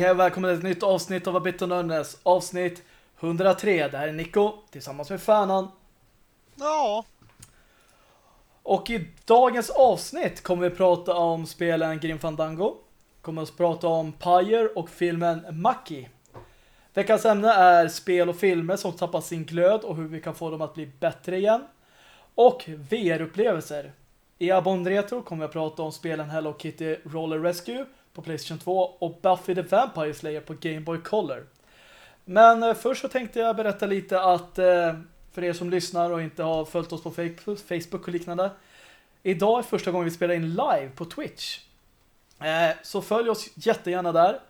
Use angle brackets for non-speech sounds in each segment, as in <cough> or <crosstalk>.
Hej och välkommen till ett nytt avsnitt av Abit Nörnes. Avsnitt 103. Det här är Nico tillsammans med Fanan. Ja. Och i dagens avsnitt kommer vi prata om spelen Grim Fandango. Kommer att prata om Pyre och filmen Maki. Veckans ämne är spel och filmer som tappar sin glöd och hur vi kan få dem att bli bättre igen. Och VR-upplevelser. I Abon Retro kommer vi att prata om spelen Hello Kitty Roller Rescue på Playstation 2 och Buffy the Vampire Slayer på Game Boy Color. Men eh, först så tänkte jag berätta lite att eh, för er som lyssnar och inte har följt oss på Facebook och liknande. Idag är första gången vi spelar in live på Twitch. Eh, så följ oss jättegärna där.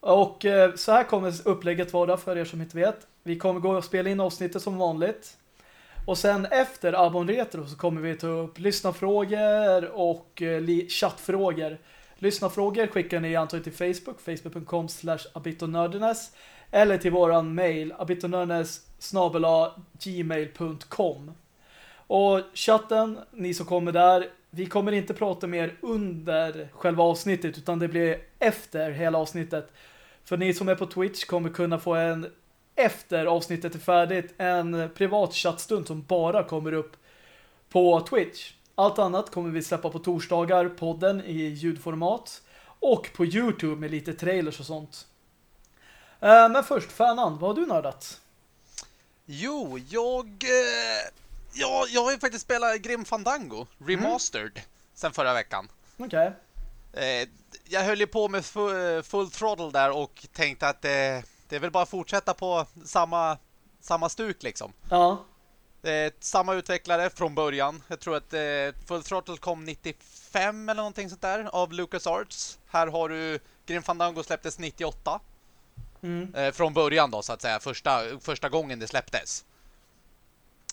Och så här kommer upplägget vara för er som inte vet. Vi kommer gå och spela in avsnittet som vanligt. Och sen efter Abon Retro så kommer vi ta upp lyssnarfrågor och chattfrågor. Lyssnarfrågor skickar ni antagligen till Facebook, facebook.com slash abitonördenes eller till våran mail abitonördenes gmail.com Och chatten, ni som kommer där, vi kommer inte prata mer under själva avsnittet utan det blir efter hela avsnittet. För ni som är på Twitch kommer kunna få en efter avsnittet är färdigt en privat chattstund som bara kommer upp på Twitch. Allt annat kommer vi släppa på torsdagar, podden i ljudformat och på Youtube med lite trailers och sånt. Eh, men först, Fanan, vad har du nördat? Jo, jag... Eh, ja, jag har ju faktiskt spelat Grim Fandango Remastered mm. sen förra veckan. Okej. Okay. Eh, jag höll ju på med full, full throttle där och tänkte att det, det är väl bara att fortsätta på samma, samma stuk liksom. Ja. Eh, samma utvecklare från början. Jag tror att eh, Full Throttle kom 95 eller någonting sånt där av LucasArts. Här har du Grim Fandango släpptes 98. Mm. Eh, från början då så att säga. Första, första gången det släpptes.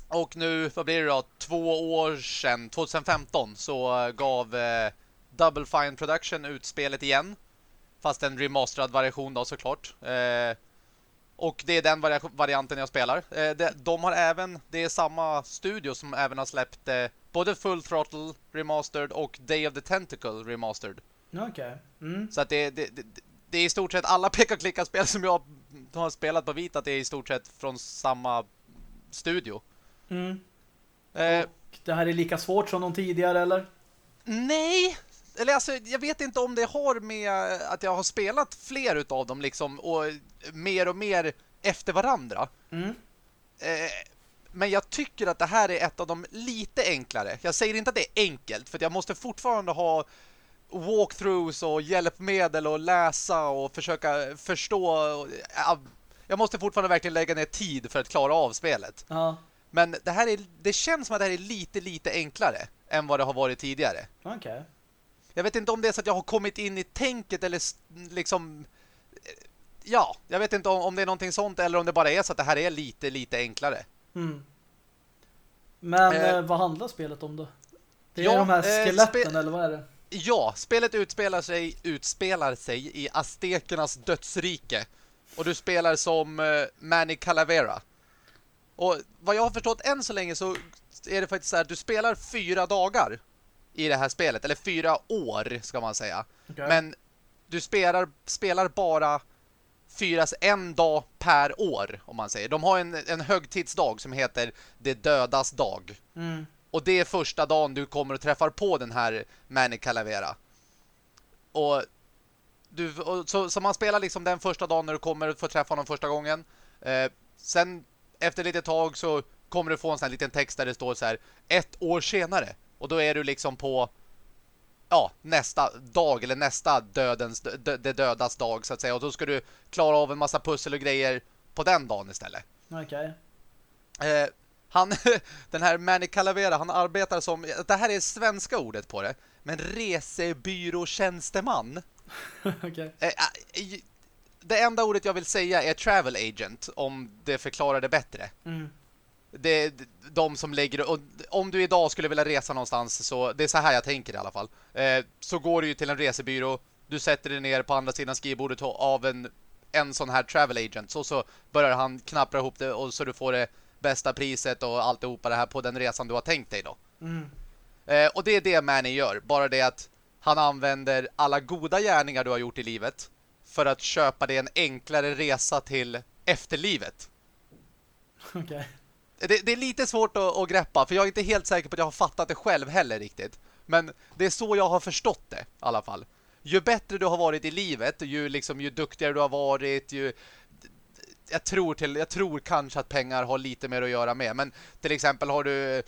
Och nu, vad blir det då? Två år sedan, 2015, så gav eh, Double Fine Production ut spelet igen. Fast en remasterad variation då såklart. Eh, och det är den vari varianten jag spelar. Eh, de har även, det är samma studio som även har släppt eh, både Full Throttle Remastered och Day of the Tentacle Remastered. Okej. Okay. Mm. Så att det, det, det, det, är i stort sett alla <laughs> peka-klicka-spel som jag har spelat på Vita, det är i stort sett från samma studio. Mm. Eh, och det här är lika svårt som de tidigare, eller? Nej, eller alltså, jag vet inte om det har med att jag har spelat fler utav dem liksom och mer och mer efter varandra. Mm. Eh, men jag tycker att det här är ett av de lite enklare. Jag säger inte att det är enkelt för jag måste fortfarande ha walkthroughs och hjälpmedel och läsa och försöka förstå. Jag måste fortfarande verkligen lägga ner tid för att klara av spelet. Ja. Men det här är, det känns som att det här är lite, lite enklare än vad det har varit tidigare. Okej. Okay. Jag vet inte om det är så att jag har kommit in i tänket eller liksom... Ja, jag vet inte om, om det är någonting sånt eller om det bara är så att det här är lite, lite enklare. Mm. Men eh, eh vad handlar spelet om då? Det är ja, de här eh, skeletten eh, eller vad är det? Ja, spelet utspelar sig, utspelar sig i aztekernas dödsrike. Och du spelar som uh, Manny Calavera. Och vad jag har förstått än så länge så är det faktiskt så här, du spelar fyra dagar i det här spelet. Eller fyra år ska man säga. Okay. Men du spelar, spelar bara fyras en dag per år om man säger. De har en, en högtidsdag som heter Det dödas dag. Mm. Och det är första dagen du kommer och träffar på den här Manny Calavera. Och, du, och så, så man spelar liksom den första dagen när du kommer och får träffa honom första gången. Eh, sen efter lite tag så kommer du få en sån här liten text där det står så här ett år senare och då är du liksom på ja, nästa dag eller nästa dödens, dö, det dödas dag så att säga. Och då ska du klara av en massa pussel och grejer på den dagen istället. Okej. Okay. Eh, han, <laughs> den här Manny Calavera, han arbetar som, det här är svenska ordet på det, men resebyråtjänsteman. <laughs> Okay. Eh, eh, det enda ordet jag vill säga är travel agent, om det förklarar det bättre. Mm det är de som lägger och om du idag skulle vilja resa någonstans så det är så här jag tänker i alla fall. Eh, så går du ju till en resebyrå, du sätter dig ner på andra sidan skrivbordet av en en sån här travel agent så så börjar han knappra ihop det och så du får det bästa priset och alltihopa det här på den resan du har tänkt dig då. Mm. Eh, och det är det Manny gör, bara det att han använder alla goda gärningar du har gjort i livet för att köpa dig en enklare resa till efterlivet. <laughs> Okej. Okay. Det, det, är lite svårt att, att, greppa för jag är inte helt säker på att jag har fattat det själv heller riktigt. Men det är så jag har förstått det i alla fall. Ju bättre du har varit i livet, ju, liksom, ju duktigare du har varit, ju... Jag tror, till, jag tror kanske att pengar har lite mer att göra med. Men till exempel har du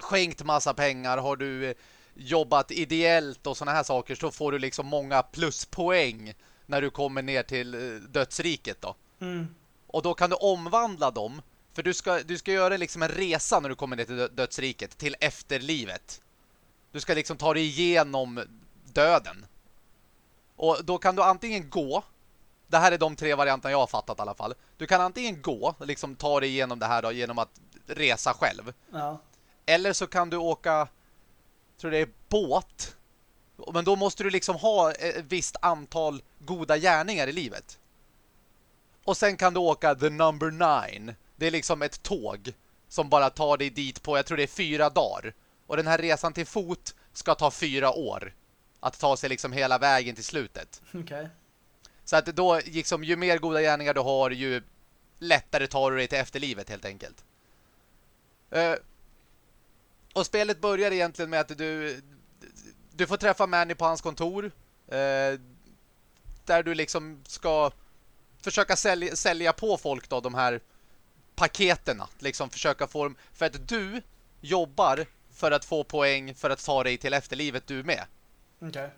skänkt massa pengar, har du jobbat ideellt och såna här saker så får du liksom många pluspoäng när du kommer ner till eh, dödsriket då. Mm. Och då kan du omvandla dem för du ska, du ska göra liksom en resa när du kommer ner till dödsriket till efterlivet. Du ska liksom ta dig igenom döden. Och då kan du antingen gå det här är de tre varianterna jag har fattat i alla fall. Du kan antingen gå, liksom ta dig igenom det här då, genom att resa själv. Ja. Eller så kan du åka tror det är båt. Men då måste du liksom ha ett visst antal goda gärningar i livet. Och sen kan du åka the number nine. Det är liksom ett tåg som bara tar dig dit på, jag tror det är fyra dagar. Och den här resan till fot ska ta fyra år. Att ta sig liksom hela vägen till slutet. Okay. Så att då, liksom, ju mer goda gärningar du har, ju lättare tar du dig till efterlivet helt enkelt. Uh, och spelet börjar egentligen med att du du får träffa Manny på hans kontor eh, där du liksom ska försöka sälja, sälja på folk då de här paketerna, liksom försöka få dem för att du jobbar för att få poäng för att ta dig till efterlivet du med. Okay.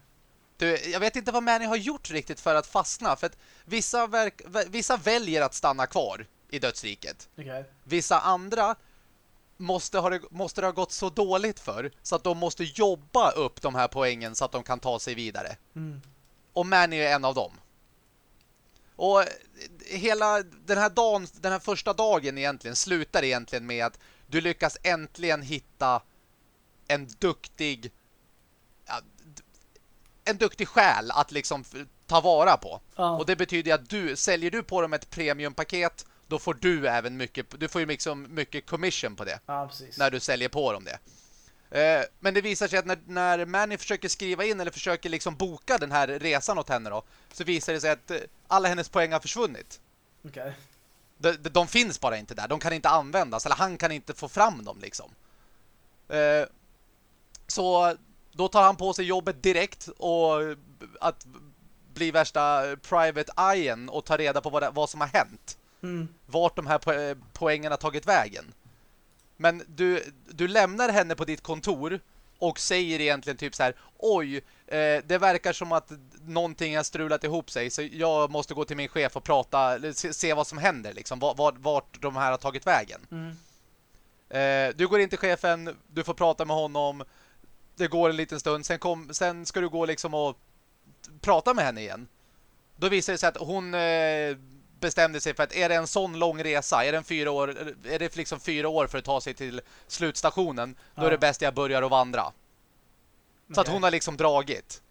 Du, jag vet inte vad Manny har gjort riktigt för att fastna för att vissa, verk, vissa väljer att stanna kvar i dödsriket. Okay. Vissa andra måste, ha det, måste det ha gått så dåligt för så att de måste jobba upp de här poängen så att de kan ta sig vidare. Mm. Och Manny är en av dem. Och hela den här dagen, den här första dagen egentligen slutar egentligen med att du lyckas äntligen hitta en duktig en duktig själ att liksom ta vara på. Ja. Och det betyder att du säljer du på dem ett premiumpaket då får du även mycket, du får ju liksom mycket commission på det. Ja, när du säljer på dem det. Eh, men det visar sig att när, när Manny försöker skriva in eller försöker liksom boka den här resan åt henne då, så visar det sig att eh, alla hennes poäng har försvunnit. Okay. De, de, de, finns bara inte där. De kan inte användas. Eller han kan inte få fram dem liksom. Eh, så då tar han på sig jobbet direkt och att bli värsta private eyen och ta reda på vad, vad som har hänt. Mm. Vart de här po poängen har tagit vägen. Men du, du lämnar henne på ditt kontor och säger egentligen typ så här Oj, eh, det verkar som att någonting har strulat ihop sig så jag måste gå till min chef och prata, se, se vad som händer liksom, vart, vart de här har tagit vägen. Mm. Eh, du går in till chefen, du får prata med honom det går en liten stund, sen, kom, sen ska du gå liksom och prata med henne igen. Då visar det sig att hon eh, bestämde sig för att är det en sån lång resa, är det, en fyra år, är det liksom fyra år för att ta sig till slutstationen, då är det bäst jag börjar att vandra. Så okay. att hon har liksom dragit.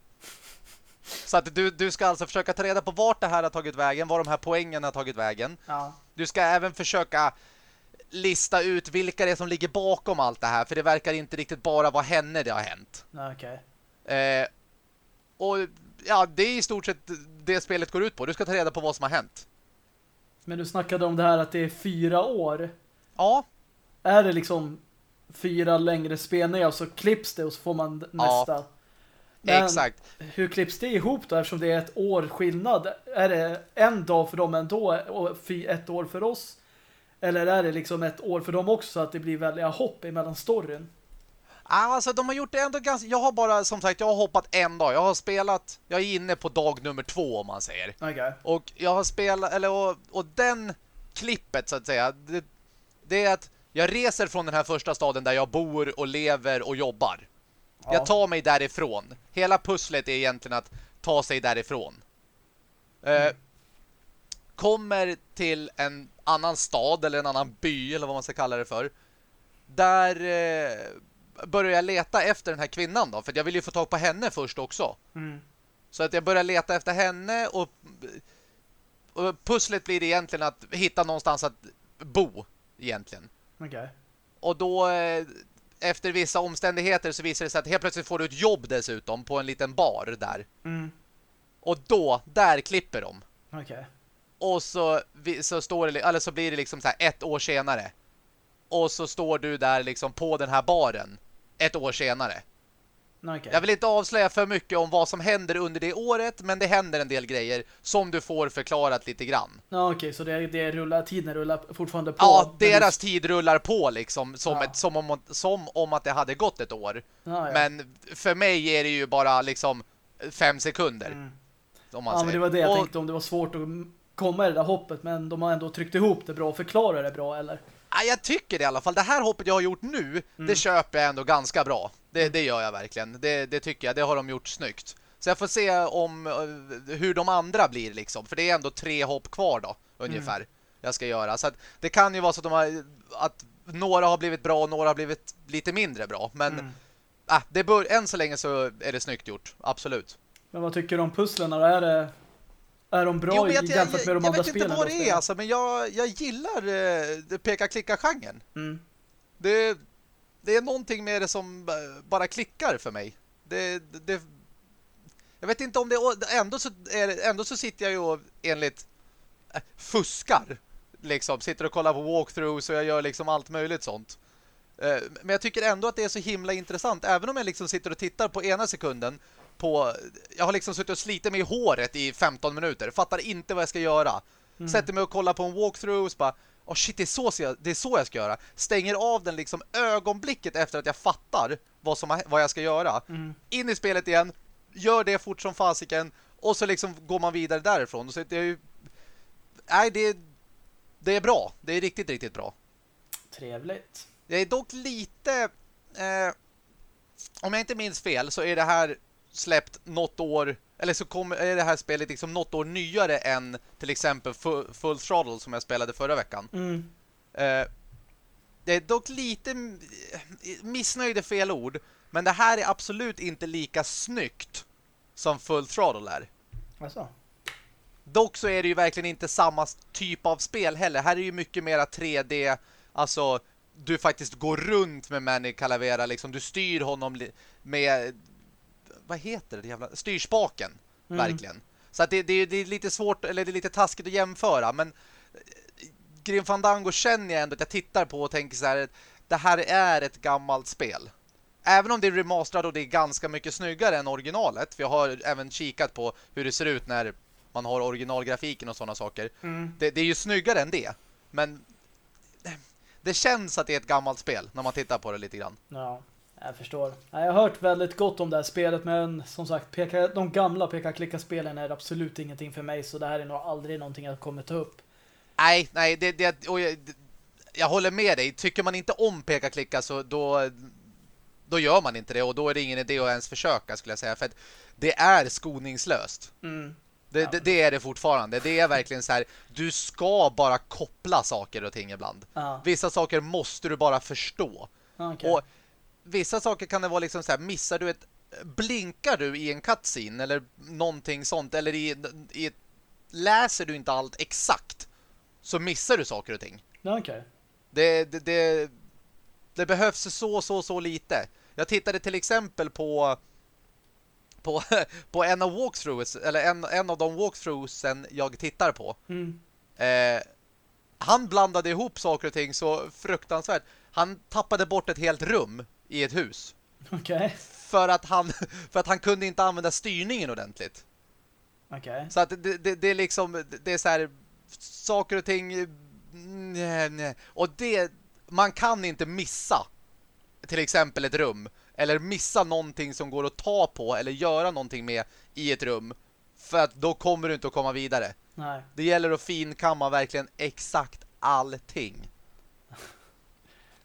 Så att du, du ska alltså försöka ta reda på vart det här har tagit vägen, var de här poängen har tagit vägen. Ja. Du ska även försöka lista ut vilka det är som ligger bakom allt det här, för det verkar inte riktigt bara vara henne det har hänt. Okay. Eh, och ja, det är i stort sett det spelet går ut på. Du ska ta reda på vad som har hänt. Men du snackade om det här att det är fyra år. Ja. Är det liksom fyra längre spelningar och så klipps det och så får man nästa? Ja. Men Exakt. Hur klipps det ihop då eftersom det är ett år skillnad? Är det en dag för dem ändå och ett år för oss? Eller är det liksom ett år för dem också så att det blir väldiga hopp emellan storyn? Alltså de har gjort det ändå ganska... Jag har bara, som sagt, jag har hoppat en dag. Jag har spelat... Jag är inne på dag nummer två om man säger. Okay. Och jag har spelat... Eller, och, och den klippet så att säga. Det, det, är att jag reser från den här första staden där jag bor och lever och jobbar. Ja. Jag tar mig därifrån. Hela pusslet är egentligen att ta sig därifrån. Eh, mm. Eh, kommer till en annan stad eller en annan by eller vad man ska kalla det för. Där... Eh, började jag leta efter den här kvinnan då. För jag ville ju få tag på henne först också. Mm. Så att jag började leta efter henne och, och pusslet blir egentligen att hitta någonstans att bo egentligen. Okay. Och då eh, efter vissa omständigheter så visar det sig att helt plötsligt får du ett jobb dessutom på en liten bar där. Mm. Och då, där klipper de. Okay. Och så, så står det, eller så blir det liksom så här ett år senare. Och så står du där liksom på den här baren ett år senare. Okay. Jag vill inte avslöja för mycket om vad som händer under det året, men det händer en del grejer som du får förklarat lite grann. Ja, okej, okay, så det, det rullar, tiden rullar fortfarande på? Ja, deras du... tid rullar på liksom, som, ja. ett, som, om, som om att det hade gått ett år. Ja, ja. Men för mig är det ju bara liksom fem sekunder. Mm. ja, säger. men det var det jag och... tänkte, om det var svårt att komma i det där hoppet, men de har ändå tryckt ihop det bra och förklarat det bra, eller? Ja, jag tycker det i alla fall. Det här hoppet jag har gjort nu, mm. det köper jag ändå ganska bra. Det, det gör jag verkligen. Det, det tycker jag. Det har de gjort snyggt. Så jag får se om eh, hur de andra blir liksom. För det är ändå tre hopp kvar då, ungefär. Mm. Jag ska göra. Så det kan ju vara så att, de har, att några har blivit bra och några har blivit lite mindre bra. Men mm. äh, det bör, än så länge så är det snyggt gjort. Absolut. Men vad tycker du om pusslen? Är det är de bra jo, jag, jämfört med de andra spelen? Jag vet inte vad det är alltså, men jag, jag gillar eh, peka-klicka-genren. Mm. Det, det är någonting med det som bara klickar för mig. Det, det, jag vet inte om det ändå så, är, ändå så sitter jag ju enligt äh, fuskar liksom, sitter och kollar på walkthroughs och jag gör liksom allt möjligt sånt. Eh, men jag tycker ändå att det är så himla intressant även om jag liksom sitter och tittar på ena sekunden på jag har liksom suttit och slitit mig i håret i 15 minuter, fattar inte vad jag ska göra. Mm. Sätter mig och kollar på en walkthrough och bara oh shit, det är, så, det är så jag ska göra. Stänger av den liksom ögonblicket efter att jag fattar vad, som, vad jag ska göra. Mm. In i spelet igen, gör det fort som fasiken och så liksom går man vidare därifrån. Så det är ju... Nej, det, det är bra. Det är riktigt, riktigt bra. Trevligt. Det är dock lite... Eh, om jag inte minns fel så är det här släppt något år eller så kommer, är det här spelet liksom något år nyare än till exempel Full, Full Throttle som jag spelade förra veckan. Mm. Eh, det är dock lite missnöjd är fel ord, men det här är absolut inte lika snyggt som Full Throttle är. Alltså. Dock så är det ju verkligen inte samma typ av spel heller. Här är ju mycket mera 3D, alltså du faktiskt går runt med Manny Calavera, liksom du styr honom med vad heter det jävla styrspaken mm. verkligen. Så att det, det, det, är lite svårt eller det är lite taskigt att jämföra men eh, Grim Fandango känner jag ändå att jag tittar på och tänker så här det här är ett gammalt spel. Även om det är remasterat och det är ganska mycket snyggare än originalet. För jag har även kikat på hur det ser ut när man har originalgrafiken och sådana saker. Mm. Det, det, är ju snyggare än det. Men eh, det känns att det är ett gammalt spel när man tittar på det lite grann. Ja. Jag förstår. Jag har hört väldigt gott om det här spelet men som sagt, peka, de gamla peka-klicka-spelen är absolut ingenting för mig så det här är nog aldrig någonting jag kommer ta upp. Nej, nej, det, det, och jag, jag håller med dig. Tycker man inte om peka-klicka så då, då gör man inte det och då är det ingen idé att ens försöka skulle jag säga för att det är skoningslöst. Mm. Det, ja. det, det, är det fortfarande. Det är verkligen så här, du ska bara koppla saker och ting ibland. Ja. Vissa saker måste du bara förstå. Okay. Och vissa saker kan det vara liksom så här, missar du ett blinkar du i en cutscene eller någonting sånt eller i, i läser du inte allt exakt så missar du saker och ting. Okej. Okay. Det, det, det, det behövs så, så, så lite. Jag tittade till exempel på på, <laughs> på en av walkthroughs eller en, en av de walkthroughsen jag tittar på. Mm. Eh, han blandade ihop saker och ting så fruktansvärt. Han tappade bort ett helt rum i ett hus. Okay. För att han <laughs> för att han kunde inte använda styrningen ordentligt. Okay. Så att det, det, det, är liksom det är så här saker och ting nej, nej. och det man kan inte missa till exempel ett rum eller missa någonting som går att ta på eller göra någonting med i ett rum för att då kommer du inte att komma vidare. Nej. Det gäller att finkamma verkligen exakt allting.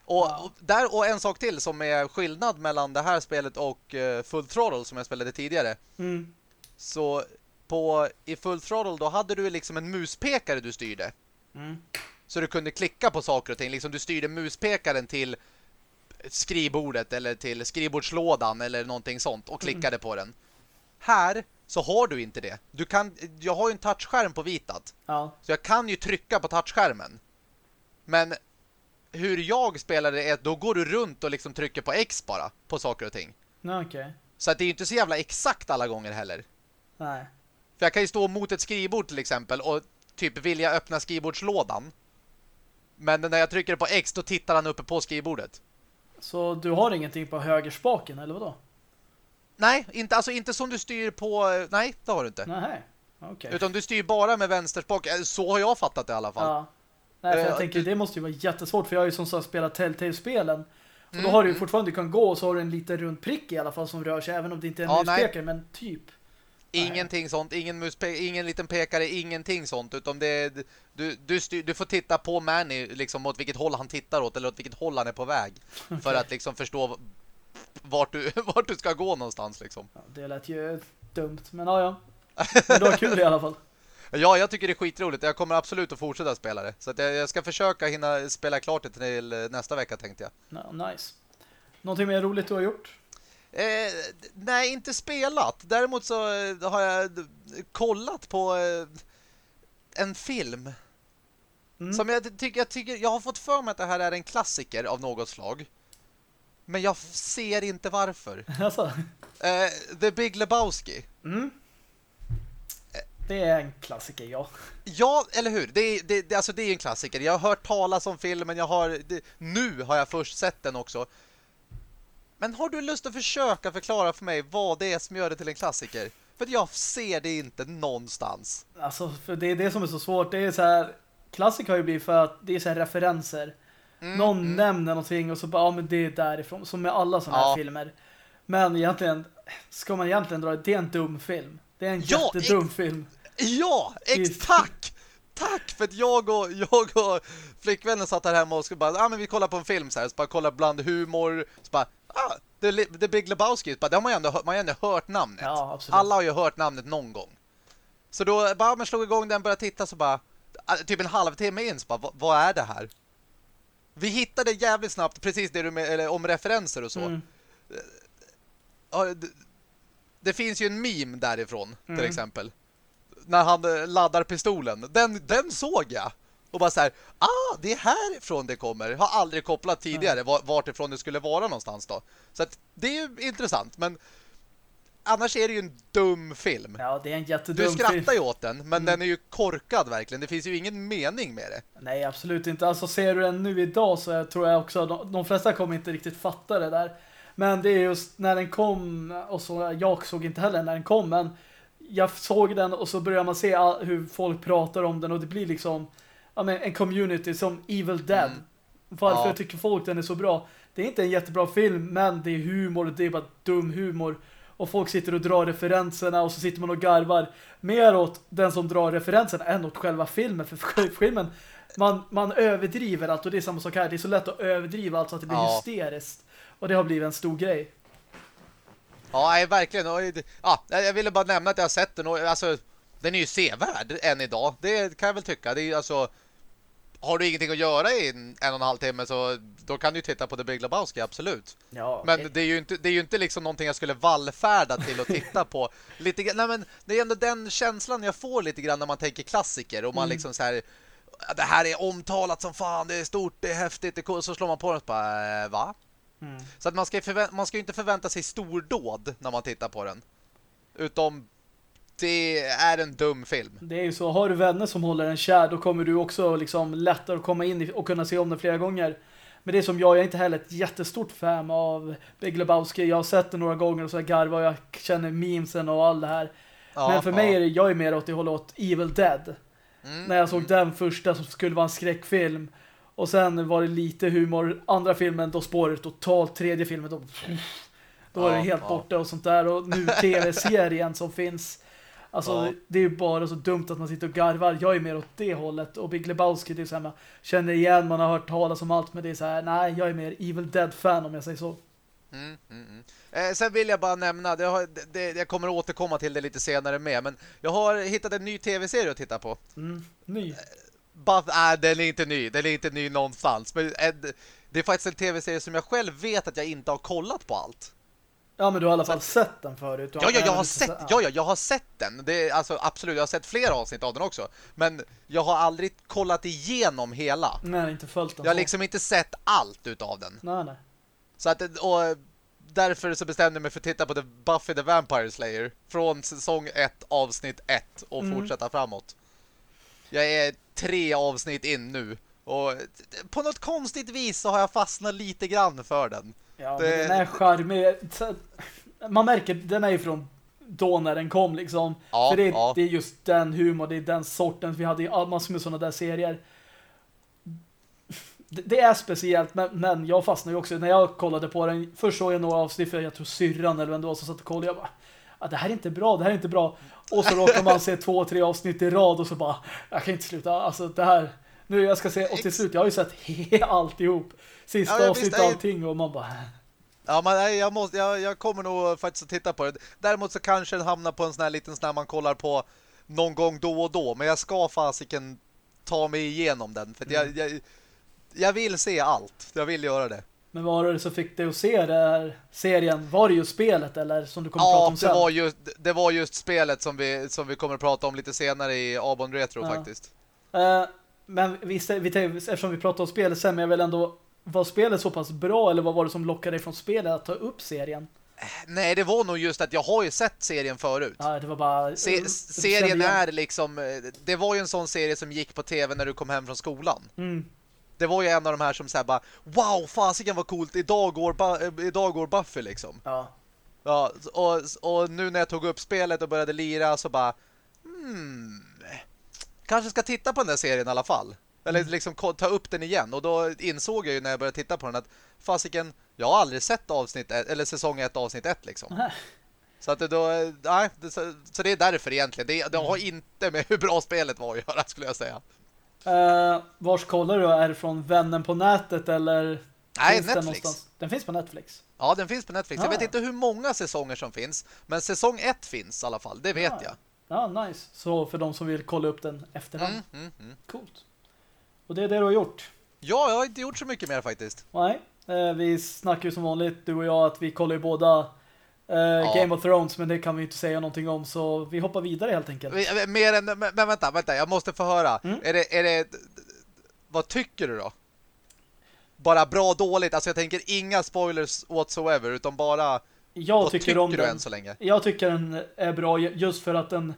Och, ja. och, där, och en sak till som är skillnad mellan det här spelet och uh, Full Throttle som jag spelade tidigare. Mm. Så på, i Full Throttle då hade du liksom en muspekare du styrde. Mm. Så du kunde klicka på saker och ting. Liksom du styrde muspekaren till skrivbordet eller till skrivbordslådan eller någonting sånt och klickade mm. på den. Här så har du inte det. Du kan, jag har ju en touchskärm på vitat. Ja. Så jag kan ju trycka på touchskärmen. Men hur jag spelar det är att då går du runt och liksom trycker på X bara på saker och ting. Okej. Okay. Så att det är ju inte så jävla exakt alla gånger heller. Nej. För jag kan ju stå mot ett skrivbord till exempel och typ vilja öppna skrivbordslådan. Men när jag trycker på X då tittar han uppe på skrivbordet. Så du har ingenting på högerspaken eller vadå? Nej, inte, alltså inte som du styr på... Nej, det har du inte. Nej, okay. Utan du styr bara med vänsterspak. Eh, så har jag fattat det i alla fall. Ja. Nej, för jag uh, tänker, det måste ju vara jättesvårt för jag har ju som sagt spelat Telltale-spelen. Och då har du ju mm. fortfarande, du kan gå och så har du en liten rund prick i alla fall som rör sig, även om det inte är en ja, muspekare, men typ. Ingenting nej. sånt, ingen, muspe ingen liten pekare, ingenting sånt. Utan det du, du, styr, du får titta på Manny liksom åt vilket håll han tittar åt eller åt vilket håll han är på väg. Okay. <laughs> För att liksom förstå vart du, <laughs> vart du ska gå någonstans liksom. Ja, det lät ju dumt, men ja, ja. Men du har kul i alla fall. <laughs> Ja, jag tycker det är skitroligt. Jag kommer absolut att fortsätta spela det. Så jag, jag, ska försöka hinna spela klart det till eh, nästa vecka tänkte jag. No, nice. Någonting mer roligt du har gjort? Eh, nej, inte spelat. Däremot så eh, har jag kollat på eh, en film. Mm. Som jag tycker, jag tycker, jag har fått för mig att det här är en klassiker av något slag. Men jag ser inte varför. <laughs> Alltså. Eh, The Big Lebowski. Mm. Det är en klassiker, ja. Ja, eller hur? Det är, det, det, alltså det är en klassiker. Jag har hört talas om filmen. Jag har, det, nu har jag först sett den också. Men har du lust att försöka förklara för mig vad det är som gör det till en klassiker? För jag ser det inte någonstans. Alltså, för det är det som är så svårt. Det är så här, klassiker har ju blivit för att det är så här referenser. Mm, Någon mm. nämner någonting och så bara, ja men det är därifrån. Som med alla sådana ja. här filmer. Men egentligen, ska man egentligen dra det, det är en dum film. Det är en ja, jättedum film. Ja, ex tack! Tack för att jag och, jag och flickvännen satt här hemma och skulle bara, ah, men vi kollar på en film så här, så bara kolla bland humor, så bara, ah, The, The Big Lebowski, bara, det har man ju ändå, man har ändå hört namnet. Ja, Alla har ju hört namnet någon gång. Så då bara, men slog igång den, började titta så bara, ah, typ en halvtimme in så bara, vad, vad är det här? Vi hittade jävligt snabbt precis det du med, eller, om referenser och så. Mm. Det, finns ju en meme därifrån, mm. till exempel. När han eh, laddar pistolen. Den, den såg jag. Och bara så här, ah, det är härifrån det kommer. Har aldrig kopplat tidigare mm. vart ifrån det skulle vara någonstans då. Så att det är ju intressant, men annars är det ju en dum film. Ja, det är en jättedum film. Du skrattar ju åt den, men mm. den är ju korkad verkligen. Det finns ju ingen mening med det. Nej, absolut inte. Alltså ser du den nu idag så jag tror jag också de, de flesta kommer inte riktigt fatta det där. Men det är just när den kom och så jag såg inte heller när den kom, men jag såg den och så börjar man se hur folk pratar om den och det blir liksom men, en community som Evil Dead. Mm. Varför ja. tycker folk den är så bra? Det är inte en jättebra film, men det är humor, det är bara dum humor. Och folk sitter och drar referenserna och så sitter man och garvar mer åt den som drar referenserna än åt själva filmen. För <laughs> filmen, man, man överdriver allt och det är samma sak här. Det är så lätt att överdriva allt så att det blir ja. hysteriskt. Och det har blivit en stor grej. Ja, verkligen. Ja, jag ville bara nämna att jag har sett den. Och, alltså, den är ju sevärd än idag. Det kan jag väl tycka. Det är alltså har du ingenting att göra i en, en och en halv timme så då kan du titta på The Big Lebowski, absolut. Ja, men okay. det är ju inte det är ju inte liksom någonting jag skulle vallfärda till att titta på. <laughs> lite nej men det är ändå den känslan jag får lite grann när man tänker klassiker och man mm. liksom så här det här är omtalat som fan, det är stort, det är häftigt, det är cool. så slår man på den och bara, äh, va? Mm. Så att man ska, man ska ju inte förvänta sig stordåd när man tittar på den. Utom det är en dum film. Det är ju så, har du vänner som håller en kär då kommer du också liksom lättare att komma in och kunna se om den flera gånger. Men det är som jag, jag är inte heller ett jättestort fan av Big Lebowski. Jag har sett den några gånger och så garvar och jag känner memesen och allt det här. Ja, Men för ja. mig är det, jag är mer åt det hållet åt Evil Dead. Mm, när jag såg mm. den första som skulle vara en skräckfilm. Och sen var det lite humor. Andra filmen, då spårar det totalt. Tredje filmen, då, då var ja, det helt borta och sånt där. Och nu <laughs> tv-serien som finns Alltså ja. det är ju bara så dumt att man sitter och garvar. Jag är mer åt det hållet. Och Big Lebowski, det är så här, man känner igen, man har hört talas om allt. Men det är så här, nej, jag är mer Evil Dead-fan om jag säger så. Mm, mm, mm. Eh, sen vill jag bara nämna, det har, det, jag kommer återkomma till det lite senare med, men jag har hittat en ny tv-serie att titta på. Mm, ny? Eh, bara, äh, den är inte ny, den är inte ny någonstans. Men äh, det är faktiskt en tv-serie som jag själv vet att jag inte har kollat på allt. Ja, men du har i alla fall sett den förut. Ja, ja, jag har sett, ja, ja, jag har sett den. Det är, alltså, absolut, jag har sett flera avsnitt av den också. Men jag har aldrig kollat igenom hela. Nej, inte följt den. Jag har liksom inte sett allt utav den. Nej, nej. Så att, och därför så bestämde jag mig för att titta på The Buffy the Vampire Slayer från säsong 1, avsnitt 1 och mm. fortsätta framåt. Jag är tre avsnitt in nu och på något konstigt vis så har jag fastnat lite grann för den. Ja, det... den är charmig. Man märker, den är ju från då när den kom liksom. Ja, för det, ja. det är just den humor, det är den sorten. Vi hade ju massor med sådana där serier det är speciellt, men, men jag fastnade ju också när jag kollade på den. Först såg jag några avsnitt för jag tror syrran eller vem det var som satt och kollade. Jag bara, ah, det här är inte bra, det här är inte bra. Och så råkar man se två, tre avsnitt i rad och så bara, jag kan inte sluta. Alltså det här, nu jag ska se, och till slut, jag har ju sett <laughs> alltihop. Sista ja, avsnitt och allting och man bara... Ja, men jag, måste, jag, jag kommer nog faktiskt att titta på det. Däremot så kanske den hamnar på en sån här liten här man kollar på någon gång då och då. Men jag ska fasiken ta mig igenom den. För mm. jag, jag jag vill se allt. Jag vill göra det. Men var det så fick du att se det här serien? Var det just spelet eller som du kommer ja, prata om sen? Ja, det var just, det var just spelet som vi, som vi kommer att prata om lite senare i Abon Retro ja. faktiskt. Uh, men visst, vi, eftersom vi pratar om spelet sen, men jag vill ändå var spelet så pass bra eller vad var det som lockade dig från spelet att ta upp serien? Nej, det var nog just att jag har ju sett serien förut. Ja, det var bara... Se serien är liksom... Det var ju en sån serie som gick på tv när du kom hem från skolan. Mm. Det var ju en av de här som säger bara Wow, fasiken var coolt, idag går, eh, idag går Buffy liksom. Ja. Ja, och, och nu när jag tog upp spelet och började lira så bara Hmm Kanske ska titta på den där serien i alla fall. Eller mm. liksom ta upp den igen. Och då insåg jag ju när jag började titta på den att Fasiken, jag har aldrig sett avsnitt ett, Eller säsong 1, avsnitt 1 liksom. <laughs> Så att då, nej, så, så, det är därför egentligen. Det, det har inte med hur bra spelet var att göra skulle jag säga Uh, vars kollar du? Är det från vännen på nätet eller Nej, Netflix. Den, den, finns på Netflix. Ja, den finns på Netflix. Ah. Jag vet inte hur många säsonger som finns, men säsong ett finns i alla fall. Det vet ah. jag. Ja, nice. Så för de som vill kolla upp den efterhand. Mm, mm, mm. Coolt. Och det är det du har gjort? Ja, jag har inte gjort så mycket mer faktiskt. Nej, uh, vi snackar ju som vanligt, du och jag, att vi kollar ju båda Uh, ja. Game of Thrones, men det kan vi inte säga någonting om så vi hoppar vidare helt enkelt. Mer än, men vänta, vänta, jag måste få höra. Mm. Är, det, är det, vad tycker du då? Bara bra dåligt, alltså jag tänker inga spoilers whatsoever, utan bara jag vad tycker, tycker om du den. än så länge? Jag tycker den är bra just för att den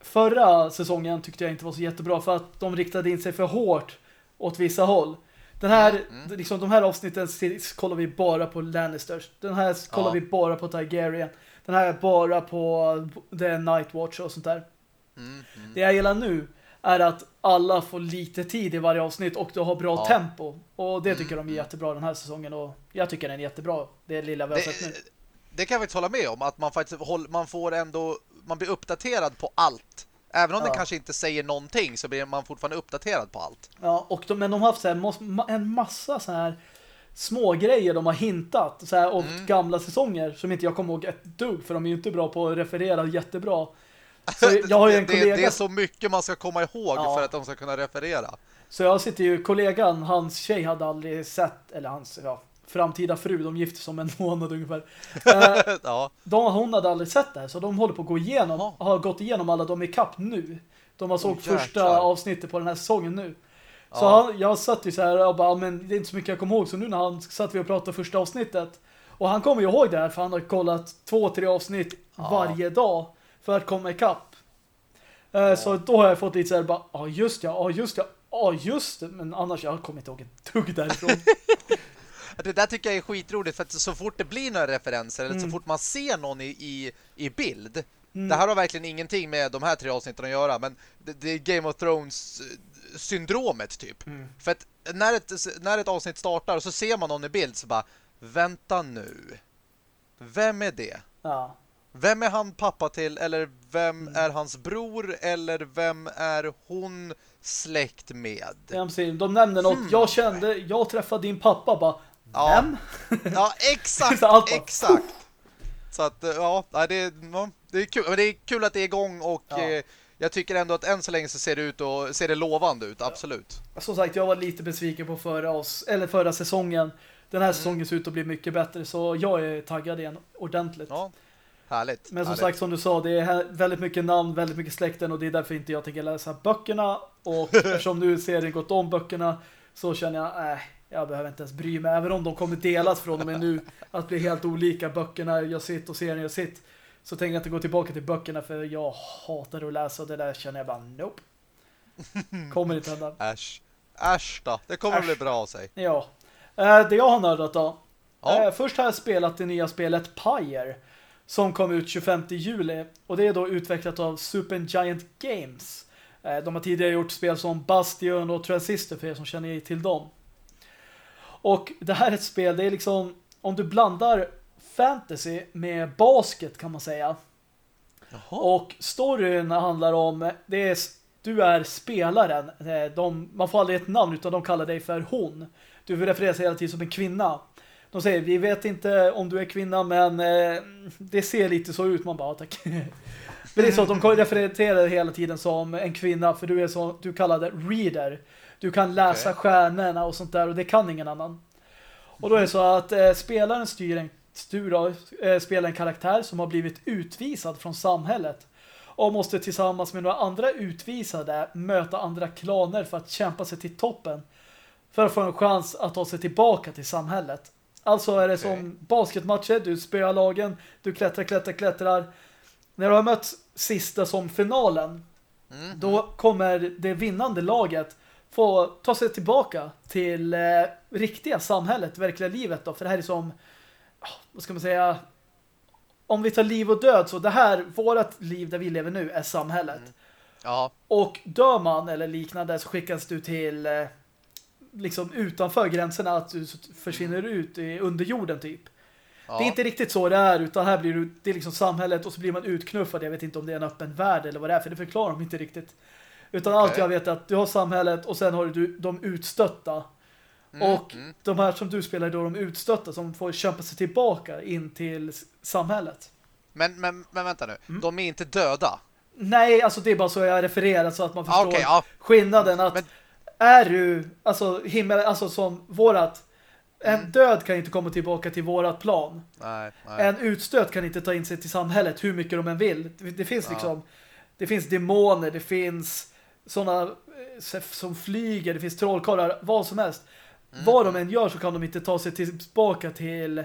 förra säsongen tyckte jag inte var så jättebra för att de riktade in sig för hårt åt vissa håll. Den här, mm. liksom, de här avsnitten kollar vi bara på Lannisters. Den här kollar ja. vi bara på Targaryen. Den här bara på The Night Watch och sånt där. Mm, mm. Det jag gillar nu är att alla får lite tid i varje avsnitt och du har bra ja. tempo. Och det tycker mm, de är mm. jättebra den här säsongen och jag tycker den är jättebra, det lilla vi har det, sett nu. Det kan jag faktiskt hålla med om, att man faktiskt man får ändå man blir uppdaterad på allt. Även om ja. den kanske inte säger någonting så blir man fortfarande uppdaterad på allt. Ja, och de, men de har haft så här, en massa så här små grejer de har hintat så här, om mm. gamla säsonger som inte jag kommer ihåg ett dugg för de är ju inte bra på att referera jättebra. <laughs> Så jag har ju en kollega... det, det är så mycket man ska komma ihåg ja. för att de ska kunna referera. Så jag sitter ju, kollegan, hans tjej hade aldrig sett, eller hans, ja, framtida fru, de gifte som en <laughs> månad ungefär. <laughs> Eh, ja. de, hon hade aldrig sett det, så de håller på att gå igenom, ja. har gått igenom alla de i kapp nu. De har såg oh, första avsnittet på den här säsongen nu. Så ja. han, jag satt ju så här och bara, men det är inte så mycket jag kommer ihåg. Så nu när han satt vi och pratade första avsnittet. Och han kommer ju ihåg det här för han har kollat två, tre avsnitt ja. varje dag för att komma ikapp. Eh, ja. Så då har jag fått lite så här bara, ja just ja, ja just ja, ja just det. Men annars jag kommer inte ihåg ett tugg därifrån. <laughs> det där tycker jag är skitroligt för att så fort det blir några referenser eller mm. så fort man ser någon i, i, i bild mm. det här har verkligen ingenting med de här tre avsnitten att göra men det, det är Game of Thrones eh, syndromet typ. Mm. För att när ett, när ett avsnitt startar så ser man någon i bild så bara vänta nu. Vem är det? Ja. Vem är han pappa till? Eller vem mm. är hans bror? Eller vem är hon släkt med? De nämner något. Hmm. Jag kände, jag träffade din pappa bara, vem? Ja, exakt, <laughs> exakt. Så att, ja, det, det är kul. Men det är kul att det är igång och ja. eh, jag tycker ändå att än så länge så ser det ut och ser det lovande ut, absolut. Ja. Som sagt, jag var lite besviken på förra, oss, eller förra säsongen. Den här mm. säsongen ser ut att bli mycket bättre så jag är taggad igen ordentligt. Ja. Härligt. Men som härligt. sagt, som du sa, det är väldigt mycket namn, väldigt mycket släkten och det är därför inte jag tänker läsa böckerna. Och <laughs> eftersom nu serien gått om böckerna så känner jag, äh, jag behöver inte ens bry mig, även om de kommer delas från och med nu att bli helt olika böckerna jag sitt och serien jag sitt så tänker jag inte gå tillbaka till böckerna för jag hatar att läsa och det där känner jag bara, nope. <laughs> Kommer inte hända. Äsch. Äsch då, det kommer Äsch. bli bra av sig. Ja. Eh, det jag har nördat då. Ja. Eh, först har jag spelat det nya spelet Pyre som kom ut 25 juli och det är då utvecklat av Super Giant Games. Eh, de har tidigare gjort spel som Bastion och Transistor för er som känner till dem. Och det här är ett spel, det är liksom om du blandar fantasy med basket kan man säga. Jaha. Och storyn handlar om det är, du är spelaren. Eh, de, man får aldrig ett namn utan de kallar dig för hon. Du refereras hela tiden som en kvinna. De säger, vi vet inte om du är kvinna men eh, det ser lite så ut. Man bara, tack. <laughs> men det är så att de refererar hela tiden som en kvinna för du är så, du kallar det reader. Du kan läsa okay. stjärnorna och sånt där och det kan ingen annan. Och då är det så att eh, spelaren styr en, styr, eh, spelar en karaktär som har blivit utvisad från samhället och måste tillsammans med några andra utvisade möta andra klaner för att kämpa sig till toppen för att få en chans att ta sig tillbaka till samhället. Alltså är det okay. som basketmatcher, du spöar lagen, du klättrar, klättrar, klättrar. När du har mött sista som finalen, mm. då kommer det vinnande laget få ta sig tillbaka till eh, riktiga samhället, verkliga livet då. För det här är som, vad ska man säga, om vi tar liv och död så det här, vårat liv där vi lever nu är samhället. Mm. Ja. Och dör man eller liknande så skickas du till eh, liksom utanför gränserna att du försvinner ut i underjorden typ. Ja. Det är inte riktigt så det är utan här blir du, det är liksom samhället och så blir man utknuffad. Jag vet inte om det är en öppen värld eller vad det är för det förklarar de inte riktigt. Utan okay. allt jag vet är att du har samhället och sen har du de utstötta. Mm, och mm. de här som du spelar då de utstötta som får kämpa sig tillbaka in till samhället. Men, men, men vänta nu, mm. de är inte döda? Nej, alltså det är bara så jag refererar så att man förstår okay, ja. skillnaden att men... är du, alltså himmel, alltså som vårat en mm. död kan inte komma tillbaka till vårat plan. Nej, nej. En utstött kan inte ta in sig till samhället hur mycket de än vill. Det, det finns ja. liksom det finns demoner, det finns sådana eh, som flyger, det finns trollkarlar, vad som helst. Mm. Vad de än gör så kan de inte ta sig tillbaka till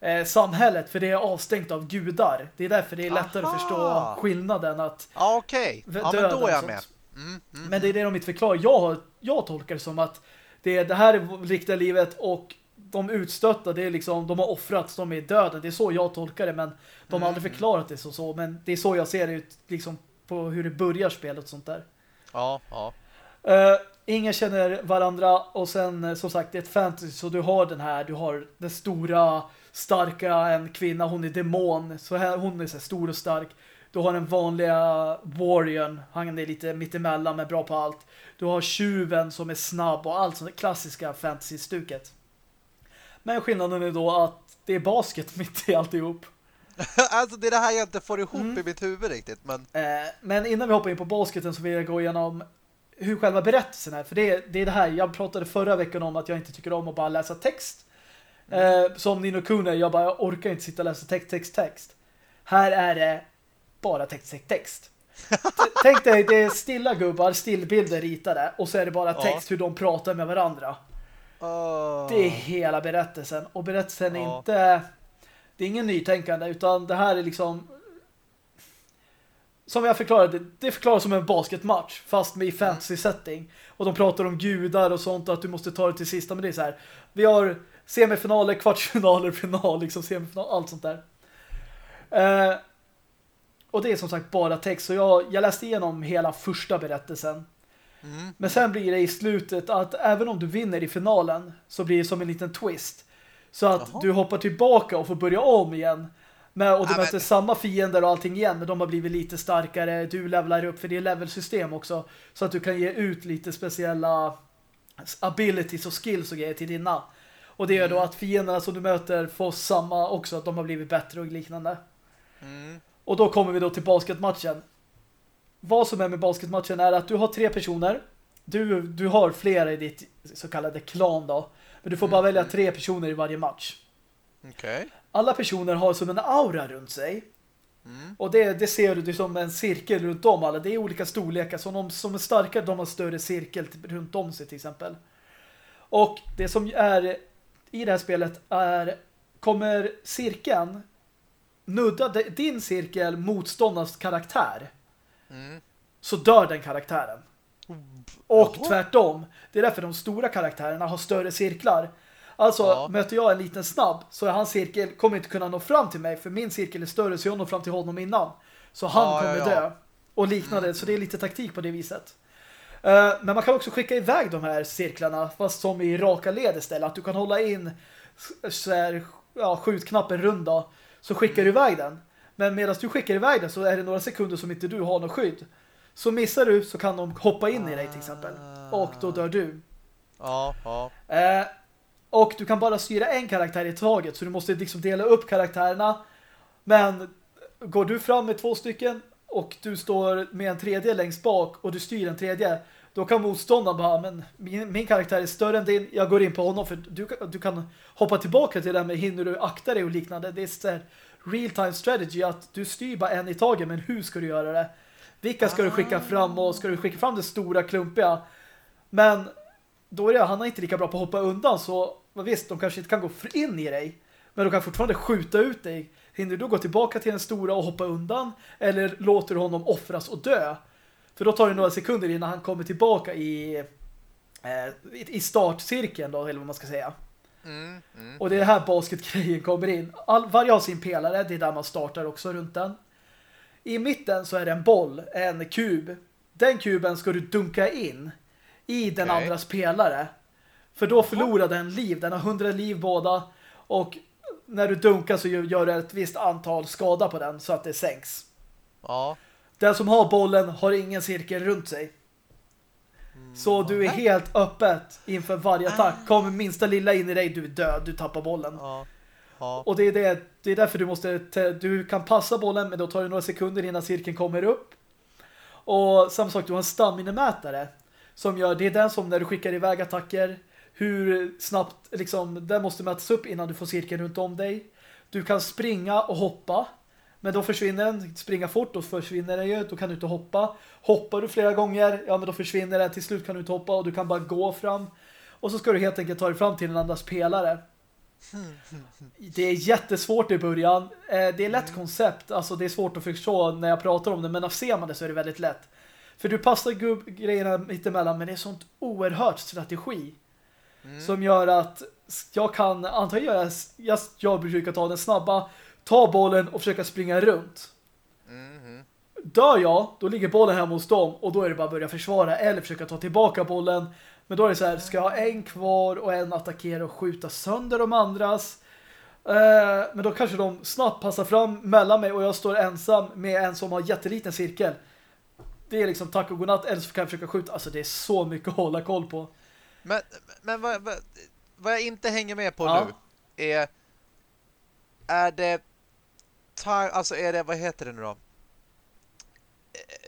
eh, samhället för det är avstängt av gudar. Det är därför det är lättare Aha. att förstå skillnaden att ah, Okej, okay. ja, men då är jag med. Mm, mm, men det är det de inte förklarar. Jag, jag tolkar det som att det, är, det här är riktiga livet och de utstötta, det är liksom, de har offrats, de är döden. Det är så jag tolkar det, men de har aldrig mm. förklarat det så, så. Men det är så jag ser det ut liksom, på hur det börjar spelet och sånt där. Ja, ja. Uh, ingen känner varandra och sen eh, som sagt det är ett fantasy så du har den här, du har den stora starka en kvinna, hon är demon så här, hon är så stor och stark. Du har den vanliga warriorn, han är lite mittemellan men bra på allt. Du har tjuven som är snabb och allt sånt klassiska fantasy-stuket. Men skillnaden är då att det är basket mitt i alltihop. <laughs> alltså det är det här jag inte får ihop mm. i mitt huvud riktigt. Men... Eh, men innan vi hoppar in på basketen så vill jag gå igenom hur själva berättelsen är. För det, det är det här, jag pratade förra veckan om att jag inte tycker om att bara läsa text. Mm. Eh, som Nino Kune, jag bara jag orkar inte sitta och läsa text, text, text. Här är det bara text, text, text. <laughs> Tänk dig, det är stilla gubbar, stillbilder ritade och så är det bara text ja. hur de pratar med varandra. Oh. Det är hela berättelsen. Och berättelsen är oh. inte det är ingen nytänkande utan det här är liksom som jag förklarade, det förklaras som en basketmatch fast med i fantasy setting. Och de pratar om gudar och sånt och att du måste ta det till sista. Men det är så här, vi har semifinaler, kvartsfinaler, final, liksom semifinal, allt sånt där. Eh, och det är som sagt bara text. Så jag, jag läste igenom hela första berättelsen. Mm. Men sen blir det i slutet att även om du vinner i finalen så blir det som en liten twist. Så att Jaha. du hoppar tillbaka och får börja om igen. Men, och du ja, möter men... samma fiender och allting igen, men de har blivit lite starkare. Du levlar upp, för det är levelsystem också. Så att du kan ge ut lite speciella abilities och skills och grejer till dina. Och det gör mm. då att fienderna som du möter får samma också, att de har blivit bättre och liknande. Mm. Och då kommer vi då till basketmatchen. Vad som är med basketmatchen är att du har tre personer. Du, du har flera i ditt så kallade klan då. Men du får bara välja tre personer i varje match. Okay. Alla personer har som en aura runt sig. Mm. Och det, det ser du som en cirkel runt om alla. Det är olika storlekar. Så de som är starkare, de har större cirkel runt om sig till exempel. Och det som är i det här spelet är kommer cirkeln nudda din cirkel motståndarens karaktär mm. så dör den karaktären. Och Jaha. tvärtom. Det är därför de stora karaktärerna har större cirklar. Alltså, ja. möter jag en liten snabb så är hans cirkel kommer inte kunna nå fram till mig för min cirkel är större så jag når fram till honom innan. Så han ja, kommer ja, dö. Och liknande. Mm. Så det är lite taktik på det viset. Uh, men man kan också skicka iväg de här cirklarna fast som i raka led istället. Att du kan hålla in så här, ja, skjutknappen runda så skickar du iväg den. Men medan du skickar iväg den så är det några sekunder som inte du har något skydd. Så missar du så kan de hoppa in i dig till exempel. Och då dör du. Ja, ja. Uh, och du kan bara styra en karaktär i taget så du måste liksom dela upp karaktärerna. Men går du fram med två stycken och du står med en tredje längst bak och du styr en tredje då kan motståndaren bara, men min, min, karaktär är större än din, jag går in på honom för du, du kan hoppa tillbaka till det med hinner du akta dig och liknande. Det är real-time strategy att du styr bara en i taget, men hur ska du göra det? Vilka ska du skicka fram och ska du skicka fram det stora klumpiga? Men då är det, han är inte lika bra på att hoppa undan så visst, de kanske inte kan gå in i dig men de kan fortfarande skjuta ut dig. Hinner du gå tillbaka till den stora och hoppa undan eller låter du honom offras och dö? För då tar det några sekunder innan han kommer tillbaka i, eh, i startcirkeln då, eller vad man ska säga. Mm, mm. Och det är här basketgrejen kommer in. All, varje har sin pelare, det är där man startar också runt den. I mitten så är det en boll, en kub. Den kuben ska du dunka in i den okay. andras pelare. För då förlorar den liv. Den har hundra liv båda. Och när du dunkar så gör du ett visst antal skada på den så att det sänks. Ja. Den som har bollen har ingen cirkel runt sig. Mm. Så du är helt öppet inför varje attack. Ah. Kommer minsta lilla in i dig, du är död. Du tappar bollen. Ja. Ja. Och det är, det, det är därför du måste du kan passa bollen men då tar det några sekunder innan cirkeln kommer upp. Och samma sak, du har en stamminemätare som gör, det är den som när du skickar iväg attacker hur snabbt liksom, den måste mätas upp innan du får cirkeln runt om dig. Du kan springa och hoppa. Men då försvinner den. Springa fort, då försvinner den ju. Då kan du inte hoppa. Hoppar du flera gånger, ja men då försvinner den. Till slut kan du inte hoppa och du kan bara gå fram. Och så ska du helt enkelt ta dig fram till en andra spelare. Det är jättesvårt i början. Eh, det är lätt mm. koncept. Alltså det är svårt att förstå när jag pratar om det. Men ser man det så är det väldigt lätt. För du passar grejerna mittemellan men det är sånt oerhört strategi. Mm. Som gör att jag kan antagligen jag, jag, jag brukar ta den snabba, ta bollen och försöka springa runt. Mm. Dör jag, då ligger bollen hemma hos dem och då är det bara att börja försvara eller försöka ta tillbaka bollen. Men då är det så här, ska jag ha en kvar och en attackera och skjuta sönder de andras? Eh, men då kanske de snabbt passar fram mellan mig och jag står ensam med en som har jätteliten cirkel. Det är liksom tack och godnatt eller så kan jag försöka skjuta. Alltså det är så mycket att hålla koll på. Men, men vad, vad, vad jag inte hänger med på ja. nu är är det alltså är det, vad heter det nu då?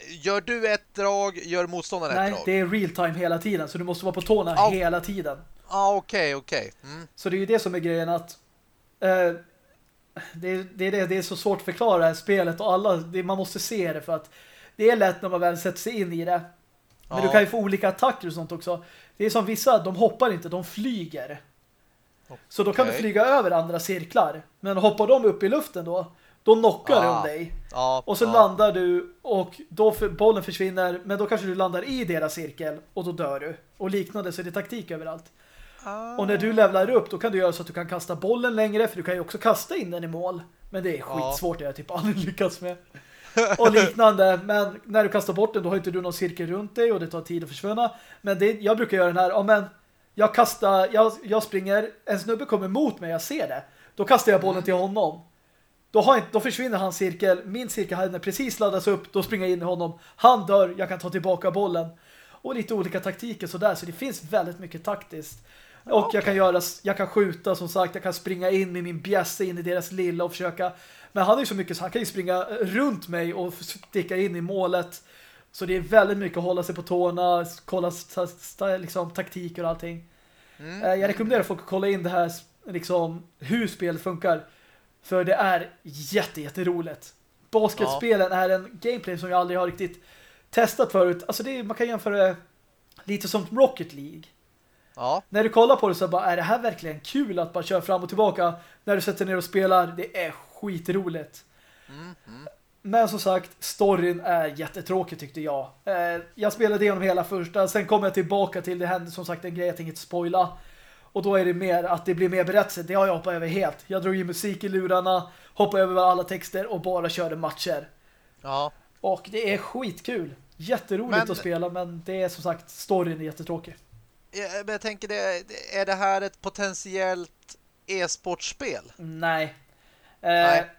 Gör du ett drag, gör motståndaren Nej, ett drag? Nej, det är real time hela tiden så du måste vara på tårna ah. hela tiden. Ja, ah, okej, okay, okej. Okay. Mm. Så det är ju det som är grejen att eh, det, det, det, det är så svårt att förklara det här spelet och alla, det, man måste se det för att det är lätt när man väl sätter sig in i det. Men ja. du kan ju få olika attacker och sånt också. Det är som vissa, de hoppar inte, de flyger. Okay. Så då kan du flyga över andra cirklar. Men hoppar de upp i luften då, då knockar ah. de dig. Ah, och så ah. landar du och då för, bollen försvinner, men då kanske du landar i deras cirkel och då dör du. Och liknande så är det taktik överallt. Och när du levlar upp, då kan du göra så att du kan kasta bollen längre, för du kan ju också kasta in den i mål. Men det är skitsvårt, det har jag typ <laughs> aldrig lyckats med. och liknande. Men när du kastar bort den då har inte du någon cirkel runt dig och det tar tid att försvinna. Men det, jag brukar göra den här, ja men jag kastar, jag, jag springer, en snubbe kommer mot mig, jag ser det. Då kastar jag bollen mm. till honom. Då, har inte, då försvinner hans cirkel, min cirkel hade precis laddats upp, då springer jag in i honom. Han dör, jag kan ta tillbaka bollen. Och lite olika taktiker sådär, så det finns väldigt mycket taktiskt. Och okay. jag kan göra, jag kan skjuta som sagt, jag kan springa in med min bjässe in i deras lilla och försöka men han är ju så mycket så han kan ju springa runt mig och sticka in i målet. Så det är väldigt mycket att hålla sig på tårna, kolla liksom, taktiker och allting. Mm. Eh, jag rekommenderar folk att kolla in det här liksom, hur spelet funkar. För det är jätte, jätteroligt. Basketspelen ja. är en gameplay som jag aldrig har riktigt testat förut. Alltså det är, man kan jämföra lite som Rocket League. Ja. När du kollar på det så bara, är det här verkligen kul att bara köra fram och tillbaka när du sätter ner och spelar? Det är skitroligt. Mm, mm. Men som sagt, storyn är jättetråkig tyckte jag. Eh, jag spelade igenom hela första, sen kom jag tillbaka till det hände som sagt en grej jag tänkte spoila. Och då är det mer att det blir mer berättelse. Det har jag hoppat över helt. Jag drog in musik i lurarna, hoppade över alla texter och bara körde matcher. Ja. Och det är skitkul. Jätteroligt Men- att spela, men det är som sagt, storyn är jättetråkig. Ja, Men jag tänker, det, är det här ett potentiellt e-sportspel? Nej. Eh, Nej.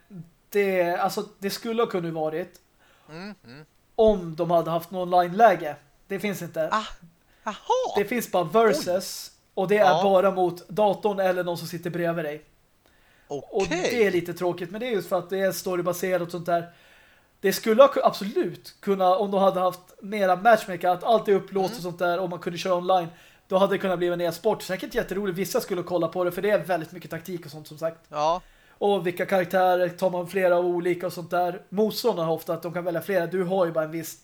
Det, alltså, det skulle ha kunnat varit Mm, mm. om de hade haft någon online-läge. Det finns inte. Ah, jaha! Det finns bara versus och det är Ja. bara mot datorn eller någon som sitter bredvid dig. Okej. Och det är lite tråkigt, men det är just för att det är storybaserat och sånt där. Det skulle absolut kunna, om de hade haft mera matchmaker, att allt är upplåst Mm. och sånt där, och man kunde köra online, då hade det kunnat bli en e-sport. Säkert jätteroligt, vissa skulle kolla på det, för det är väldigt mycket taktik och sånt som sagt. Ja, Och vilka karaktärer tar man flera olika och sånt där. Motståndarna har ofta att de kan välja flera. Du har ju bara en viss,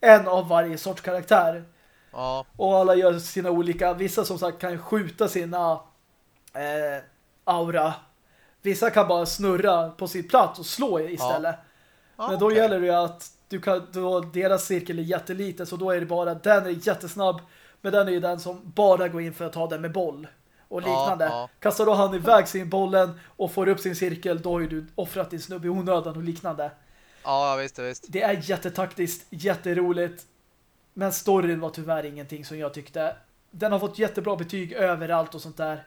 en av varje sorts karaktär. Ja, Och alla gör sina olika. Vissa som sagt kan skjuta sina eh, aura. Vissa kan bara snurra på sin plats och slå istället. ja. Men då okej. gäller det att du kan, då, deras cirkel är jätteliten så då är det bara, den är jättesnabb men den är ju den som bara går in för att ta den med boll och Ja, liknande. ja. Kastar då han iväg sin bollen och får upp sin cirkel, då har ju du offrat din snubbe i onödan och liknande. Ja, visst, visst. Det är jättetaktiskt, jätteroligt. Men storyn var tyvärr ingenting som jag tyckte. Den har fått jättebra betyg överallt och sånt där.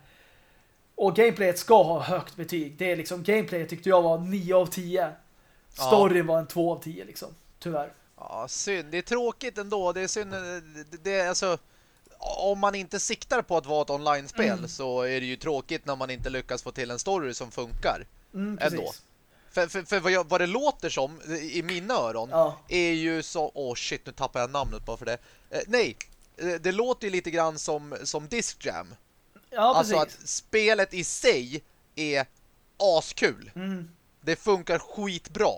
Och gameplayet ska ha högt betyg. Det är liksom, gameplayet tyckte jag var 9 av 10. Storyn var en 2 av 10 liksom. Tyvärr. Ja, synd. Det är tråkigt ändå. Det är synd. Det, det är alltså... Om man inte siktar på att vara ett online-spel Mm. så är det ju tråkigt när man inte lyckas få till en story som funkar. Mm, Ändå. precis. För, för, för vad, jag, vad det låter som i mina öron Ja. är ju så... Åh shit, nu tappar jag namnet bara för det. Eh, nej, eh, det låter ju lite grann som, som Disc Jam. Ja, alltså precis. att spelet i sig är askul. Mm. Det funkar skitbra.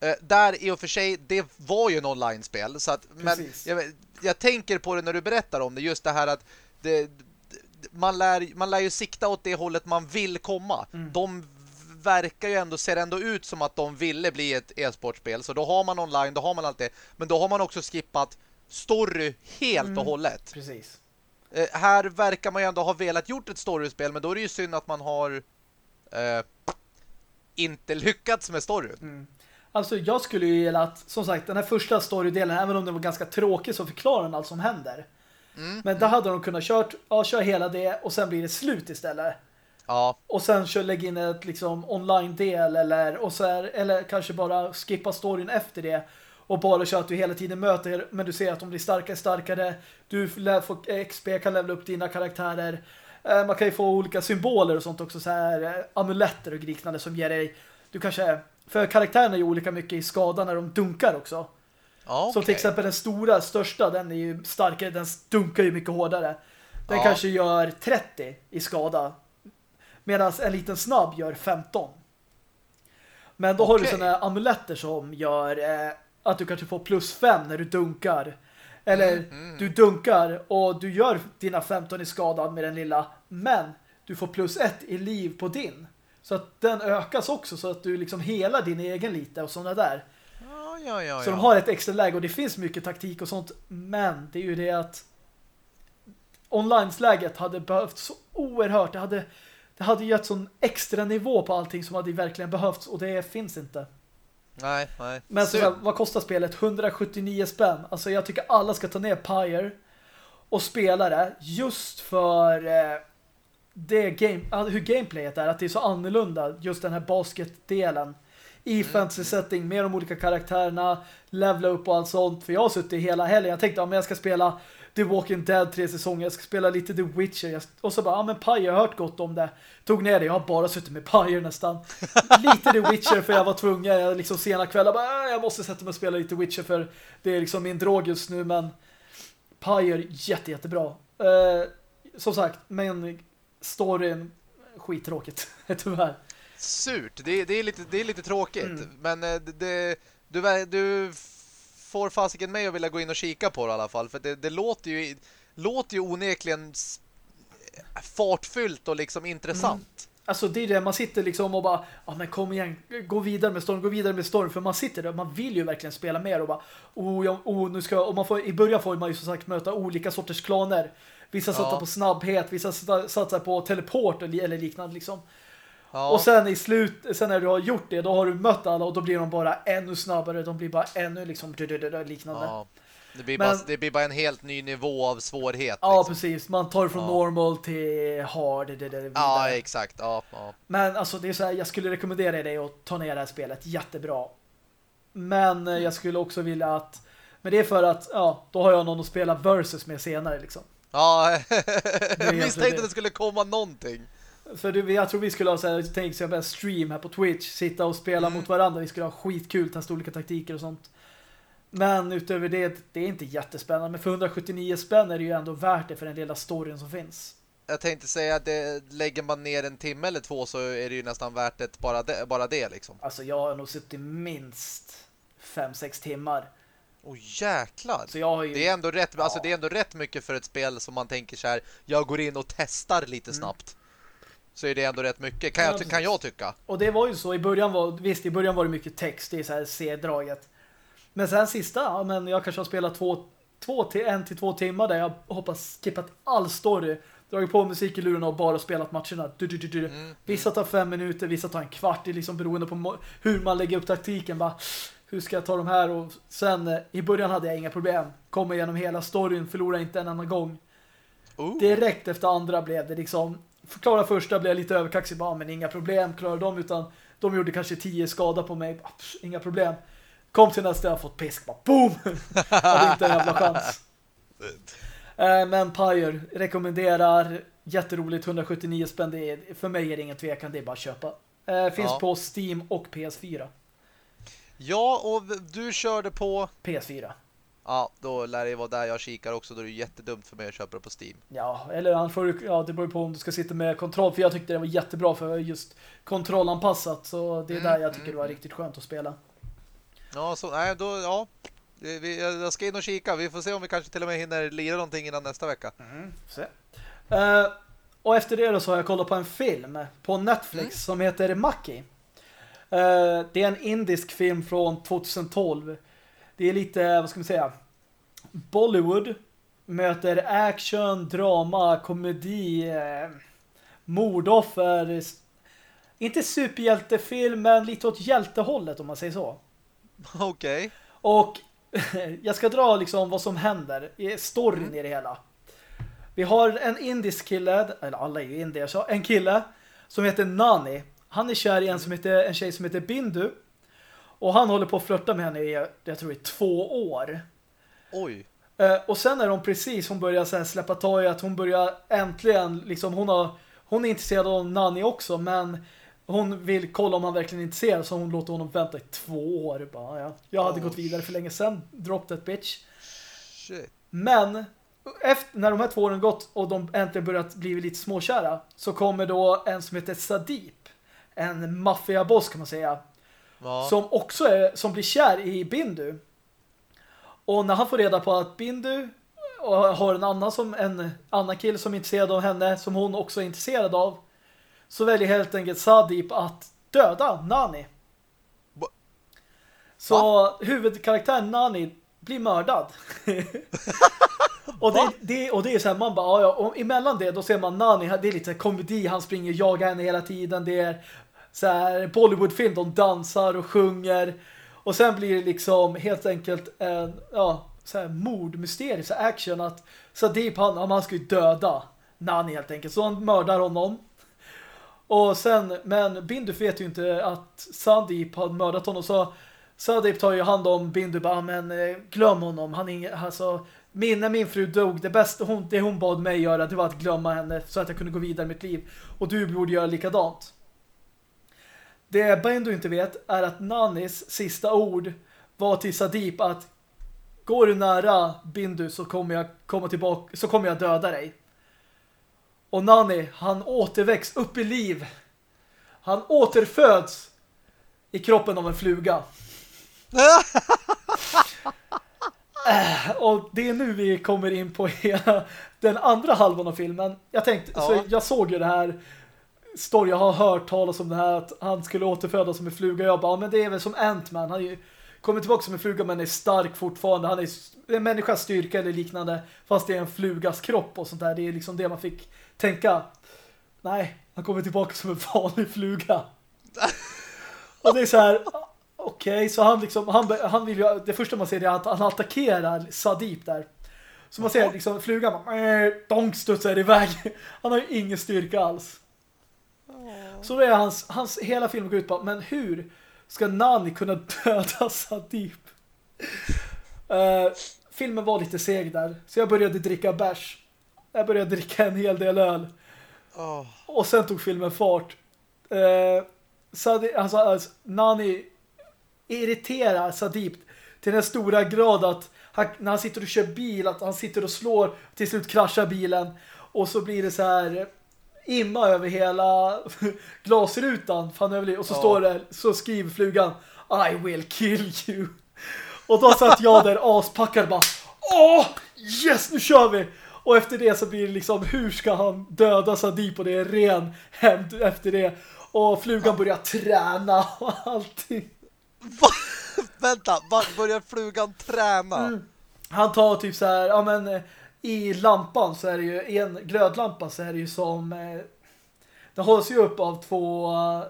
Eh, där i och för sig, det var ju en online-spel. Så att, men jag, jag tänker på det när du berättar om det. Just det här att det- man, lär, man lär ju sikta åt det hållet man vill komma. Mm. De verkar ju ändå, ser ändå ut som att de ville bli ett e-sportspel. Så då har man online, då har man allt det. Men då har man också skippat story helt Mm. och hållet. Precis. Eh, här verkar man ju ändå ha velat gjort ett storyspel, men då är det ju synd att man har eh, inte lyckats med storyn. Mm. Alltså jag skulle ju gilla att, som sagt, den här första storydelen, även om den var ganska tråkig så förklarar den allt som händer. Mm. Men där hade de kunnat kört, ja, kör hela det och sen blir det slut istället. Ja, Och sen kör, lägg in ett liksom online-del eller, och så är, eller kanske bara skippa storyn efter det och bara köra att du hela tiden möter men du ser att de blir starkare starkare. Du lär få XP, kan levela upp dina karaktärer. Eh, Man kan ju få olika symboler och sånt också, så här eh, amuletter och liknande som ger dig, du kanske, för karaktärerna är ju olika mycket i skada när de dunkar också. ja Som till exempel den stora, största, den är ju starkare, den dunkar ju mycket hårdare. Den Ja. kanske gör 30 i skada. Medan en liten snabb gör 15. Men då har du sådana amuletter som gör eh, att du kanske får plus 5 när du dunkar. Eller Mm, mm. du dunkar och du gör dina 15 i skada med den lilla. Men du får plus 1 i liv på din. Så att den ökas också så att du liksom helar din egen lite och sådana där. Ja, ja, ja. Så de har ett extra läge och det finns mycket taktik och sånt. Men det är ju det att online-läget hade behövt så oerhört. Det hade, det hade gett sån extra nivå på allting som hade verkligen behövts och det finns inte. Nej, nej. Men så, vad kostar spelet? 179 spänn. Alltså jag tycker alla ska ta ner Pyre och spela det just för eh, det game, hur gameplayet är. Att det är så annorlunda just den här basketdelen. I Mm. fantasy setting med de olika karaktärerna, levla upp och allt sånt. För jag har suttit hela helgen. Jag tänkte, ja, men jag ska spela The Walking Dead tre säsonger. Jag ska spela lite The Witcher. Jag, och så bara, ja men Pyre, jag har hört gott om det. Tog ner det. Jag har bara suttit med Pyre nästan. <laughs> lite The Witcher för jag var tvungen. Jag liksom sena kvällar bara, "Äh, jag måste sätta mig och spela lite Witcher för det är liksom min drog just nu. Men Pyre, jätte, jättebra. Eh, som sagt, men storyn skittråkigt, <laughs> tyvärr. Surt. Det, det, är lite, det är lite tråkigt. Mm. Men eh, det, det, du, du får fasiken mig att vilja gå in och kika på det i alla fall. För det, det låter ju... låter ju onekligen fartfyllt och liksom intressant. Mm. Alltså det är det, man sitter liksom och bara ja men kom igen, gå vidare med storm, gå vidare med storm för man sitter där, man vill ju verkligen spela mer och bara oh, ja, oh nu ska och man får, i början får man ju som sagt möta olika sorters klaner. Vissa ja. satsar på snabbhet, vissa satsar på teleport eller liknande liksom. Ja. Och sen i slut, sen när du har gjort det, då har du mött alla och då blir de bara ännu snabbare, de blir bara ännu liksom liknande. Ja. Det blir, Men, bara, det blir bara en helt ny nivå av svårighet. Ja, liksom. precis. Man tar från ja. normal till hard. Det, det, det, ja, exakt. Ja, ja. Men alltså, det är så här, jag skulle rekommendera dig att ta ner det här spelet. Jättebra. Men mm. jag skulle också vilja att... Men det är för att, ja, då har jag någon att spela versus med senare liksom. Ja, <laughs> jag misstänkte att det skulle komma någonting. För det, jag tror vi skulle ha så här, tänkt sig en stream här på Twitch, sitta och spela mm. mot varandra. Vi skulle ha skitkul, testa olika taktiker och sånt. Men utöver det, det är inte jättespännande. Men för 179 spänn är det ju ändå värt det för den lilla storyn som finns. Jag tänkte säga att det, lägger man ner en timme eller två så är det ju nästan värt det bara det, bara det liksom. Alltså jag har nog suttit minst 5-6 timmar. Åh oh, jäklar. Ju... det, är ändå rätt, ja. alltså det är ändå rätt mycket för ett spel som man tänker så här, jag går in och testar lite mm. snabbt. Så är det ändå rätt mycket, kan, jag, kan jag tycka. Och det var ju så, i början var, visst i början var det mycket text, det är så här C-draget. Men sen sista, ja, men jag kanske har spelat två, två till en till två timmar där jag hoppas skippat all story. Dragit på musik i luren och bara spelat matcherna. Du, du, du, mm. Vissa tar fem minuter, vissa tar en kvart. Det är liksom beroende på hur man lägger upp taktiken. Bara, hur ska jag ta de här? Och sen eh, i början hade jag inga problem. Kommer igenom hela storyn, förlorar inte en annan gång. Ooh. Direkt efter andra blev det liksom förklara första blev jag lite överkaxig. Bara, men inga problem, klarar de utan de gjorde kanske tio skada på mig. Pff, inga problem. Kom till nästa, jag har fått pisk. Bara, boom! <laughs> hade inte en jävla chans. <laughs> Eh, men Pyre rekommenderar jätteroligt 179 spänn. Det är, för mig är det ingen tvekan, det är bara att köpa. Eh, finns ja. på Steam och PS4. Ja, och du körde på PS4. Ja, då lär det vara där jag kikar också. Då är det jättedumt för mig att köpa det på Steam. Ja, eller han får, ja, det beror på om du ska sitta med kontroll. För jag tyckte det var jättebra för just kontrollanpassat. Så det är mm, där jag tycker mm. det var riktigt skönt att spela. Ja, så, nej, då, ja. jag ska in och kika. Vi får se om vi kanske till och med hinner lira någonting innan nästa vecka. Mm, se. Uh, och efter det då så har jag kollat på en film på Netflix mm. som heter Maki. Uh, det är en indisk film från 2012. Det är lite, vad ska man säga, Bollywood möter action, drama, komedi, eh, mordoffer. Inte superhjältefilm, men lite åt hjältehållet om man säger så. Okej. Okay. Och <laughs> jag ska dra liksom vad som händer storyn mm. i det hela. Vi har en indisk kille, eller alla är ju indier, så en kille som heter Nani. Han är kär i en, som heter, en tjej som heter Bindu. Och han håller på att flirta med henne i, jag tror i två år. Oj. Eh, och sen är de precis, hon börjar så släppa tag i att hon börjar äntligen, liksom hon har, hon är intresserad av Nanny också, men hon vill kolla om han verkligen är intresserad så hon låter honom vänta i två år. Bara, ja. Jag hade oh. gått vidare för länge sedan. Drop that bitch. Shit. Men efter, när de här två åren gått och de äntligen börjat bli lite småkära så kommer då en som heter Sadip. En maffiaboss kan man säga. Ja. Som också är, som blir kär i Bindu. Och när han får reda på att Bindu har en annan som en annan kille som är intresserad av henne som hon också är intresserad av så väljer helt enkelt Sadip att döda Nani. Va? Så Va? huvudkaraktären Nani blir mördad. <laughs> och, det, det, och det är så här, man bara, ja, och emellan det, då ser man Nani, det är lite komedi, han springer och jagar henne hela tiden, det är så här Bollywoodfilm, de dansar och sjunger. Och sen blir det liksom helt enkelt en ja, så här mordmysterium, så action att Sadip han, han ska ju döda Nani helt enkelt. Så han mördar honom. Och sen, men Bindu vet ju inte att Sadip har mördat honom så Sadip tar ju hand om Bindu bara, ah, men eh, glöm honom. Han är alltså, min, när min fru dog, det bästa hon, det hon bad mig göra det var att glömma henne så att jag kunde gå vidare i mitt liv. Och du borde göra likadant. Det Bindu inte vet är att Nanis sista ord var till Sadip att går du nära Bindu så kommer jag komma tillbaka så kommer jag döda dig. Och Nani, han återväcks upp i liv. Han återföds i kroppen av en fluga. Äh, <laughs> och det är nu vi kommer in på hela den andra halvan av filmen. Jag tänkte, ja. så jag såg ju det här story, jag har hört talas om det här att han skulle återfödas som en fluga. Jag bara, ja, men det är väl som Ant-Man. Han ju kommer tillbaka som en fluga men är stark fortfarande. Han är en människas styrka eller liknande fast det är en flugas kropp och sånt där. Det är liksom det man fick tänka. Nej, han kommer tillbaka som en vanlig fluga. och det är så här okej, okay, så han liksom han, han vill ju, det första man ser är att han attackerar Sadip där. Så man ser liksom flugan bara, donk studsar iväg. Han har ju ingen styrka alls. Så det är hans, hans hela filmen går ut på, men hur ska Nani kunna döda Sadip? Uh, filmen var lite seg där, så jag började dricka bärs. Jag började dricka en hel del öl. Oh. Och sen tog filmen fart. Uh, Sadip, alltså, alltså, Nani irriterar Sadip till den stora grad att han, när han sitter och kör bil att han sitter och slår till slut kraschar bilen och så blir det så här imma över hela <laughs> glasrutan och så ja. står det så skriver flugan I will kill you och då satt jag där aspackad bara åh yes nu kör vi och efter det så blir det liksom hur ska han döda Sadip och det är ren hämnd efter det och flugan börjar träna <laughs> och allting Va? Vänta, börjar flugan träna? Mm. Han tar typ så här, ja men i lampan så är det ju, i en glödlampa så är det ju som eh, den hålls ju upp av två eh,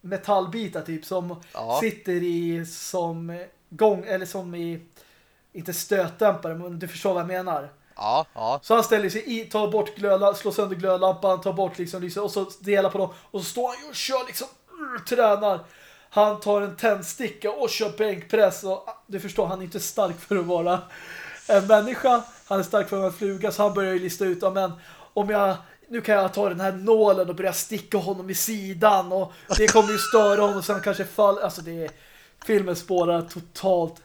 metallbitar typ som ja. sitter i som gång, eller som i inte stötdämpare, men du förstår vad jag menar. Ja, ja. Så han ställer sig i, tar bort glödlampan, slår sönder glödlampan, tar bort liksom, liksom och så delar på dem och så står han och kör liksom, tränar. Han tar en tändsticka och kör bänkpress och ah, du förstår, han är inte stark för att vara en människa. Han är stark för en fluga så han börjar ju lista ut, men om jag nu kan jag ta den här nålen och börja sticka honom i sidan och det kommer ju störa honom och sen kanske fall alltså det är filmen spårar totalt.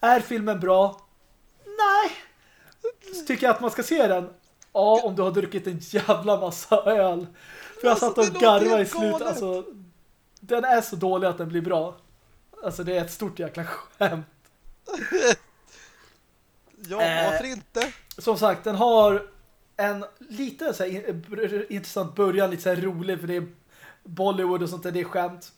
Är filmen bra? Nej. Tycker jag att man ska se den? Ja, om du har druckit en jävla massa öl. För jag satt och garvade i slutet. Alltså, den är så dålig att den blir bra. Alltså det är ett stort jäkla skämt. Ja, varför eh, inte? Som sagt, den har en lite så här, intressant början, lite så här rolig för det är Bollywood och sånt där, det är skämt.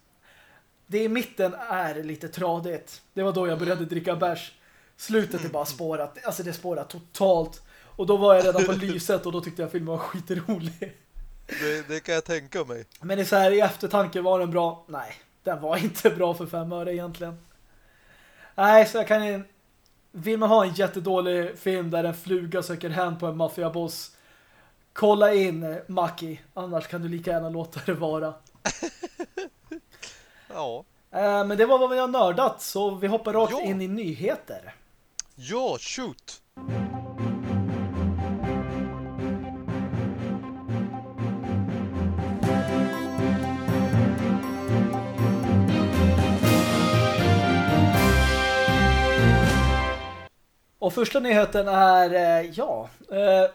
Det i mitten är lite tradigt. Det var då jag började dricka bärs. Slutet är bara spårat. Alltså det spårat totalt. Och då var jag redan på <laughs> lyset och då tyckte jag filmen var skitrolig. Det, det kan jag tänka mig. Men det är så här, i eftertanke var den bra? Nej, den var inte bra för fem öre egentligen. Nej, så jag kan... Vill man ha en jättedålig film där en fluga söker hem på en maffiaboss kolla in Maki. Annars kan du lika gärna låta det vara. <laughs> ja. Eh, men det var vad vi har nördat så vi hoppar rakt ja. in i nyheter. Ja, shoot! Och första nyheten är, eh, ja, eh,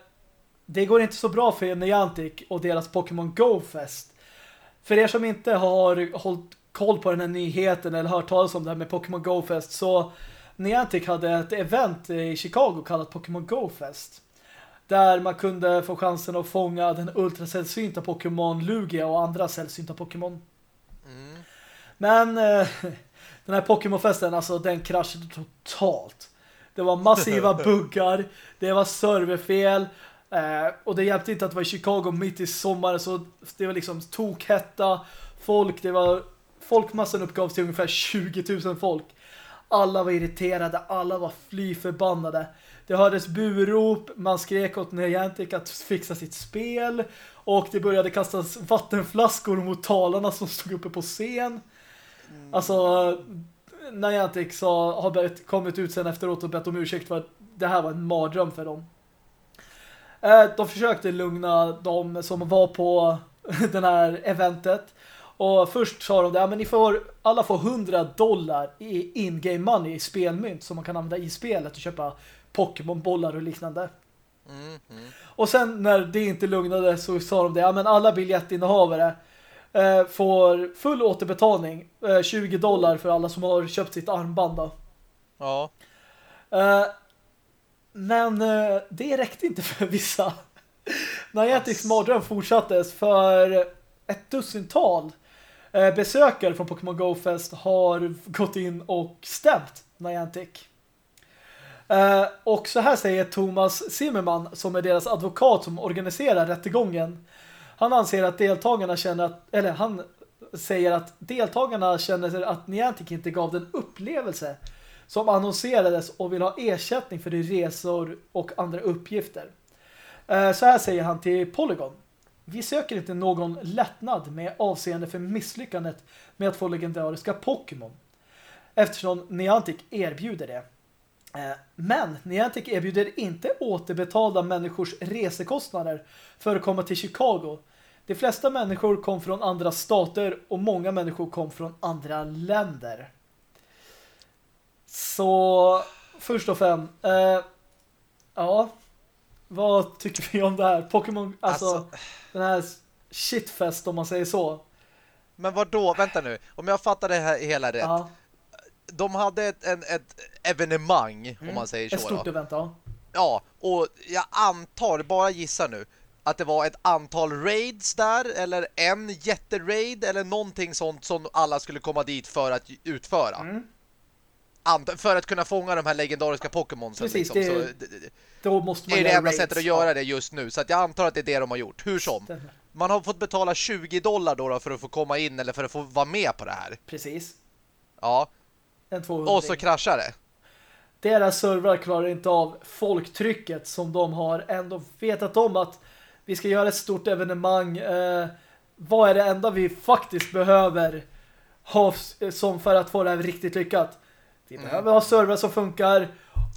det går inte så bra för Niantic och deras Pokémon Go-fest. För er som inte har hållit koll på den här nyheten eller hört talas om det här med Pokémon Go-fest så Niantic hade ett event i Chicago kallat Pokémon Go-fest. Där man kunde få chansen att fånga den ultrasällsynta Pokémon Lugia och andra sällsynta Pokémon. Mm. Men eh, <laughs> den här Pokémon-festen, alltså den kraschade totalt. Det var massiva buggar, det var serverfel eh, och det hjälpte inte att det var i Chicago mitt i sommaren så det var liksom tokhetta, folk, det var folkmassan uppgavs till ungefär 20 000 folk. Alla var irriterade, alla var fly förbannade. Det hördes burop, man skrek åt Niantic att fixa sitt spel och det började kastas vattenflaskor mot talarna som stod uppe på scen. Mm. Alltså Niantic sa, har börjat, kommit ut sen efteråt och bett om ursäkt för att det här var en mardröm för dem. Eh, de försökte lugna de som var på <laughs> den här eventet. Och först sa de det, ja, men ni får, alla får 100 dollar i in-game money i spelmynt som man kan använda i spelet och köpa Pokémon-bollar och liknande. Mm, mm. Och sen när det inte lugnade så sa de det, ja men alla biljettinnehavare eh, får full återbetalning. Eh, 20 dollar för alla som har köpt sitt armband då. Ja. Eh, Men eh, det räckte inte för vissa. Niantics mardröm fortsattes för ett dussintal eh, besökare från Pokémon Go Fest har gått in och stämt Niantic. Eh, och så här säger Thomas Zimmerman som är deras advokat som organiserar rättegången. Han anser att deltagarna känner att, eller han säger att deltagarna känner att Niantic inte gav den upplevelse som annonserades och vill ha ersättning för de resor och andra uppgifter. Eh, så här säger han till Polygon. Vi söker inte någon lättnad med avseende för misslyckandet med att få legendariska Pokémon. Eftersom Niantic erbjuder det. Eh, men Niantic erbjuder inte återbetalda människors resekostnader för att komma till Chicago. De flesta människor kom från andra stater och många människor kom från andra länder. Så först och främst eh, ja vad tycker vi om det här? Pokémon, alltså, alltså, den här shitfest om man säger så. Men vad då? Vänta nu. Om jag fattar det här hela rätt. Ja. De hade ett, en, ett evenemang, mm. om man säger så. Ett stort då. event, ja. Ja, och jag antar, bara gissa nu, att det var ett antal raids där, eller en jätteraid, eller någonting sånt som alla skulle komma dit för att utföra. Mm för att kunna fånga de här legendariska Pokémonsen. Precis, liksom. det, så, då måste man är det enda sättet att göra det just nu. Så att jag antar att det är det de har gjort. Hur som. Man har fått betala 20 dollar då, för att få komma in eller för att få vara med på det här. Precis. Ja. Och så kraschar det. Deras servrar klarar inte av folktrycket som de har ändå vetat om att vi ska göra ett stort evenemang. Eh, vad är det enda vi faktiskt behöver ha som för att få det här riktigt lyckat? Vi mm. behöver ha servrar som funkar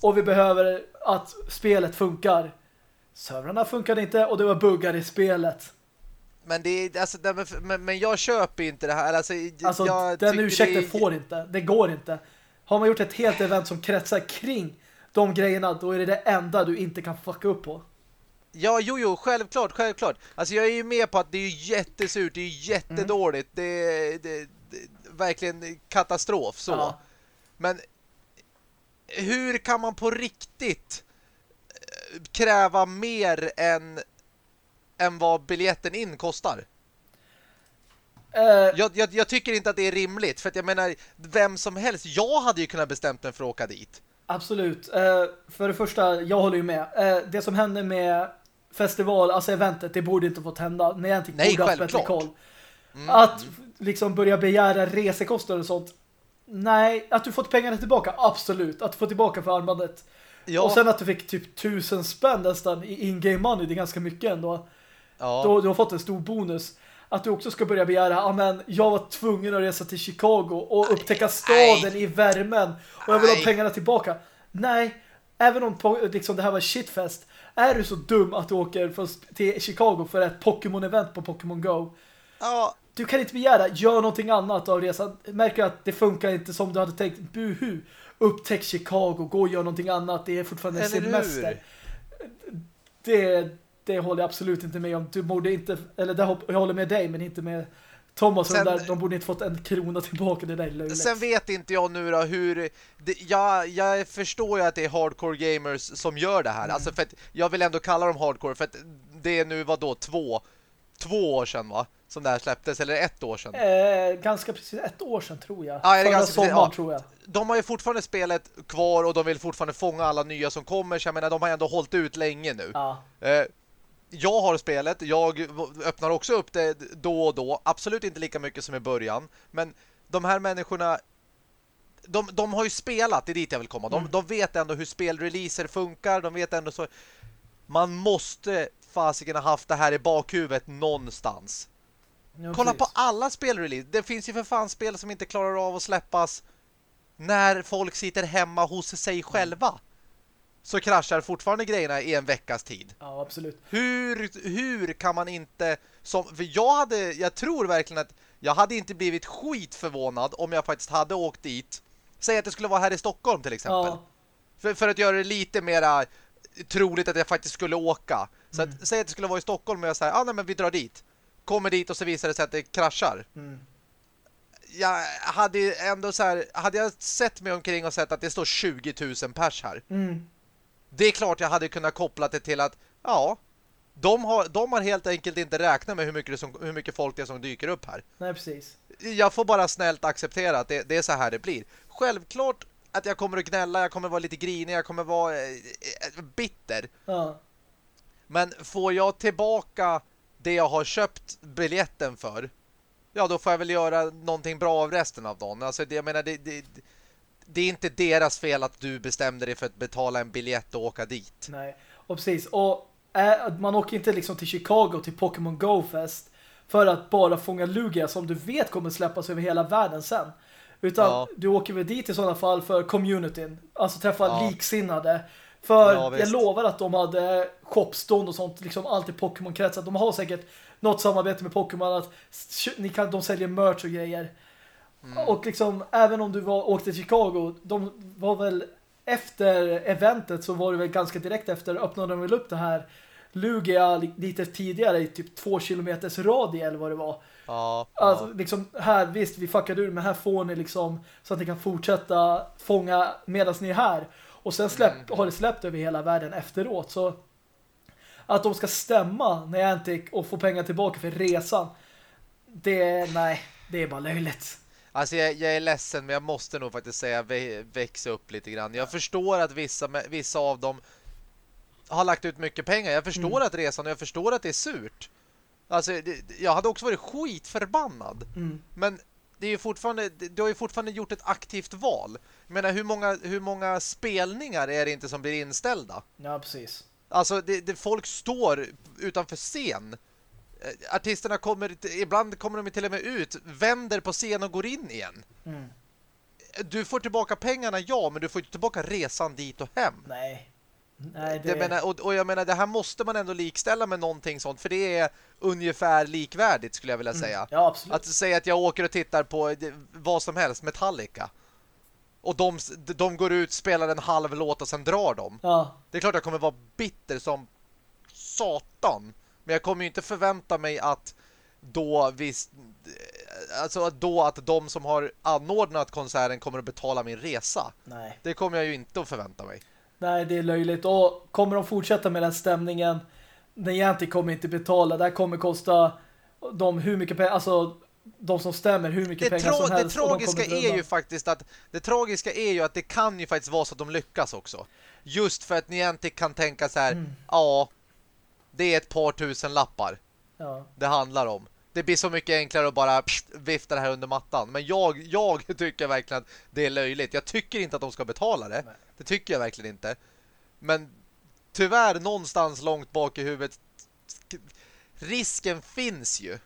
och vi behöver att spelet funkar. Servrarna funkade inte och det var buggar i spelet. Men det är, alltså, men, men jag köper inte det här. Alltså, alltså jag den ursäkten det... får inte. Det går inte. Har man gjort ett helt event som kretsar kring de grejerna, då är det det enda du inte kan fucka upp på. Ja, jo, jo, självklart, självklart. Alltså jag är ju med på att det är jättesurt, det är jättedåligt. Mm. Det, är, det, det verkligen katastrof, så. Ja. Men hur kan man på riktigt eh, kräva mer än, än vad biljetten in kostar? Uh, jag, jag, jag, tycker inte att det är rimligt. För att jag menar, vem som helst. Jag hade ju kunnat bestämt mig för att åka dit. Absolut. Uh, för det första, jag håller ju med. Uh, det som hände med festival, alltså eventet, det borde inte fått hända. När jag inte Nej, självklart. Mm. Att liksom börja begära resekostnader och sånt Nej, att du fått pengarna tillbaka, absolut. Att du får tillbaka för armbandet. Ja. Och sen att du fick typ tusen spänn nästan i in-game money, det är ganska mycket ändå. Ja. Då, du har fått en stor bonus. Att du också ska börja begära, ja men jag var tvungen att resa till Chicago och nej, upptäcka staden nej. i värmen. Och jag vill nej. ha pengarna tillbaka. Nej, även om liksom, det här var shitfest. Är du så dum att du åker till Chicago för ett Pokémon-event på Pokémon Go? Ja, du kan inte begära, gör någonting annat av resan. Märker att det funkar inte som du hade tänkt. Buhu, upptäck Chicago, gå och gör någonting annat. Det är fortfarande Eller semester. Det, det håller jag absolut inte med om. Du borde inte, eller det, jag håller med dig, men inte med Thomas. Sen, där, de borde inte fått en krona tillbaka. Det där löjligt. Sen vet inte jag nu då hur... Det, jag, jag förstår ju att det är hardcore gamers som gör det här. Mm. Alltså för att jag vill ändå kalla dem hardcore för att det är nu, vad då, två, två år sedan va? som det här släpptes, eller ett år sedan? Eh, ganska precis ett år sedan tror jag. Ja, är det ganska sommar, ja. tror jag. De har ju fortfarande spelet kvar och de vill fortfarande fånga alla nya som kommer. Så jag menar, de har ändå hållit ut länge nu. Ja. Eh, jag har spelet, jag öppnar också upp det då och då. Absolut inte lika mycket som i början. Men de här människorna de, de har ju spelat, det är dit jag vill komma. De, mm. de vet ändå hur spelreleaser funkar. De vet ändå så... Man måste fasiken ha haft det här i bakhuvudet någonstans. Ja, Kolla precis. på alla spelrelease. Det finns ju för fan spel som inte klarar av att släppas när folk sitter hemma hos sig själva. Så kraschar fortfarande grejerna i en veckas tid. Ja, absolut. Hur, hur kan man inte... Som, för jag hade... Jag tror verkligen att jag hade inte blivit skitförvånad om jag faktiskt hade åkt dit. Säg att det skulle vara här i Stockholm till exempel. Ja. För, för att göra det lite mera troligt att jag faktiskt skulle åka. Så mm. att, säg att det skulle vara i Stockholm och jag säger, ah, nej men vi drar dit kommer dit och så visar det sig att det kraschar. Mm. Jag hade ändå så här, hade jag sett mig omkring och sett att det står 20 000 pers här. Mm. Det är klart jag hade kunnat koppla det till att ja, de har, de har helt enkelt inte räknat med hur mycket, som, hur mycket folk det är som dyker upp här. Nej, precis. Jag får bara snällt acceptera att det, det är så här det blir. Självklart att jag kommer att gnälla, jag kommer att vara lite grinig, jag kommer att vara eh, eh, bitter. Ja. Men får jag tillbaka det jag har köpt biljetten för, ja då får jag väl göra någonting bra av resten av dagen. Alltså det, jag menar, det, det, det är inte deras fel att du bestämde dig för att betala en biljett och åka dit. Nej, och precis. Och äh, man åker inte liksom till Chicago till Pokémon Go Fest för att bara fånga Lugia som du vet kommer släppas över hela världen sen. Utan ja. du åker väl dit i sådana fall för communityn. Alltså träffa ja. liksinnade. För ja, jag lovar att de hade shopstånd och sånt, liksom allt i Pokémon-kretsar. De har säkert något samarbete med Pokémon att ni kan, de säljer merch och grejer. Mm. Och liksom, även om du var, åkte till Chicago, de var väl efter eventet så var det väl ganska direkt efter öppnade de väl upp det här Lugia lite tidigare i typ två kilometers radie eller vad det var. Ja, alltså, ja. liksom här, visst vi fuckade ur men här får ni liksom så att ni kan fortsätta fånga medan ni är här. Och sen släpp, mm. har det släppt över hela världen efteråt. Så att de ska stämma Niantic och få pengar tillbaka för resan det, nej, det är bara löjligt. Alltså jag, jag, är ledsen men jag måste nog faktiskt säga växa upp lite grann. Jag förstår att vissa, vissa av dem har lagt ut mycket pengar. Jag förstår mm. att resan och jag förstår att det är surt. Alltså det, jag hade också varit skitförbannad. Mm. Men det är ju fortfarande, du har ju fortfarande gjort ett aktivt val. Jag menar, hur många, hur många spelningar är det inte som blir inställda? Ja, precis. Alltså, det, det, folk står utanför scen. Eh, artisterna kommer, ibland kommer de till och med ut, vänder på scen och går in igen. Mm. Du får tillbaka pengarna, ja, men du får inte tillbaka resan dit och hem. Nej. Nej, det... menar, och, och, jag menar, det här måste man ändå likställa med någonting sånt, för det är ungefär likvärdigt skulle jag vilja mm. säga. Mm. Ja, absolut. Att säga att jag åker och tittar på vad som helst, Metallica. Och de, de går ut, spelar en halv låt och sen drar de. Ja. Det är klart jag kommer vara bitter som satan. Men jag kommer ju inte förvänta mig att då vi, alltså då att de som har anordnat konserten kommer att betala min resa. Nej. Det kommer jag ju inte att förvänta mig. Nej, det är löjligt. Och kommer de fortsätta med den stämningen Niantic kommer inte betala. Det här kommer kosta dem hur mycket pengar, alltså de som stämmer hur mycket det pengar som helst. Det tragiska de är ju faktiskt att det tragiska är ju att det kan ju faktiskt vara så att de lyckas också. Just för att Niantic kan tänka så här, mm. ja, det är ett par tusen lappar. Ja. Det handlar om. Det blir så mycket enklare att bara pst, vifta det här under mattan. Men jag, jag <laughs> tycker verkligen att det är löjligt. Jag tycker inte att de ska betala det. Nej. Det tycker jag verkligen inte. Men tyvärr någonstans långt bak i huvudet risken finns ju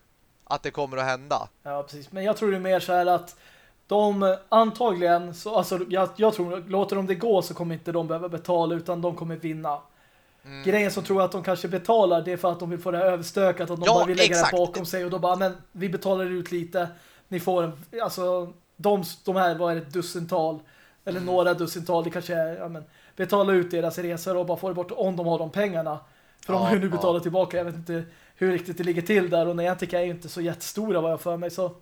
att det kommer att hända. Ja, precis. Men jag tror det är mer så här att de antagligen, så, alltså jag, jag tror, låter de det gå så kommer inte de behöva betala utan de kommer vinna. Mm. Grejen som tror att de kanske betalar det är för att de vill få det överstökat att de ja, bara vill lägga exakt. det bakom sig och då bara, men vi betalar ut lite ni får en, alltså de, de här var ett dussintal eller mm. några dussintal, det kanske är ja, men, betala ut deras resor och bara få det bort om de har de pengarna. För ja, de har ju nu betalat ja. tillbaka, jag vet inte hur riktigt det ligger till där och Niantic är ju inte så jättestora vad jag för mig så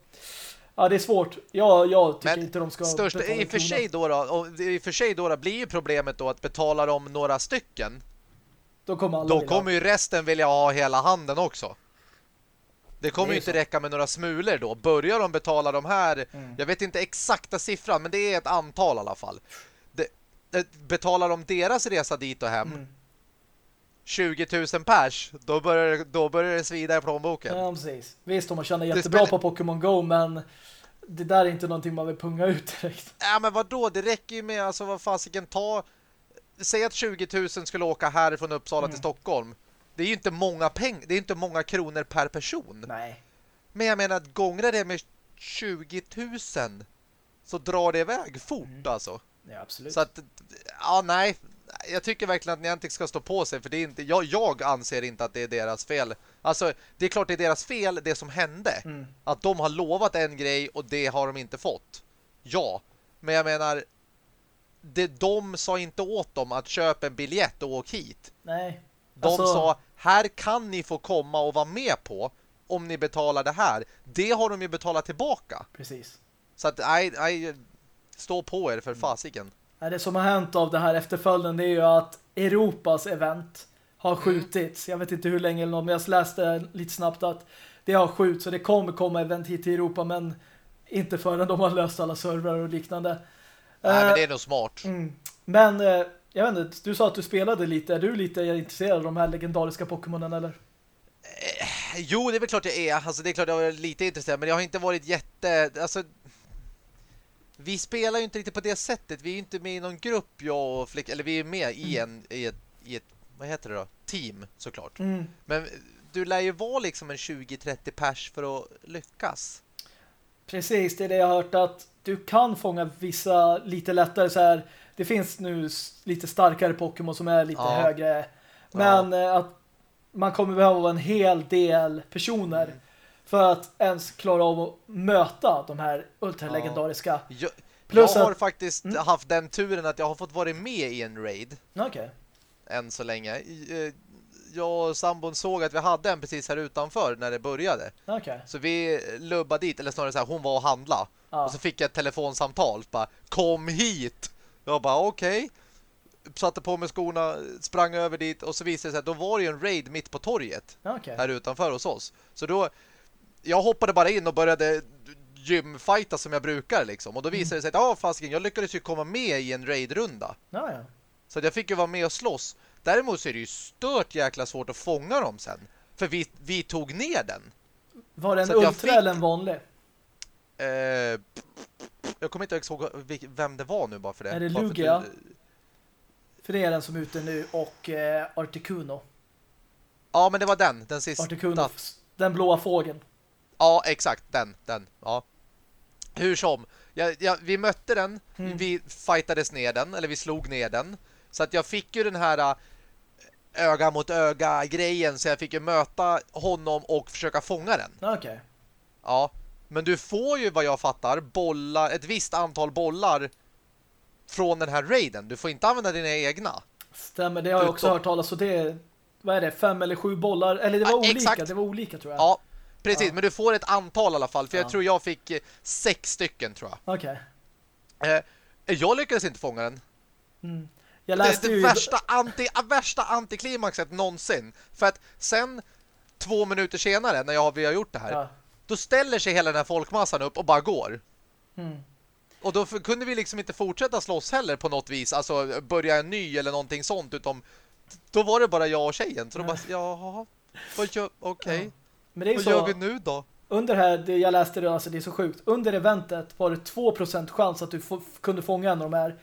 Ja, det är svårt. Ja, jag tycker Men inte de ska största, i för sig då, då och i för sig då, då blir ju problemet då att betala dem några stycken. Då kommer, alla då kommer ju resten vilja ha hela handen också. Det kommer ju inte så. räcka med några smulor då. Börjar de betala de här, mm. jag vet inte exakta siffran, men det är ett antal i alla fall. Det, det, betalar de deras resa dit och hem mm. 20 000 pers, då börjar, då börjar det svida i plånboken. Ja, precis. Visst, de tjänat jättebra på Pokémon Go, men det där är inte någonting man vill punga ut direkt. Ja, men vad då? Det räcker ju med, alltså vad fasiken ta... Säg att 20 000 skulle åka härifrån Uppsala mm. till Stockholm. Det är ju inte många peng det är inte många kronor per person. Nej. Men jag menar att gångra det med 20 000 så drar det iväg fort mm. alltså. Ja, absolut. Så att, ja nej, jag tycker verkligen att Niantic ska stå på sig för det är inte, jag, jag anser inte att det är deras fel. Alltså, det är klart det är deras fel det som hände. Mm. Att de har lovat en grej och det har de inte fått. Ja, men jag menar det, de sa inte åt dem att köpa en biljett och åka hit. Nej. De alltså... sa, här kan ni få komma och vara med på om ni betalar det här. Det har de ju betalat tillbaka. Precis. Så att, nej, nej stå på er för mm. fasiken. Det som har hänt av det här efterföljden det är ju att Europas event har mm. skjutits. Jag vet inte hur länge eller något, men jag läste lite snabbt att det har skjutits så det kommer komma event hit till Europa men inte förrän de har löst alla servrar och liknande. Nej, men det är nog smart. Mm. Men eh, jag vet inte, du sa att du spelade lite. Är du lite intresserad av de här legendariska Pokémonen eller? Eh, jo, det är väl klart jag är. Alltså det är klart jag är lite intresserad, men jag har inte varit jätte... Alltså, vi spelar ju inte riktigt på det sättet. Vi är ju inte med i någon grupp, jag och Flick, eller vi är med i, mm. en, i, ett, i ett, vad heter det då? Team, såklart. Mm. Men du lär ju vara liksom en 20-30 pers för att lyckas. Precis, det är det jag har hört att du kan fånga vissa lite lättare så här. Det finns nu lite starkare Pokémon som är lite ja. högre. Men ja. Eh, att man kommer behöva en hel del personer mm. för att ens klara av att möta de här ultralegendariska. Ja. Jag, jag har att, faktiskt mm. haft den turen att jag har fått vara med i en raid. Okej. Okay. Än så länge. Jag och sambon såg att vi hade en precis här utanför när det började. Okay. Så vi lubbade dit, eller snarare så här, hon var och handla. Ah. Och så fick jag ett telefonsamtal. Bara, kom hit! Jag bara, okej. Okay. Satte på mig skorna, sprang över dit och så visade det sig att då var det ju en raid mitt på torget. Okay. Här utanför hos oss. Så då, jag hoppade bara in och började gymfighta som jag brukar liksom. Och då visade mm. det sig att, ja fasken, jag lyckades ju komma med i en raid-runda. Ah, ja. Så jag fick ju vara med och slåss. Däremot så är det ju stört jäkla svårt att fånga dem sen. För vi, vi tog ner den. Var det en ultra fick... eller en vanlig? Eh, jag kommer inte ihåg vem det var nu bara för det. Är det Lugia? För, för det är den som är ute nu och eh, Articuno. Ja, men det var den, den sista. Articuno, den blåa fågeln. Ja, exakt, den, den, ja. Hur som, ja, ja, vi mötte den, mm. vi fightades ner den, eller vi slog ner den. Så att jag fick ju den här öga mot öga grejen så jag fick ju möta honom och försöka fånga den. Okej. Okay. Ja, men du får ju vad jag fattar bollar, ett visst antal bollar från den här raiden. Du får inte använda dina egna. Stämmer, det har jag också hört talas så det är, vad är det, fem eller sju bollar? Eller det var ja, olika, exakt. det var olika tror jag. Ja, precis, ja. men du får ett antal i alla fall. För ja. jag tror jag fick eh, sex stycken tror jag. Okej. Okay. Eh, jag lyckades inte fånga den. Mm. Jag läste det är det ju... värsta, anti, värsta antiklimaxet någonsin. För att sen två minuter senare när jag, vi har gjort det här ja. då ställer sig hela den här folkmassan upp och bara går. Mm. Och då kunde vi liksom inte fortsätta slåss heller på något vis. Alltså börja en ny eller någonting sånt. Utom då var det bara jag och tjejen. Så då bara, ja, vad gör, okej. Okay. Ja. vad så, gör vi nu då? Under här, det jag läste det, alltså det är så sjukt. Under eventet var det 2% chans att du kunde fånga en av de här.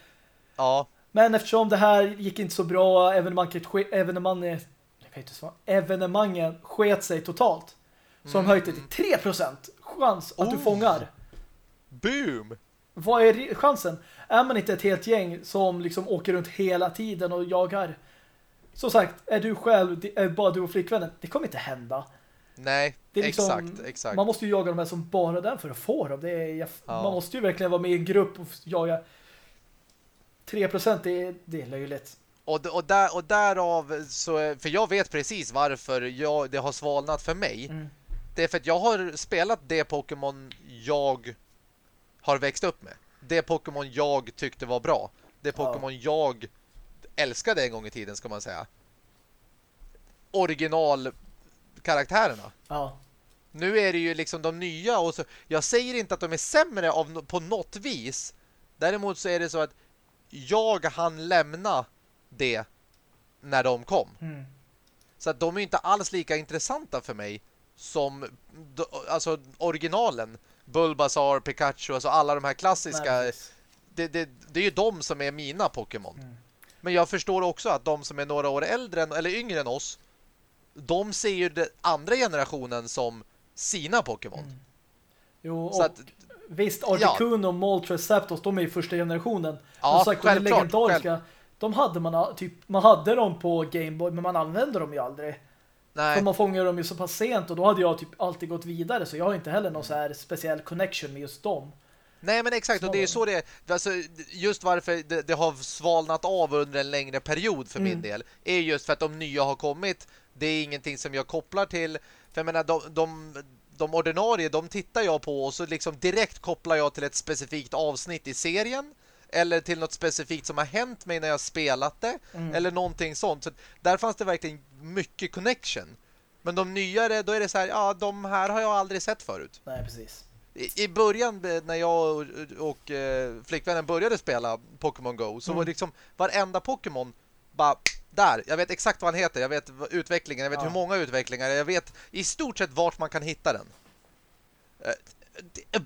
Ja. Men eftersom det här gick inte så bra, evenemanget, evenemanget, evenemangen sket sig totalt. Så mm. de höjt det till 3% chans att oh. du fångar. Boom! Vad är chansen? Är man inte ett helt gäng som liksom åker runt hela tiden och jagar? Som sagt, är du själv, är bara du och flickvännen, det kommer inte hända. Nej, liksom, exakt, exakt. Man måste ju jaga de här som bara den för att få dem. Det är, ja. Man måste ju verkligen vara med i en grupp och jaga 3% det det är löjligt. Och, och, där, och därav så, för jag vet precis varför jag, det har svalnat för mig. Mm. Det är för att jag har spelat det Pokémon jag har växt upp med. Det Pokémon jag tyckte var bra. Det Pokémon ja. jag älskade en gång i tiden ska man säga. Original karaktärerna. Ja. Nu är det ju liksom de nya och så, jag säger inte att de är sämre av, på något vis. Däremot så är det så att jag hann lämna det när de kom. Mm. Så att de är inte alls lika intressanta för mig som alltså originalen. Bulbasaur, Pikachu, alltså alla de här klassiska. Nej, det, det, det, är ju de som är mina Pokémon. Mm. Men jag förstår också att de som är några år äldre eller yngre än oss de ser ju den andra generationen som sina Pokémon. Mm. Jo, så att, Visst, Articuno ja. och Moltres Zapdos, de är ju första generationen. Ja, men sagt, självklart. De legendariska, själv. de hade man typ, man hade dem på Gameboy, men man använde dem ju aldrig. Nej. För man fångade dem ju så pass sent och då hade jag typ alltid gått vidare så jag har inte heller någon så här speciell connection med just dem. Nej men exakt, och det är så det. Alltså, just varför det, det, har svalnat av under en längre period för mm. min del är just för att de nya har kommit. Det är ingenting som jag kopplar till. För jag menar, de, de, de ordinarie, de tittar jag på och så liksom direkt kopplar jag till ett specifikt avsnitt i serien eller till något specifikt som har hänt mig när jag spelat det Mm. eller någonting sånt. Så där fanns det verkligen mycket connection. Men de nyare, då är det så här, ja, de här har jag aldrig sett förut. Nej, precis. I, i början eh, när jag och, och eh, flickvännen började spela Pokémon Go så Mm. var det liksom varenda Pokémon bara där. Jag vet exakt vad han heter. Jag vet utvecklingen. Jag vet Ja. hur många utvecklingar. Jag vet i stort sett vart man kan hitta den. Det- eh,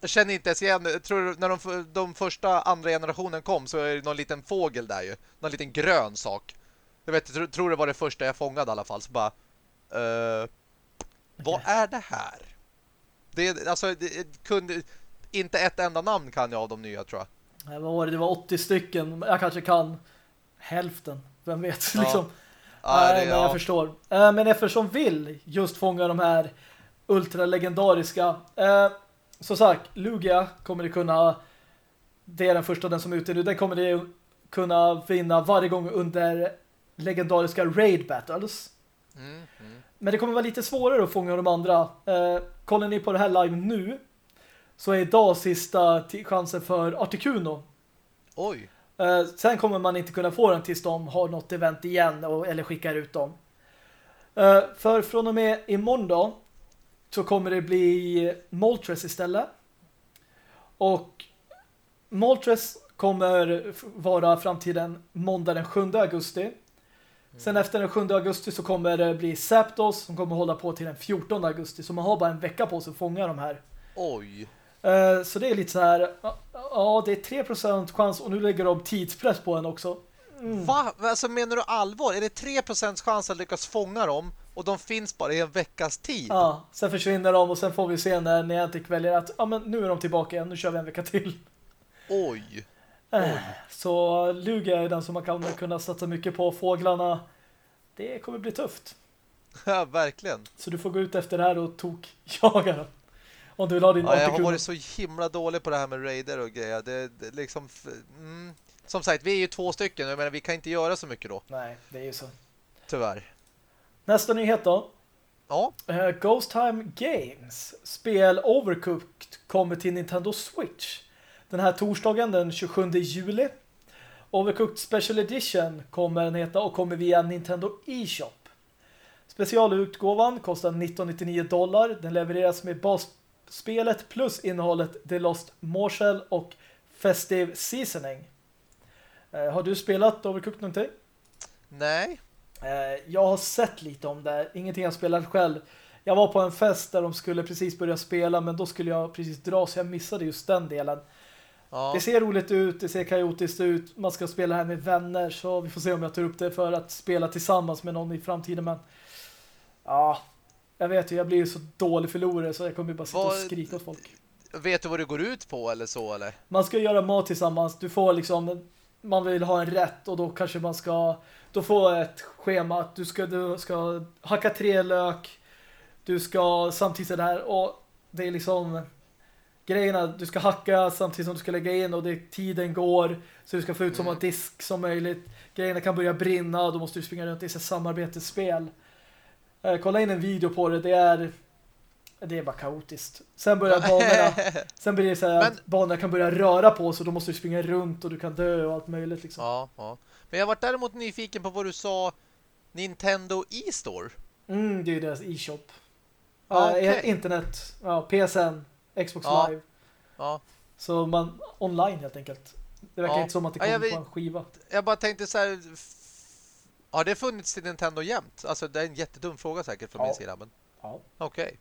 Jag känner inte ens igen. Jag tror när de, de första andra generationen kom så är det någon liten fågel där ju. Någon liten grön sak. Jag vet, jag tror, det var det första jag fångade i alla fall. Så bara... eh, Vad är det här? Det, är- alltså, det kunde, inte ett enda namn kan jag av de nya tror jag. Nej, vad var det? Det var 80 stycken. Jag kanske kan hälften. Vem vet, <laughs> Ja. liksom. Ja, det, men ja. jag förstår. Eh, Men eftersom vill just fånga de här ultralegendariska. Eh, som sagt, Lugia kommer det kunna det är den första, den som är ute nu. Den kommer det kunna vinna varje gång under legendariska raid battles. Mm, mm. Men det kommer vara lite svårare att fånga de andra. Eh, kollar ni på det här live nu så är idag sista chansen för Articuno. Oj. Eh, sen kommer man inte kunna få den tills de har något event igen och, eller skickar ut dem. Eh, för från och med imorgon då så kommer det bli Moltres istället. Och Moltres kommer vara framtiden måndag den 7 augusti. Sen efter den 7 augusti så kommer det bli Zapdos som kommer hålla på till den 14 augusti. Så man har bara en vecka på sig att fånga de här. Oj. Eh, Så det är lite så här ja, det är 3% chans och nu lägger de tidspress på en också. Va? Alltså menar du allvar? Är det 3% chans att lyckas fånga dem och de finns bara i en veckas tid? Ja, sen försvinner de och sen får vi se när Niantic väljer att ja, men nu är de tillbaka igen, nu kör vi en vecka till. Oj. Eh, Så Lugia är den som man kan kunna satsa mycket på. Fåglarna, det kommer bli tufft. Ja, verkligen. Så du får gå ut efter det här och tokjaga dem. Om du vill ha din Ja, jag har varit så himla dålig på det här med raider och grejer. Det, det liksom... Mm. Som sagt, vi är ju två stycken. Jag menar, vi kan inte göra så mycket då. Nej, det är ju så. Tyvärr. Nästa nyhet då. Ja. Eh, Ghost Time Games spel Overcooked kommer till Nintendo Switch den här torsdagen den 27 juli. Overcooked Special Edition kommer den heta och kommer via Nintendo eShop. Specialutgåvan kostar 1999 dollar. Den levereras med basspelet plus innehållet The Lost Morsel och Festive Seasoning. Eh, har du spelat Overcooked någonting? Nej. Eh, Jag har sett lite om det. Ingenting jag spelat själv. Jag var på en fest där de skulle precis börja spela men då skulle jag precis dra så jag missade just den delen. Ja. Det ser roligt ut, det ser kaotiskt ut. Man ska spela här med vänner så vi får se om jag tar upp det för att spela tillsammans med någon i framtiden. Men ja, jag vet ju, jag blir ju så dålig förlorare så jag kommer ju bara sitta och skrika åt folk. Vet du vad det går ut på eller så, eller? Man ska göra mat tillsammans. Du får liksom man vill ha en rätt och då kanske man ska då får ett schema att du ska, du ska hacka tre lök du ska samtidigt så där och det är liksom grejerna, du ska hacka samtidigt som du ska lägga in och det, tiden går så du ska få ut så många disk som möjligt. Grejerna kan börja brinna och då måste du springa runt i ett samarbetsspel. Eh, kolla in en video på det, det är det är bara kaotiskt. Sen börjar banorna <laughs> Sen blir det så här Men- att banorna kan börja röra på så då måste du springa runt och du kan dö och allt möjligt liksom. Ja, ja. Men jag var däremot nyfiken på vad du sa Nintendo e-store. Mm, det är ju deras e-shop. Ja, Ja, okej. internet, ja, PSN, Xbox Ja. Live. Ja. Så man, online helt enkelt. Det verkar Ja. inte som att det Ja, kommer vet- på en skiva. Jag bara tänkte så här... Har det funnits till Nintendo jämt? Alltså det är en jättedum fråga säkert från Ja. min sida, men Ja, okej.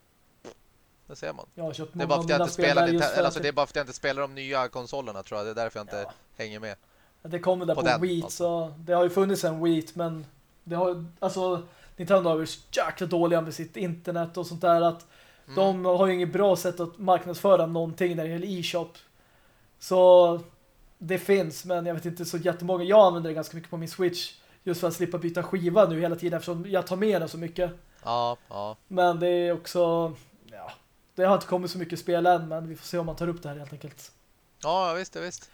Det ser man. jag har köpt Det är bara för att jag inte spel spelar Nintendo, att alltså det är bara för att jag inte spelar de nya konsolerna tror jag. Det är därför jag inte Ja. hänger med. det kommer där på på, den, Wii alltså. så det har ju funnits en Wii men det har alltså Nintendo har så jäkla dåliga med sitt internet och sånt där att Mm. De har ju inget bra sätt att marknadsföra någonting när det gäller e-shop. Så det finns, men jag vet inte så jättemånga. Jag använder det ganska mycket på min Switch just för att slippa byta skiva nu hela tiden eftersom jag tar med den så mycket. Ja, ja. Men det är också, ja, det har inte kommit så mycket spel än, men vi får se om man tar upp det här helt enkelt. Ja, visst, visst.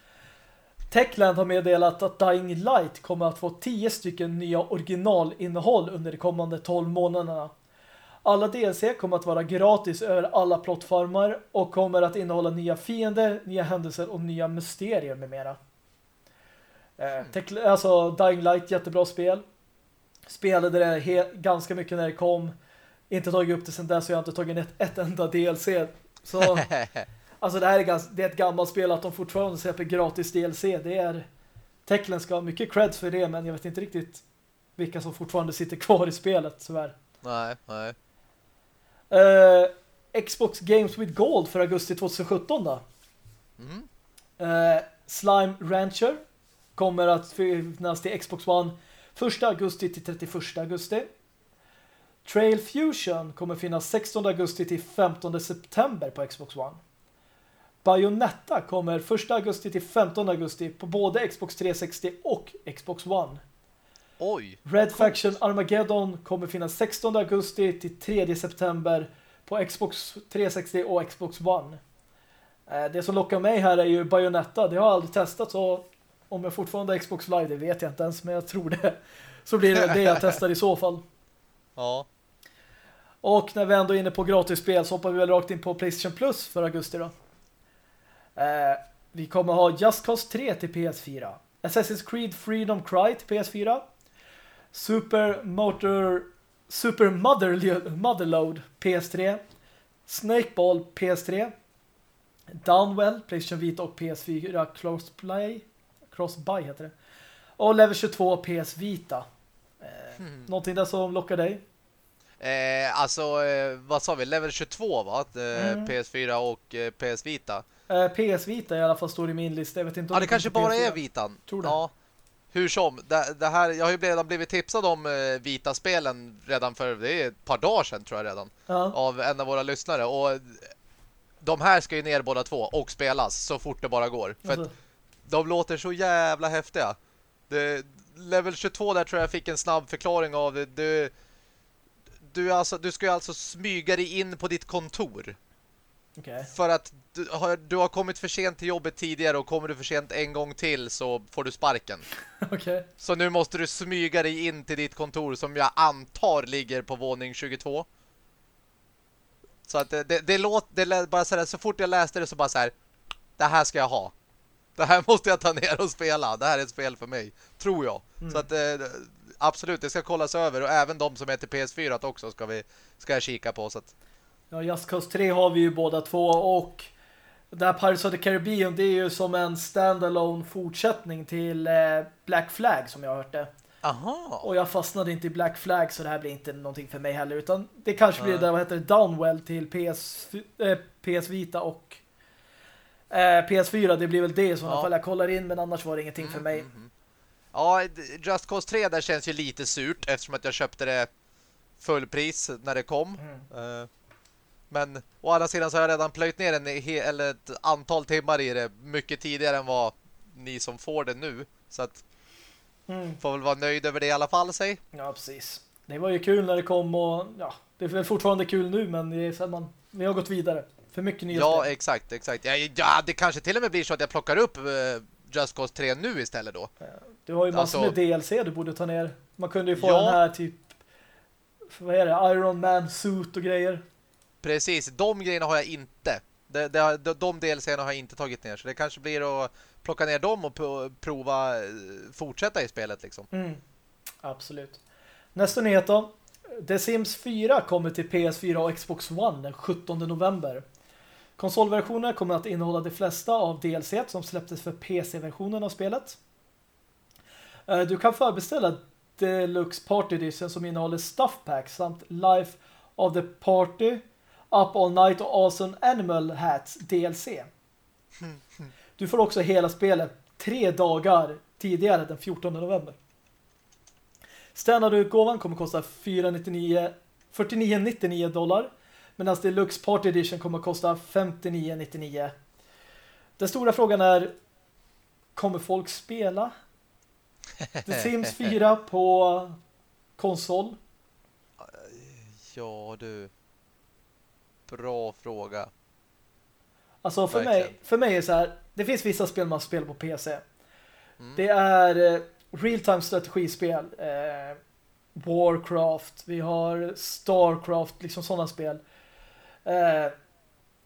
Techland har meddelat att Dying Light kommer att få 10 stycken nya originalinnehåll under de kommande 12 månaderna. Alla DLC kommer att vara gratis över alla plattformar och kommer att innehålla nya fiender, nya händelser och nya mysterier med mera. Eh, alltså Dying Light, jättebra spel. Spelade det ganska mycket när det kom. Inte tagit upp det sedan dess så jag har inte tagit ett, ett enda DLC. Så <laughs> alltså det här är, ganska, det är ett gammalt spel att de fortfarande släpper gratis DLC. Det är Techland ska ha mycket cred för det men jag vet inte riktigt vilka som fortfarande sitter kvar i spelet tyvärr. Nej, nej. Uh, Xbox Games with Gold för augusti 2017 då. Mm. Uh, Slime Rancher kommer att finnas till Xbox One 1 augusti till 31 augusti. Trail Fusion kommer finnas 16 augusti till 15 september på Xbox One. Bayonetta kommer 1 augusti till 15 augusti på både Xbox 360 och Xbox One. Oj! Red Faction Armageddon kommer finnas 16 augusti till 3 september på Xbox 360 och Xbox One. Eh, det som lockar mig här är ju Bayonetta. Det har jag aldrig testat så om jag fortfarande har Xbox Live, det vet jag inte ens men jag tror det. Så blir det det jag testar i så fall. <laughs> Ja. Och när vi ändå är inne på gratisspel så hoppar vi väl rakt in på Playstation Plus för augusti då. Eh, vi kommer ha Just Cause 3 till PS4. Assassin's Creed Freedom Cry till PS4. Super Motor Super Mother, Motherload PS3. Snakeball PS3. Downwell, PlayStation Vita och PS4 Crossplay. Crossbuy heter det. Och Level 22 PS Vita. Eh, hmm. Någonting där som lockar dig? Eh, alltså, eh, vad sa vi? Level 22 va? Eh, mm. PS4 och eh, PS Vita. Eh, PS Vita i alla fall står i min lista. Jag vet inte om ja, det, det kanske bara PS4. är Vitan. Tror det. Ja. Hur som, det, det, här, jag har ju redan blivit tipsad om eh, Vita-spelen redan för det är ett par dagar sedan tror jag redan. Ja. Av en av våra lyssnare. Och de här ska ju ner båda två och spelas så fort det bara går. För alltså. De låter så jävla häftiga. Det, level 22 där tror jag fick en snabb förklaring av det. Du, du, alltså, du ska ju alltså smyga dig in på ditt kontor. Okay. För att du har, du har kommit för sent till jobbet tidigare och kommer du för sent en gång till så får du sparken. <laughs> Okay. Så nu måste du smyga dig in till ditt kontor som jag antar ligger på våning 22. Så att det, det, det låter det bara så, här, så fort jag läste det så bara så här det här ska jag ha. Det här måste jag ta ner och spela. Det här är ett spel för mig, tror jag. Mm. Så att eh, absolut, det ska kollas över och även de som är till PS4 också ska vi ska jag kika på så att Ja, Just Cause 3 har vi ju båda två och det här Pirates of the Caribbean det är ju som en standalone fortsättning till eh, Black Flag som jag har hört det. Aha. Och jag fastnade inte i Black Flag så det här blir inte någonting för mig heller utan det kanske blir det, vad heter det, Downwell till PS, eh, PS Vita och eh, PS4, det blir väl det i sådana ja. fall jag kollar in men annars var det ingenting mm, för mig. Mm, mm. Ja, Just Cause 3 där känns ju lite surt eftersom att jag köpte det fullpris när det kom. Uh, men å andra sidan så har jag redan plöjt ner en, eller ett antal timmar i det mycket tidigare än vad ni som får det nu. Så att mm. får väl vara nöjd över det i alla fall, säg. Ja, precis. Det var ju kul när det kom och ja, det är väl fortfarande kul nu men det är så man, vi har gått vidare. För mycket nya Ja, spel. exakt, exakt. Ja, ja, det kanske till och med blir så att jag plockar upp uh, Just Cause 3 nu istället då. Du har ju massor alltså, med DLC du borde ta ner. Man kunde ju få ja. den här typ vad är det? Iron Man suit och grejer. Precis, de grejerna har jag inte. De, de, de, de delserierna har jag inte tagit ner. Så det kanske blir att plocka ner dem och prova eh, fortsätta i spelet liksom. Mm, absolut. Nästa nyhet då. The Sims 4 kommer till PS4 och Xbox One den 17 november. Konsolversionen kommer att innehålla de flesta av DLC som släpptes för PC-versionen av spelet. Eh, du kan förbeställa Deluxe Party Edition som innehåller Stuff Pack samt Life of the Party Up All Night och Awesome Animal Hats DLC. Du får också hela spelet tre dagar tidigare den 14 november. Standardutgåvan kommer kosta 49,99 dollar medan Deluxe Party Edition kommer kosta 59,99. Den stora frågan är kommer folk spela The Sims <laughs> 4 på konsol? Ja, du. Bra fråga. Alltså för mig, för mig är så här, det finns vissa spel man spelar på PC. Mm. Det är eh, real-time strategispel. Eh, Warcraft, vi har Starcraft, liksom sådana spel. Eh,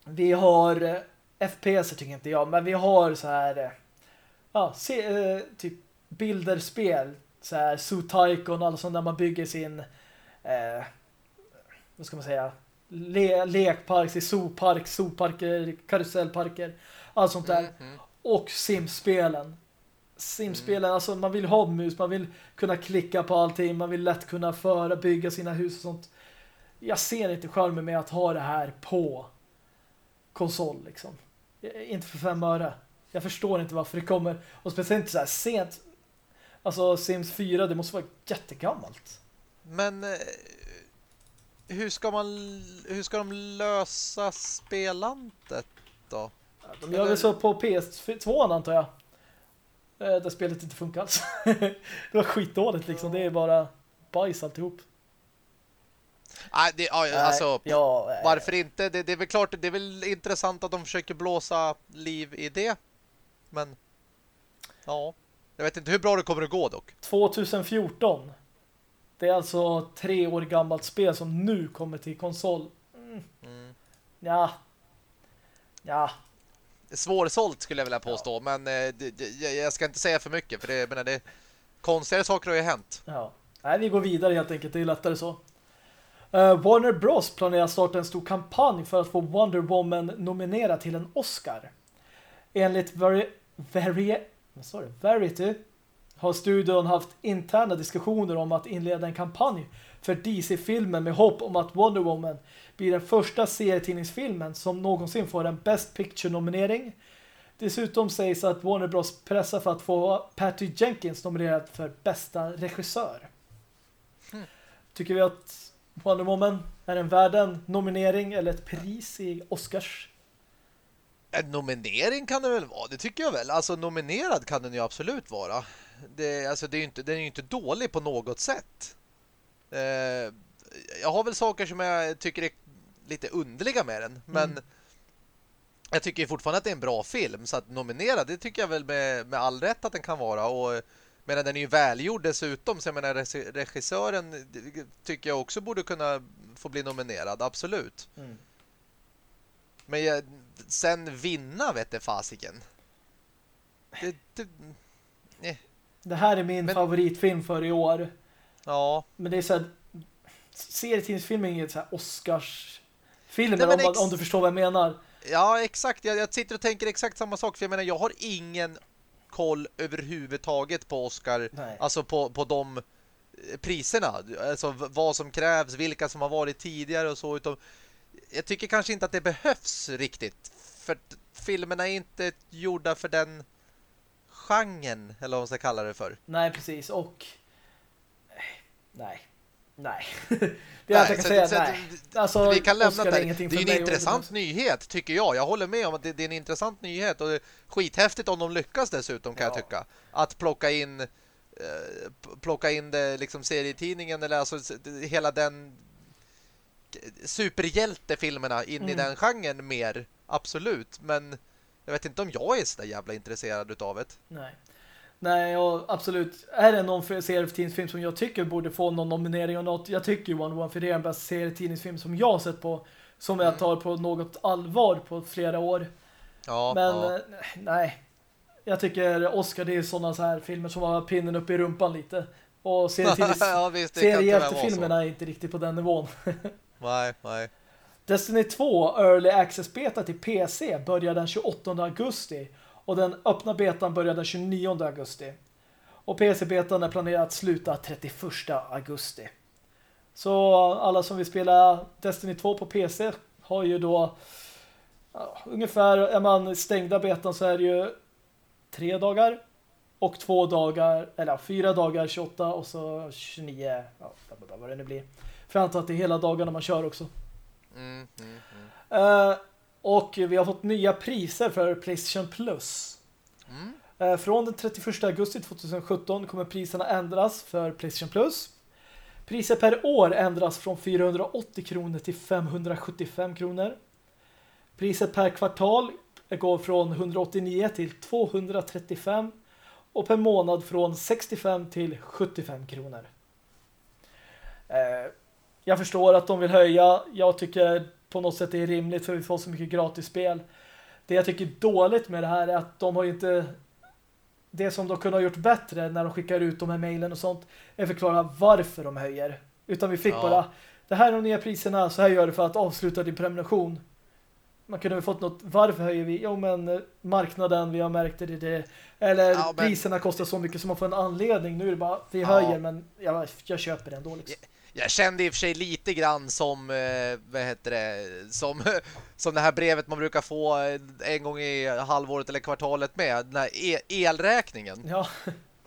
vi har eh, FPS tycker inte jag, men vi har så här eh, ja, se, eh, typ bilderspel, så här Zoo Tycoon, alltså där man bygger sin eh, vad ska man säga le lekpark, zoopark, zooparker, karusellparker, allt sånt där. Mm -hmm. Och simspelen. Simspelen, mm. alltså man vill ha mus, man vill kunna klicka på allting, man vill lätt kunna föra, bygga sina hus och sånt. Jag ser inte charmen med att ha det här på konsol liksom. Inte för fem öre. Jag förstår inte varför det kommer. Och speciellt inte så här sent. Alltså Sims 4, det måste vara jättegammalt. Men eh, hur ska man hur ska de lösa spelandet då? de gör väl så på PS2 antar jag. Eh, där spelet inte funkar alls. <laughs> det var skitdåligt liksom. Det är bara bajs alltihop. Nej, det, ja, alltså, ja, varför inte? Det, det, är väl klart, det är väl intressant att de försöker blåsa liv i det. Men, ja. Jag vet inte hur bra det kommer att gå dock. 2014. Det är alltså tre år gammalt spel som nu kommer till konsol. Mm. Mm. Ja. Ja. Svårsålt skulle jag vilja påstå. Ja. Men eh, det, det, jag ska inte säga för mycket. För det, menar, det konstigare saker har ju hänt. Ja. Nej, vi går vidare helt enkelt. Det är lättare så. Uh, Warner Bros planerar starta en stor kampanj för att få Wonder Woman nominerad till en Oscar. Enligt Vari Vari sorry, Verity har studion haft interna diskussioner om att inleda en kampanj för DC-filmen med hopp om att Wonder Woman blir den första serietidningsfilmen som någonsin får en Best Picture-nominering. Dessutom sägs att Warner Bros pressar för att få Patty Jenkins nominerad för bästa regissör. Mm. Tycker vi att Wonder Woman är en värd en nominering eller ett pris i Oscars? En nominering kan det väl vara, det tycker jag väl. Alltså nominerad kan den ju absolut vara det, alltså det är inte, den är ju inte dålig på något sätt. Eh, jag har väl saker som jag tycker är lite underliga med den. Men mm. jag tycker fortfarande att det är en bra film. Så att nominera, det tycker jag väl med, med all rätt att den kan vara. Och men den är ju välgjord dessutom. Så jag menar, regissören tycker jag också borde kunna få bli nominerad. Absolut. Mm. Men jag, sen vinna vet det fasiken. Det, det, nej. Det här är min men... favoritfilm för i år. Ja. Men det är så här serietidningsfilm är inget så här Oscars-film om, om du förstår vad jag menar. Ja, exakt. Jag, jag sitter och tänker exakt samma sak. För jag menar, jag har ingen koll överhuvudtaget på Oscar. Nej. Alltså på, på de eh, priserna. Alltså vad som krävs, vilka som har varit tidigare och så. Utan jag tycker kanske inte att det behövs riktigt. För filmerna är inte gjorda för den genren, eller vad man ska kalla det för. Nej, precis. Och nej. Nej. <laughs> det är allt jag kan säga. Så, nej. Alltså, vi kan lämna det. Det är ju en intressant nyhet, tycker jag. Jag håller med om att det, det är en intressant nyhet. Och skithäftigt om de lyckas dessutom, kan ja. jag tycka. Att plocka in eh, plocka in det liksom serietidningen eller alltså hela den superhjältefilmerna in mm. i den genren mer. Absolut. Men jag vet inte om jag är så jävla intresserad utav det. Nej. Nej, och absolut. Är det någon serietidningsfilm som jag tycker borde få någon nominering och något? Jag tycker ju One One för det är den bästa serietidningsfilm som jag har sett på. Som jag mm. tar på något allvar på flera år. Ja, Men ja. Eh, nej. Jag tycker Oscar det är sådana så här filmer som har pinnen upp i rumpan lite. Och seriehjältefilmerna <laughs> är inte riktigt på den nivån. <laughs> nej, nej. Destiny 2 Early Access beta till PC börjar den 28 augusti och den öppna betan börjar den 29 augusti. Och PC-betan är planerad att sluta 31 augusti. Så alla som vill spela Destiny 2 på PC har ju då ja, ungefär, är man stängda betan så är det ju tre dagar och två dagar, eller fyra dagar 28 och så 29, ja, vad det nu blir. För jag antar att det är hela dagarna man kör också. Mm, mm, mm. Uh, och vi har fått nya priser för PlayStation Plus. Uh, från den 31 augusti 2017 kommer priserna ändras för PlayStation Plus. Priser per år ändras från 480 kronor till 575 kronor. Priset per kvartal går från 189 till 235 och per månad från 65 till 75 kronor. Eh, jag förstår att de vill höja. Jag tycker på något sätt är rimligt för vi får så mycket gratis spel. Det jag tycker är dåligt med det här är att de har inte det som de kunde ha gjort bättre när de skickar ut de här mejlen och sånt är förklara varför de höjer. Utan vi fick ja. bara det här är de nya priserna, så här gör du för att avsluta din prenumeration. Man kunde ha fått något, varför höjer vi? Jo men eh, marknaden, vi har märkt det, det. Eller ja, men... priserna kostar så mycket som man får en anledning. Nu är det bara, vi ja. höjer men jag, jag köper det ändå liksom. Jag kände i och för sig lite grann som eh, vad heter det som, <laughs> som det här brevet man brukar få eh, en gång i halvåret eller kvartalet med den här e elräkningen. Ja.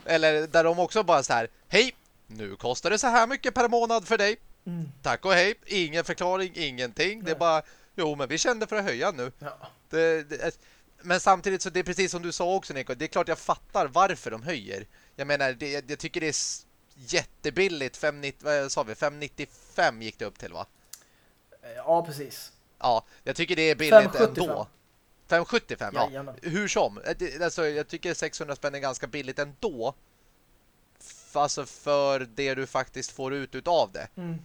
Eller där de också bara så här Hej, nu kostar det så här mycket per månad för dig. Mm. Tack och hej, ingen förklaring, ingenting. Nej. Det är bara, jo men vi kände för att höja nu. Ja. Det, det, men samtidigt så det är precis som du sa också Nico, det är klart jag fattar varför de höjer. Jag menar, det, jag tycker det är jättebilligt 590, vad sa vi? 595 gick det upp till va? Ja, precis. Ja, jag tycker det är billigt 575. ändå. 575, ja. ja. Hur som. Alltså, jag tycker 600 spänn är ganska billigt ändå. Alltså för det du faktiskt får ut utav det. Mm.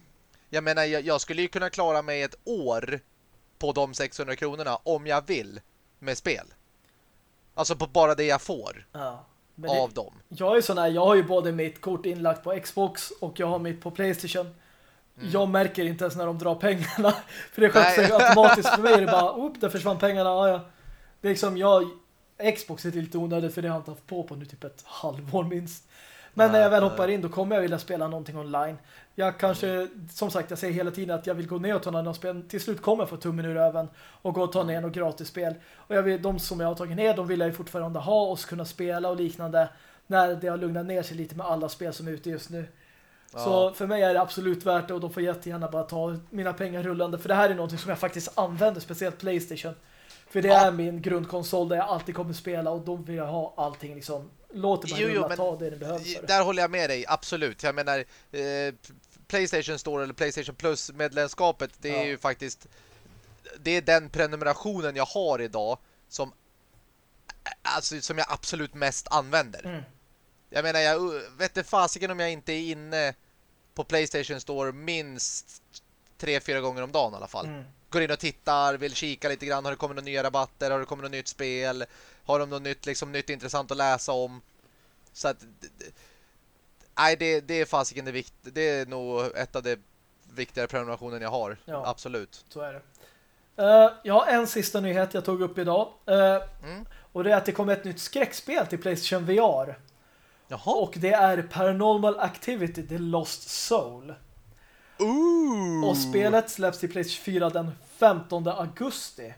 Jag menar, jag, jag, skulle ju kunna klara mig ett år på de 600 kronorna om jag vill med spel. Alltså på bara det jag får. Ja av det, dem. Jag är sån här, jag har ju både mitt kort inlagt på Xbox och jag har mitt på Playstation. Mm. Jag märker inte ens när de drar pengarna. <laughs> För det sköter sig automatiskt för mig. Det är bara, upp, där försvann pengarna. Ja, ja. Det är liksom, jag, Xbox är lite onödigt för det har jag inte haft på på nu typ ett halvår minst. Men Nej, när jag väl hoppar in då kommer jag vilja spela någonting online. Jag kanske, som sagt, jag säger hela tiden att jag vill gå ner och ta några spel. Till slut kommer jag få tummen ur öven och gå och ta ner något gratis spel. Och jag vill, de som jag har tagit ner, de vill jag ju fortfarande ha och kunna spela och liknande när det har lugnat ner sig lite med alla spel som är ute just nu. Ja. Så för mig är det absolut värt det och de får jättegärna bara ta mina pengar rullande. För det här är något som jag faktiskt använder, speciellt Playstation. För det ja. är min grundkonsol där jag alltid kommer spela och då vill jag ha allting liksom låt det bara jo, rulla, jo, ta det det behövs. Där håller jag med dig, absolut. Jag menar, eh, Playstation Store eller Playstation Plus medlemskapet, det ja. är ju faktiskt det är den prenumerationen jag har idag som alltså som jag absolut mest använder. Mm. Jag menar, jag vet inte fasiken om jag inte är inne på Playstation Store minst tre, fyra gånger om dagen i alla fall. Mm. Går in och tittar, vill kika lite grann. Har det kommit några nya rabatter? Har det kommit något nytt spel? Har de något nytt, liksom, nytt intressant att läsa om? Så att nej, det, det är fasiken det vikt, det är nog ett av de viktigare prenumerationen jag har. Ja, Absolut. Så är det. Uh, jag har en sista nyhet jag tog upp idag. Uh, mm. Och det är att det kommer ett nytt skräckspel till Playstation VR. Jaha. Och det är Paranormal Activity The Lost Soul. Ooh. Och spelet släpps till Playstation 4 den 15 augusti.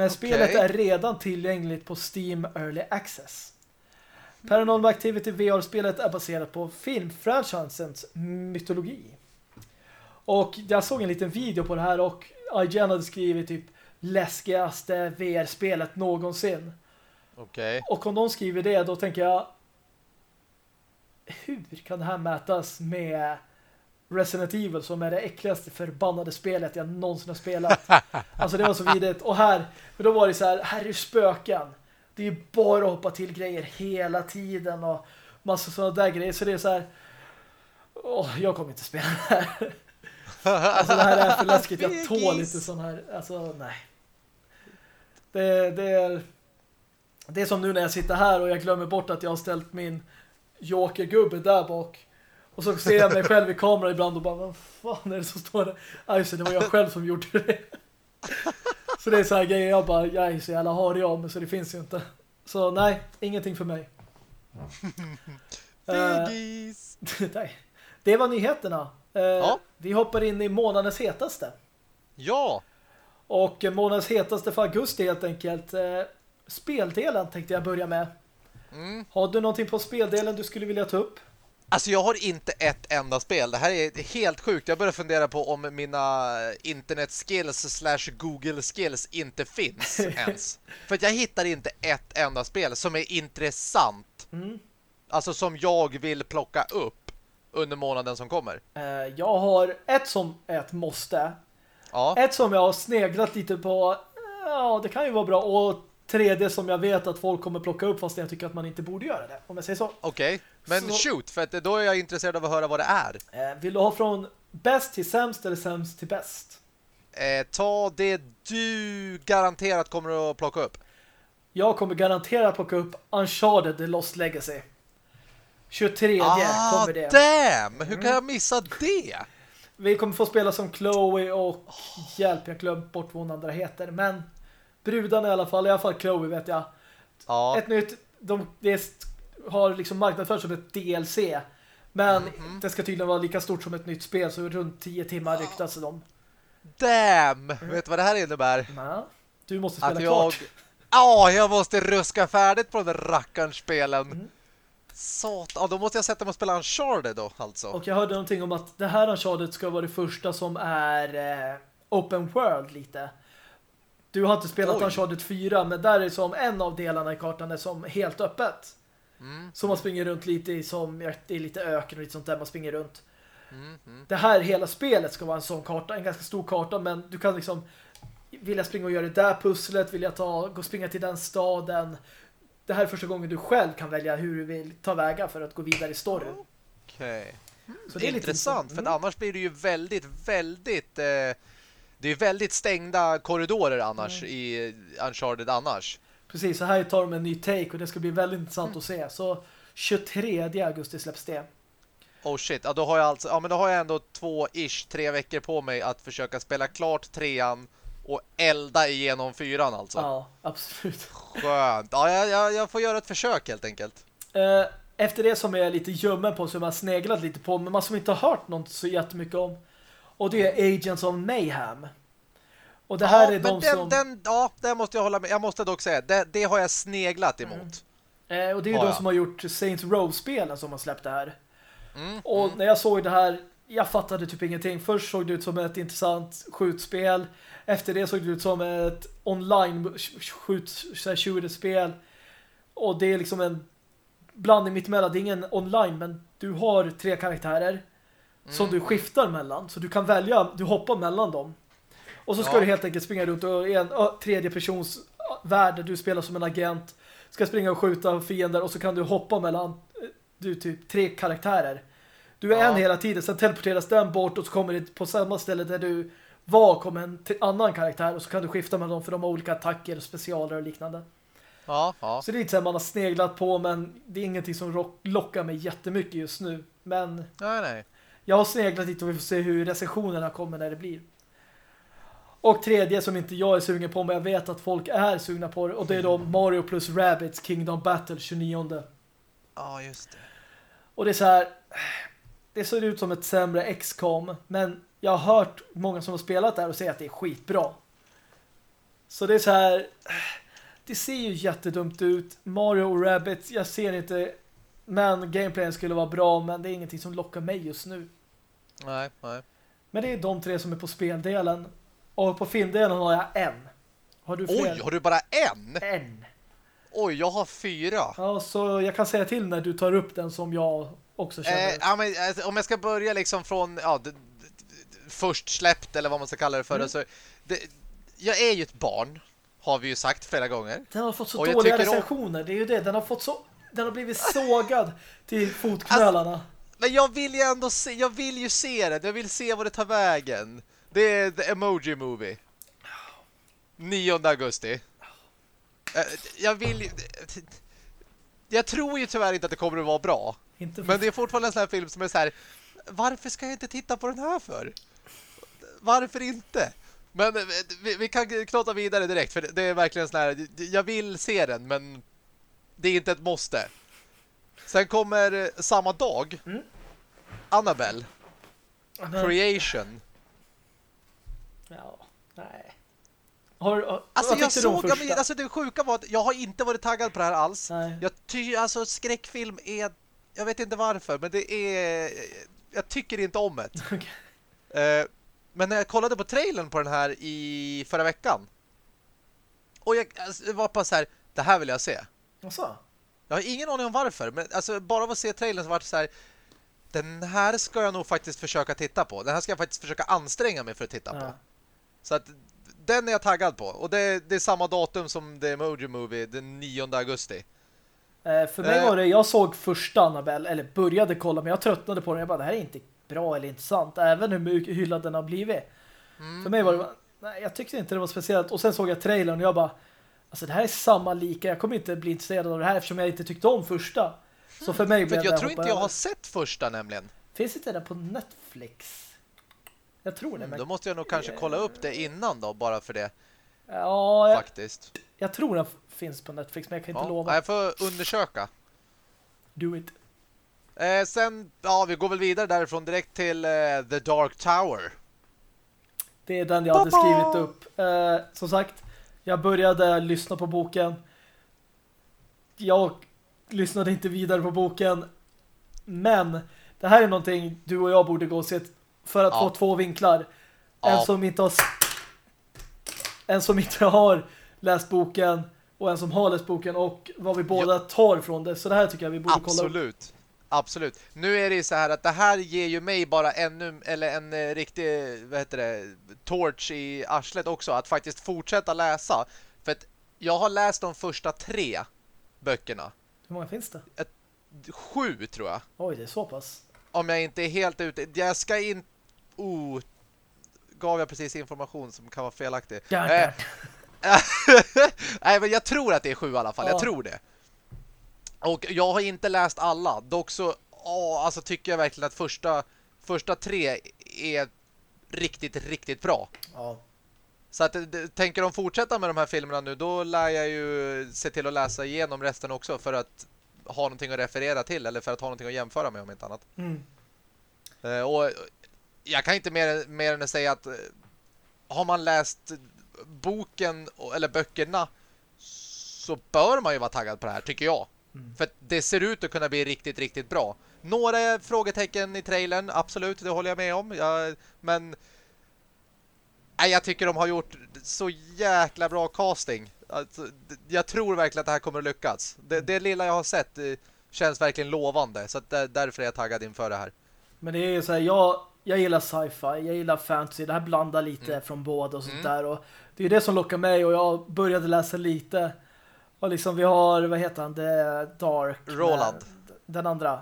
Men okay. spelet är redan tillgängligt på Steam Early Access. Paranormal Activity VR-spelet är baserat på filmfranchisens mytologi. Och jag såg en liten video på det här och IGN hade skrivit typ läskigaste VR-spelet någonsin. Okej. Okay. Och om de skriver det, då tänker jag hur kan det här mätas med Resident Evil som är det äckligaste förbannade spelet jag någonsin har spelat. <laughs> alltså det var så vidrigt. Och här, för då var det så här, här är spöken. Det är bara att hoppa till grejer hela tiden och massa sådana där grejer. Så det är så här, åh, jag kommer inte spela det här. <laughs> alltså det här är för läskigt. Jag tål inte sån här, alltså nej. Det, det är det är som nu när jag sitter här och jag glömmer bort att jag har ställt min jokergubbe där bak. Och så ser jag mig själv i kameran ibland och bara, vad fan är det som står där? Ja, just det, var jag själv som gjorde det. Så det är så här grejer, jag bara, jag är så jävla harig av mig så det finns ju inte. Så nej, ingenting för mig. Uh, <laughs> nej. Det var nyheterna. Uh, ja. Vi hoppar in i månadens hetaste. Ja! Och månadens hetaste för augusti helt enkelt. Uh, speldelen tänkte jag börja med. Mm. Har du någonting på speldelen du skulle vilja ta upp? Alltså jag har inte ett enda spel. Det här är helt sjukt. Jag börjar fundera på om mina internet skills slash Google skills inte finns <laughs> ens. För att jag hittar inte ett enda spel som är intressant. Mm. Alltså som jag vill plocka upp under månaden som kommer. Uh, jag har ett som är ett måste. Ja. Ett som jag har sneglat lite på. Ja, det kan ju vara bra. Och tredje som jag vet att folk kommer plocka upp fast jag tycker att man inte borde göra det, om jag säger så. Okej, okay. Men Så- shoot, för att då är jag intresserad av att höra vad det är. Eh, vill du ha från bäst till sämst eller sämst till bäst? Eh, ta det du garanterat kommer att plocka upp. Jag kommer garanterat plocka upp Uncharted The Lost Legacy. 23 Ah, kommer det. damn! Hur kan jag missa det? Vi kommer få spela som Chloe och hjälp, jag glömt bort vad hon andra heter. Men brudarna i alla fall, i alla fall Chloe vet jag. Ja, Ett nytt, de, det har liksom marknadsförts som ett DLC. Men Mhm. det ska tydligen vara lika stort som ett nytt spel, så runt 10 timmar ryktas det om. damn! Vet du vad det här innebär? Ja, du måste spela Att jag... klart. Ja, jag måste ruska färdigt på den där rackarns spelen. Mm. Sat. Ja, då måste jag sätta mig och spela Uncharted då, alltså. Och jag hörde någonting om att det här Uncharted ska vara det första som är eh, open world lite. Du har inte spelat Oj. Uncharted 4, men där är som en av delarna i kartan är som helt öppet. Mm, Så man springer runt lite i som, det är lite öken och lite sånt där man springer runt. mm, mm. Det här hela spelet ska vara en sån karta, en ganska stor karta, men du kan liksom vill jag springa och göra det där pusslet, vill jag ta, gå och springa till den staden. Det här är första gången du själv kan välja hur du vill ta väga för att gå vidare i storyn. Okej. Så det är lite Intressant, för Mm. annars blir det ju väldigt, väldigt... Eh, det är väldigt stängda korridorer annars Mm. i Uncharted annars. Precis, så här tar de en ny take och det ska bli väldigt intressant att se. Så 23 augusti släpps det. Oh shit, ja, då har jag alltså, ja men då har jag ändå två ish, tre veckor på mig att försöka spela klart trean och elda igenom fyran alltså. Ja, absolut. Skönt. Ja, jag, jag, jag får göra ett försök helt enkelt. Eh, Efter det som jag är lite gömmen på, som jag har sneglat lite på, men man som inte har hört något så jättemycket om. Och det är Agents of Mayhem. Och det här ja, är de den, som... den, ja, det måste jag hålla med. Jag måste dock säga, det, det har jag sneglat emot. Eh, och det är ju Ja, de ja. som har gjort Saints Row-spelen som har släppt det här. Mm, Och mm. när jag såg det här, jag fattade typ ingenting. Först såg det ut som ett intressant skjutspel. Efter det såg det ut som ett online skjutspel. Och det är liksom en blandning mittemellan. Det är ingen online, men du har tre karaktärer som Mm. du skiftar mellan. Så du kan välja, du hoppar mellan dem. Och så ska Ja. du helt enkelt springa runt och i en tredje persons värld där du spelar som en agent. Ska springa och skjuta fiender och så kan du hoppa mellan eh, du typ tre karaktärer. Du är Ja. en hela tiden, sen teleporteras den bort och så kommer det på samma ställe där du var kommer en annan karaktär och så kan du skifta mellan dem för de har olika attacker, specialer och liknande. Ja, ja. Så det är inte så här man har sneglat på men det är ingenting som lockar mig jättemycket just nu. Men Nej, nej. jag har sneglat lite och vi får se hur recensionerna kommer när det blir. Och tredje som inte jag är sugen på men jag vet att folk är sugna på det och det är då Mario plus Rabbids Kingdom Battle 29. Ja, just det. Och det är så här det ser ut som ett sämre XCOM men jag har hört många som har spelat där och säger att det är skitbra. Så det är så här det ser ju jättedumt ut. Mario och Rabbids, jag ser inte men gameplayen skulle vara bra men det är ingenting som lockar mig just nu. Nej, nej. Men det är de tre som är på speldelen. Och på filmdelen har jag en. Har du fler? Oj, har du bara en? En. Oj, jag har fyra. Ja, så jag kan säga till när du tar upp den som jag också känner. Eh, ja, men, eh, om jag ska börja liksom från ja, först släppt eller vad man ska kalla det för. Mm. Alltså, det, jag är ju ett barn, har vi ju sagt flera gånger. den har fått så dåliga tycker om- recensioner. Det är ju det. Den har fått så... Den har blivit <laughs> sågad till fotknölarna. Men jag vill ju ändå se, jag vill ju se det. Jag vill se vad det tar vägen. Det är The Emoji Movie. 9 augusti. Eh, Jag vill ju- Jag tror ju tyvärr inte att det kommer att vara bra. inte. Men det är fortfarande en sån här film som är så här. Varför ska jag inte titta på den här för? Varför inte? Men eh, vi, vi kan knata vidare direkt för det, är verkligen sån här. Jag vill se den men det är inte ett måste. Sen kommer samma dag Mm. Annabelle Creation. Ja, nej. Har, har, Alltså jag såg första? alltså det sjuka var att jag har inte varit taggad på det här alls. Nej. Jag ty alltså skräckfilm är jag vet inte varför men det är jag tycker inte om det. <laughs> Okej. Eh, men när jag kollade på trailern på den här i förra veckan och jag alltså, var bara så här, det här vill jag se. Vad så? Jag har ingen aning om varför, men alltså bara av att se trailern så var det så här den här ska jag nog faktiskt försöka titta på. Den här ska jag faktiskt försöka anstränga mig för att titta på. Så att den är jag taggad på. Och det, det är samma datum som The Emoji Movie, den 9 augusti. Eh, för mig Eh. var det, jag såg första Annabelle, eller började kolla, men jag tröttnade på den. Jag bara, det här är inte bra eller intressant, även hur hyllad den har blivit. Mm. För mig var det, nej, jag tyckte inte det var speciellt. Och sen såg jag trailern och jag bara, alltså det här är samma lika, jag kommer inte bli intresserad av det här eftersom jag inte tyckte om första. Så för mig För blev det jag tror hoppa inte jag har sett första nämligen. Finns inte den på Netflix? Jag tror det, Mm, då måste jag nog kanske kolla upp det innan då, bara för det Ja, jag, faktiskt. jag tror den finns på Netflix, men jag kan inte Ja, lova. jag får undersöka. Do it. Eh, sen, ja, vi går väl vidare därifrån direkt till eh, The Dark Tower. Det är den jag hade skrivit upp. Eh, som sagt, jag började lyssna på boken. Jag lyssnade inte vidare på boken. Men det här är någonting du och jag borde gå och se för att Ja. få två vinklar. En Ja. som inte har en som inte har läst boken och en som har läst boken och vad vi båda tar från det. Så det här tycker jag vi borde kolla upp. Absolut. Absolut. Nu är det ju så här att det här ger ju mig bara ännu eller en eh, riktig vad heter det torch i arslet också att faktiskt fortsätta läsa för att jag har läst de första tre böckerna. Hur många finns det? Sju tror jag. Oj, det är så pass. Om jag inte är helt ute. Jag ska in oh gav jag precis information som kan vara felaktig. Eh. <laughs> Nej, men jag tror att det är sju i alla fall. Ja. Jag tror det. Och jag har inte läst alla. Dock så åh, alltså tycker jag verkligen att första, första tre är riktigt, riktigt bra. Ja. Så att, tänker de fortsätta med de här filmerna nu, då lär jag ju se till att läsa igenom resten också för att ha någonting att referera till eller för att ha någonting att jämföra med om inte annat. Mm. Eh, Och jag kan inte mer, mer än att säga att eh, har man läst boken eller böckerna så bör man ju vara taggad på det här, tycker jag. Mm. För det ser ut att kunna bli riktigt, riktigt bra. Några frågetecken i trailern, absolut, det håller jag med om. Jag, men nej, jag tycker de har gjort så jäkla bra casting. Alltså, jag tror verkligen att det här kommer att lyckas. Det, det lilla jag har sett eh, känns verkligen lovande. Så att där, därför är jag taggad inför det här. Men det är ju så här, jag, jag gillar sci-fi, jag gillar fantasy, det här blandar lite från båda och sånt Mm. där och det är det som lockar mig och jag började läsa lite och liksom vi har, vad heter han, The Dark Roland. Man, den andra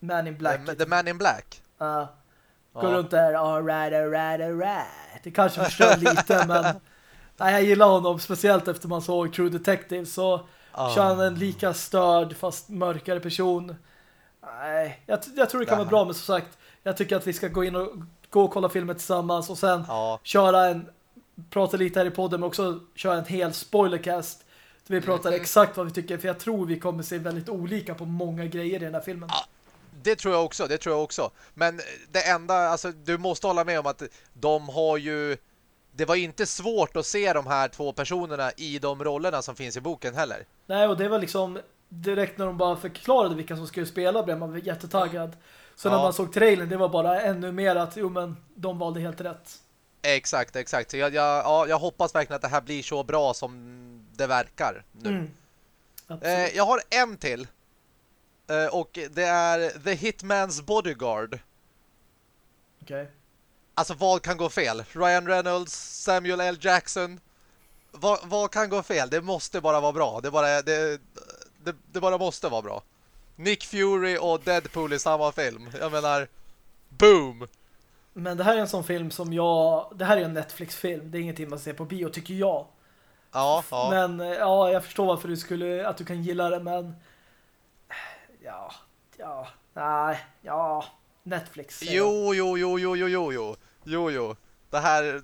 Man in Black The, the Man in Black. uh, går Ja. runt där, alright, alright, alright det kanske förstör lite <laughs> men nej, jag gillar honom speciellt efter man såg True Detective så Ja. kör han en lika störd fast mörkare person. Nej, jag, jag tror det kan vara bra men som sagt, jag tycker att vi ska gå in och gå och kolla filmen tillsammans och sen Ja, köra en prata lite här i podden men också köra en hel spoilercast där vi pratar Mhm. exakt vad vi tycker för jag tror vi kommer se väldigt olika på många grejer i den här filmen. Ja. det tror jag också, det tror jag också. Men det enda, alltså du måste hålla med om att de har ju det var inte svårt att se de här två personerna i de rollerna som finns i boken heller. Nej, och det var liksom direkt när de bara förklarade vilka som skulle spela blev man jättetaggad. Så när Ja. man såg trailern, det var bara ännu mer att jo men de valde helt rätt. Exakt, exakt. Så jag, jag, ja, jag hoppas verkligen att det här blir så bra som det verkar nu. Mm. Eh, jag har en till. Eh, och det är The Hitman's Bodyguard. Okej. Alltså vad kan gå fel? Ryan Reynolds, Samuel L. Jackson. Vad, vad kan gå fel? Det måste bara vara bra. Det bara, det, det, det bara måste vara bra. Nick Fury och Deadpool i samma film. Jag menar, boom! Men det här är en sån film som jag... Det här är en Netflix-film. Det är ingenting man ser på bio, tycker jag. Ja, ja. Men eh, ja, jag förstår varför du skulle... Att du kan gilla det, men... Ja, ja, nej, ja... Netflix. Jo, jo, jo, jo, jo, jo, jo. Jo, jo. Det här,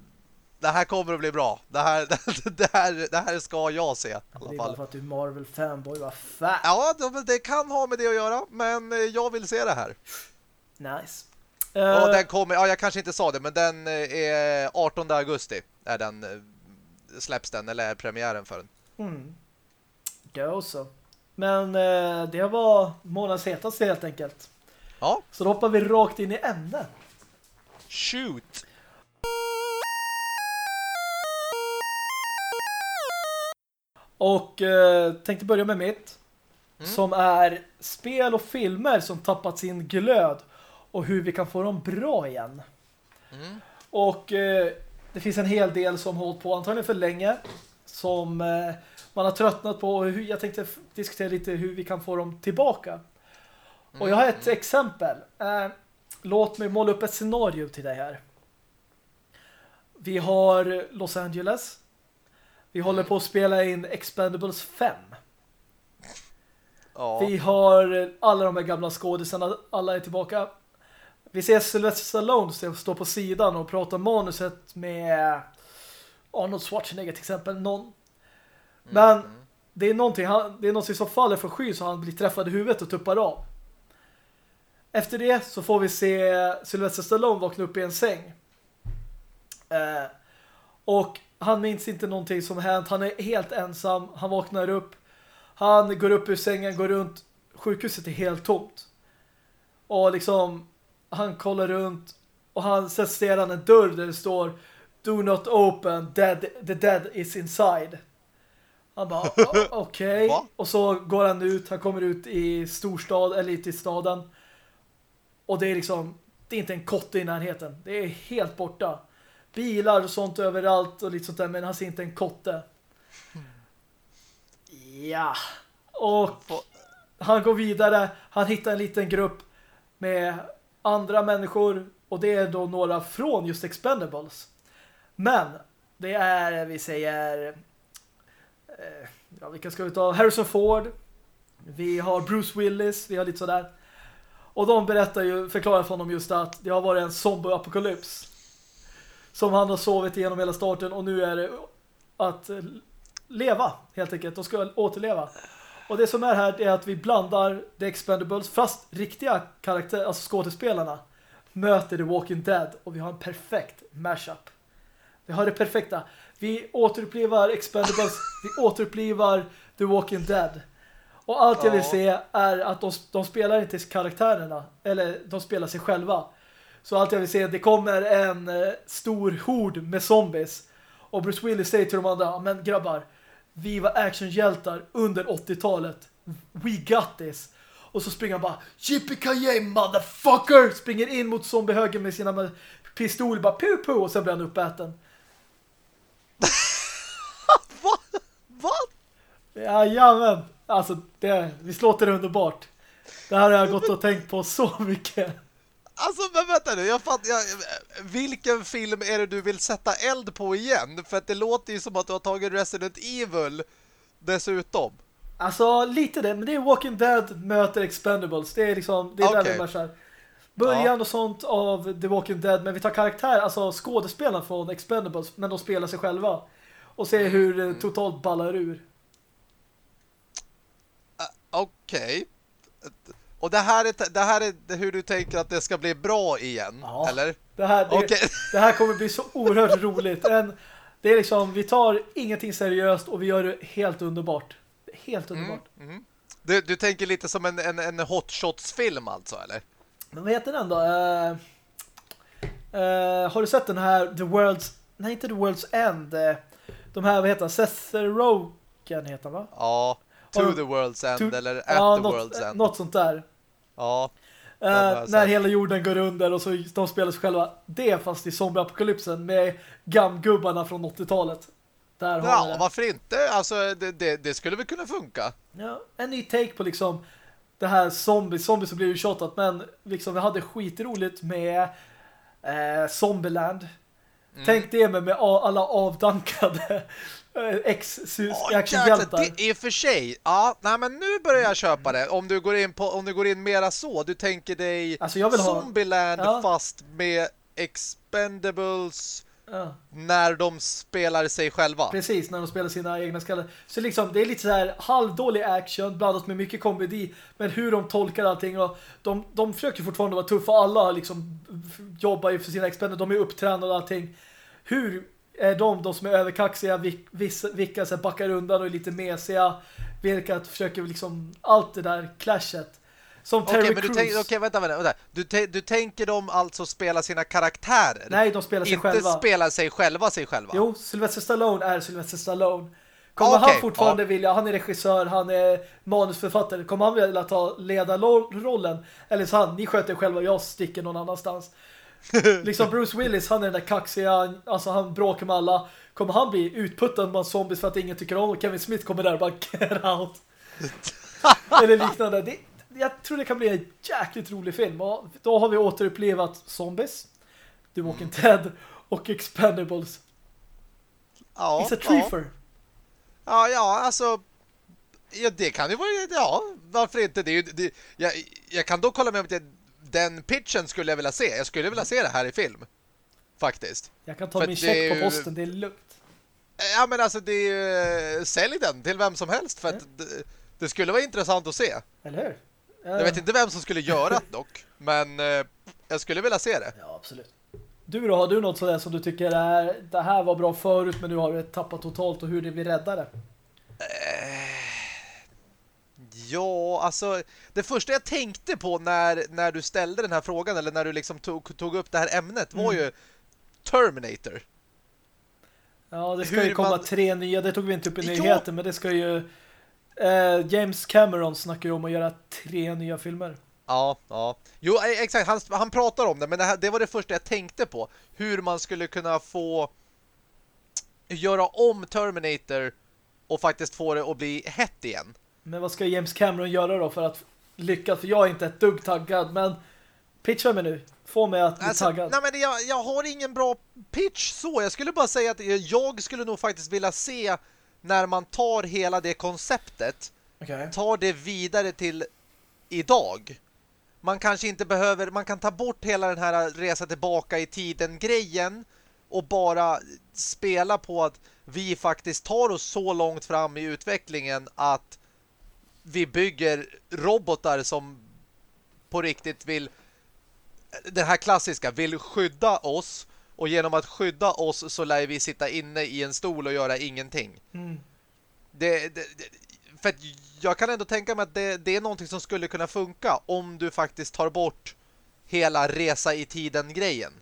det här kommer att bli bra. Det här, <laughs> det här, det här ska jag se i Det alla är bara fall. för att du är Marvel-fanboy, vad fan. Ja, det, det kan ha med det att göra, men eh, jag vill se det här. Nice. Och Eh, den kommer, ja jag kanske inte sa det, men den eh, är 18 augusti är den släpps den, eller är premiären för den. Mm. Då så. Men eh, det var månadens hetaste helt enkelt. Ja, Så då hoppar vi rakt in i ämnet. shoot! Och eh, tänkte börja med mitt. Mm. Som är spel och filmer som tappat sin glöd. Och hur vi kan få dem bra igen. Mm. Och eh, det finns en hel del som hållit på antagligen för länge som eh, man har tröttnat på och hur, jag tänkte diskutera lite hur vi kan få dem tillbaka. Och jag har ett mm. exempel. Eh, låt mig måla upp ett scenario till dig här. Vi har Los Angeles. Vi håller på att spela in Expendables 5. Ja. Vi har alla de här gamla skådisarna, alla är tillbaka. Vi ser Sylvester Stallone stå på sidan och prata manuset med Arnold Schwarzenegger till exempel. Någon. Men mm. det är någonting, det är någonting som faller för sky så han blir träffad i huvudet och tuppar av. Efter det så får vi se Sylvester Stallone vakna upp i en säng. Eh, och han minns inte någonting som hänt. Han är helt ensam. Han vaknar upp. Han går upp ur sängen, går runt. Sjukhuset är helt tomt. Och liksom han kollar runt och han ser han en dörr där det står Do not open, dead, the dead is inside. Han bara, <laughs> okej. Okay. och så går han ut, han kommer ut i storstad, eller lite i staden. Och det är liksom, det är inte en kotte i närheten. Det är helt borta. Bilar och sånt överallt och lite sånt där, men han ser inte en kotte. Ja. Och han går vidare, han hittar en liten grupp med andra människor och det är då några från just Expendables. Men det är, vi säger eh, ja, vilka ska vi ta? Harrison Ford vi har Bruce Willis, vi har lite sådär. Och de berättar ju, förklarar för honom just att det har varit en zombie-apokalyps som han har sovit igenom hela starten och nu är det att leva helt enkelt. De ska återleva. Och det som är här är att vi blandar The Expendables fast riktiga karaktär, alltså skådespelarna möter The Walking Dead och vi har en perfekt mashup. Vi har det perfekta. Vi återupplivar Expendables, vi återupplivar The Walking Dead. Och allt jag vill se är att de, de spelar inte karaktärerna, eller de spelar sig själva. Så allt jag vill att det kommer en eh, stor hord med zombies. Och Bruce Willis säger till de andra, men grabbar, vi var actionhjältar under 80-talet. We got this. Och så springer han bara Yippee motherfucker! Springer in mot zombiehögen med sina pistoler bara pu pu och sen blir han uppäten. <laughs> Va? Va? Jajamän. Alltså, det, visst låter det underbart. Det här har jag gått och tänkt på så mycket. Alltså, men vänta nu. Jag fattar, jag, vilken film är det du vill sätta eld på igen? För att det låter ju som att du har tagit Resident Evil dessutom. Alltså, lite det. Men det är Walking Dead möter Expendables. Det är liksom, det är okay. där vi matchar. Början ja. och sånt av The Walking Dead. Men vi tar karaktär, alltså skådespelarna från Expendables. Men de spelar sig själva. Och ser hur det totalt ballar ur. Uh, Okej. Okay. Och det här, är, det här är hur du tänker att det ska bli bra igen, ja, eller? Det här, det, okay. det här kommer bli så oerhört <laughs> roligt. En, det är liksom, vi tar ingenting seriöst och vi gör det helt underbart. Helt mm, underbart. Mm, mm. Du, du tänker lite som en, en, en hotshots-film alltså, eller? Men vad heter den då? Uh, uh, har du sett den här The World's... Nej, inte The World's End. De här, vad heter den? Seth Rogen heter han, va? Ja, To the World's End to, eller At ja, the något, World's End. Något sånt där. Ja. Uh, när hela jorden går under och så de spelar sig själva. Det fast i zombieapokalypsen med gamgubbarna från 80-talet. Där ja, det. varför inte? Alltså, det, det, det, skulle väl kunna funka. Ja, en ny take på liksom det här zombie. Zombie så blir ju shotat, men liksom vi hade skitroligt med eh, Zombieland. Mm. Tänk det med, med alla avdankade ex-actionhjältar. Oh, det är för sig. Ja, nej men nu börjar jag köpa det. Om du går in på om du går in mera så, du tänker dig alltså jag vill Zombieland ha... ja. fast med Expendables ja. när de spelar sig själva. Precis, när de spelar sina egna skallar. Så liksom, det är lite så här halvdålig action blandat med mycket komedi. Men hur de tolkar allting och de, de försöker fortfarande vara tuffa. Alla liksom jobbar ju för sina Expendables. De är upptränade och allting. Hur de, de som är överkaxiga, vissa, vilka så backar undan och är lite mesiga, vilka försöker liksom allt det där clashet. Som Terry okay, Crews. Okej, okay, vänta, vänta. vänta. Du, du tänker dem alltså spela sina karaktärer? Nej, de spelar sig Inte själva. Inte spela sig själva sig själva? Jo, Sylvester Stallone är Sylvester Stallone. Kommer okay, han fortfarande ja. vilja, han är regissör, han är manusförfattare, kommer han vilja ta ledarrollen? Eller så han, ni sköter själva, jag sticker någon annanstans. <laughs> liksom Bruce Willis, han är den där kaxiga, alltså han bråkar med alla. Kommer han bli utputtad med zombies för att ingen tycker om och Kevin Smith kommer där och bara get out. <laughs> Eller liknande. Det, jag tror det kan bli en jäkligt rolig film. Och då har vi återupplevat zombies, The Walking Dead och Expendables. Ja, It's a triefer. Ja, ja, alltså ja, det kan ju vara ja, varför inte det, det jag, jag kan då kolla med om det den pitchen skulle jag vilja se. Jag skulle vilja se det här i film. Faktiskt. Jag kan ta För min check på posten, det är lugnt. Ja, men alltså det är sälj den till vem som helst för att det, det, skulle vara intressant att se. Eller hur? Jag vet inte vem som skulle göra det dock, men eh, jag skulle vilja se det. Ja, absolut. Du då, har du något sådär som du tycker är, det här var bra förut men nu har du tappat totalt och hur det blir räddare? Eh, ja, alltså det första jag tänkte på när, när du ställde den här frågan eller när du liksom tog, tog upp det här ämnet var mm. ju Terminator. Ja, det ska hur ju komma man... tre nya, det tog vi inte upp i nyheten, ja. men det ska ju eh, James Cameron snackar ju om att göra tre nya filmer. Ja, ja. Jo, e- exakt. Han, han pratar om det, men det, här, det var det första jag tänkte på. Hur man skulle kunna få göra om Terminator och faktiskt få det att bli hett igen. Men vad ska James Cameron göra då för att lyckas? För jag är inte ett dugg taggad, men pitcha mig nu. Få mig att bli alltså, taggad. Nej, men jag, jag har ingen bra pitch så. Jag skulle bara säga att jag skulle nog faktiskt vilja se när man tar hela det konceptet okay. tar det vidare till idag man kanske inte behöver, man kan ta bort hela den här resa tillbaka i tiden grejen och bara spela på att vi faktiskt tar oss så långt fram i utvecklingen att vi bygger robotar som på riktigt vill den här klassiska, vill skydda oss och genom att skydda oss så lär vi sitta inne i en stol och göra ingenting. Mm. Det, det, för att jag kan ändå tänka mig att det, det, är någonting som skulle kunna funka om du faktiskt tar bort hela resa i tiden-grejen.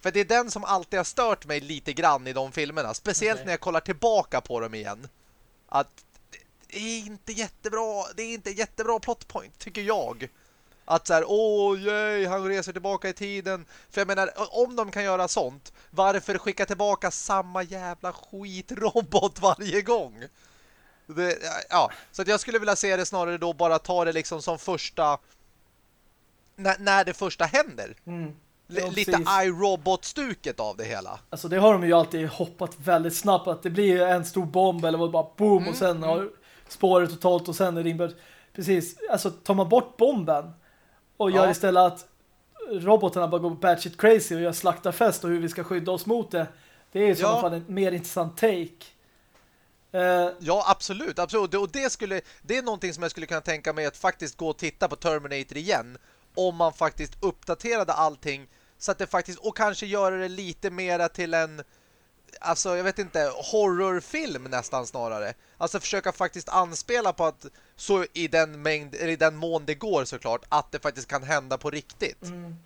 För det är den som alltid har stört mig lite grann i de filmerna. Speciellt okay. när jag kollar tillbaka på dem igen. Att det är inte jättebra, det är inte jättebra plotpoint, tycker jag. Att så här, åh, yay, han reser tillbaka i tiden. För jag menar, om de kan göra sånt, varför skicka tillbaka samma jävla skitrobot <laughs> varje gång? Det, ja, så att jag skulle vilja se det snarare då bara ta det liksom som första när, när det första händer. Mm. Ja, lite iRobot-stuket av det hela. Alltså det har de ju alltid hoppat väldigt snabbt att det blir en stor bomb eller bara boom mm. och sen har mm. Spåret totalt och sen är det. Precis, alltså tar man bort bomben och gör ja. istället att robotarna bara går batshit crazy och gör slaktarfest och hur vi ska skydda oss mot det. Det är i så fall en mer intressant take. Uh, ja, absolut, absolut. Och det, skulle, det är någonting som jag skulle kunna tänka mig att faktiskt gå och titta på Terminator igen. Om man faktiskt uppdaterade allting så att det faktiskt, och kanske göra det lite mera till en alltså jag vet inte, horrorfilm nästan snarare. Alltså försöka faktiskt anspela på att så i den mängd, eller i den mån det går såklart, att det faktiskt kan hända på riktigt. Mm.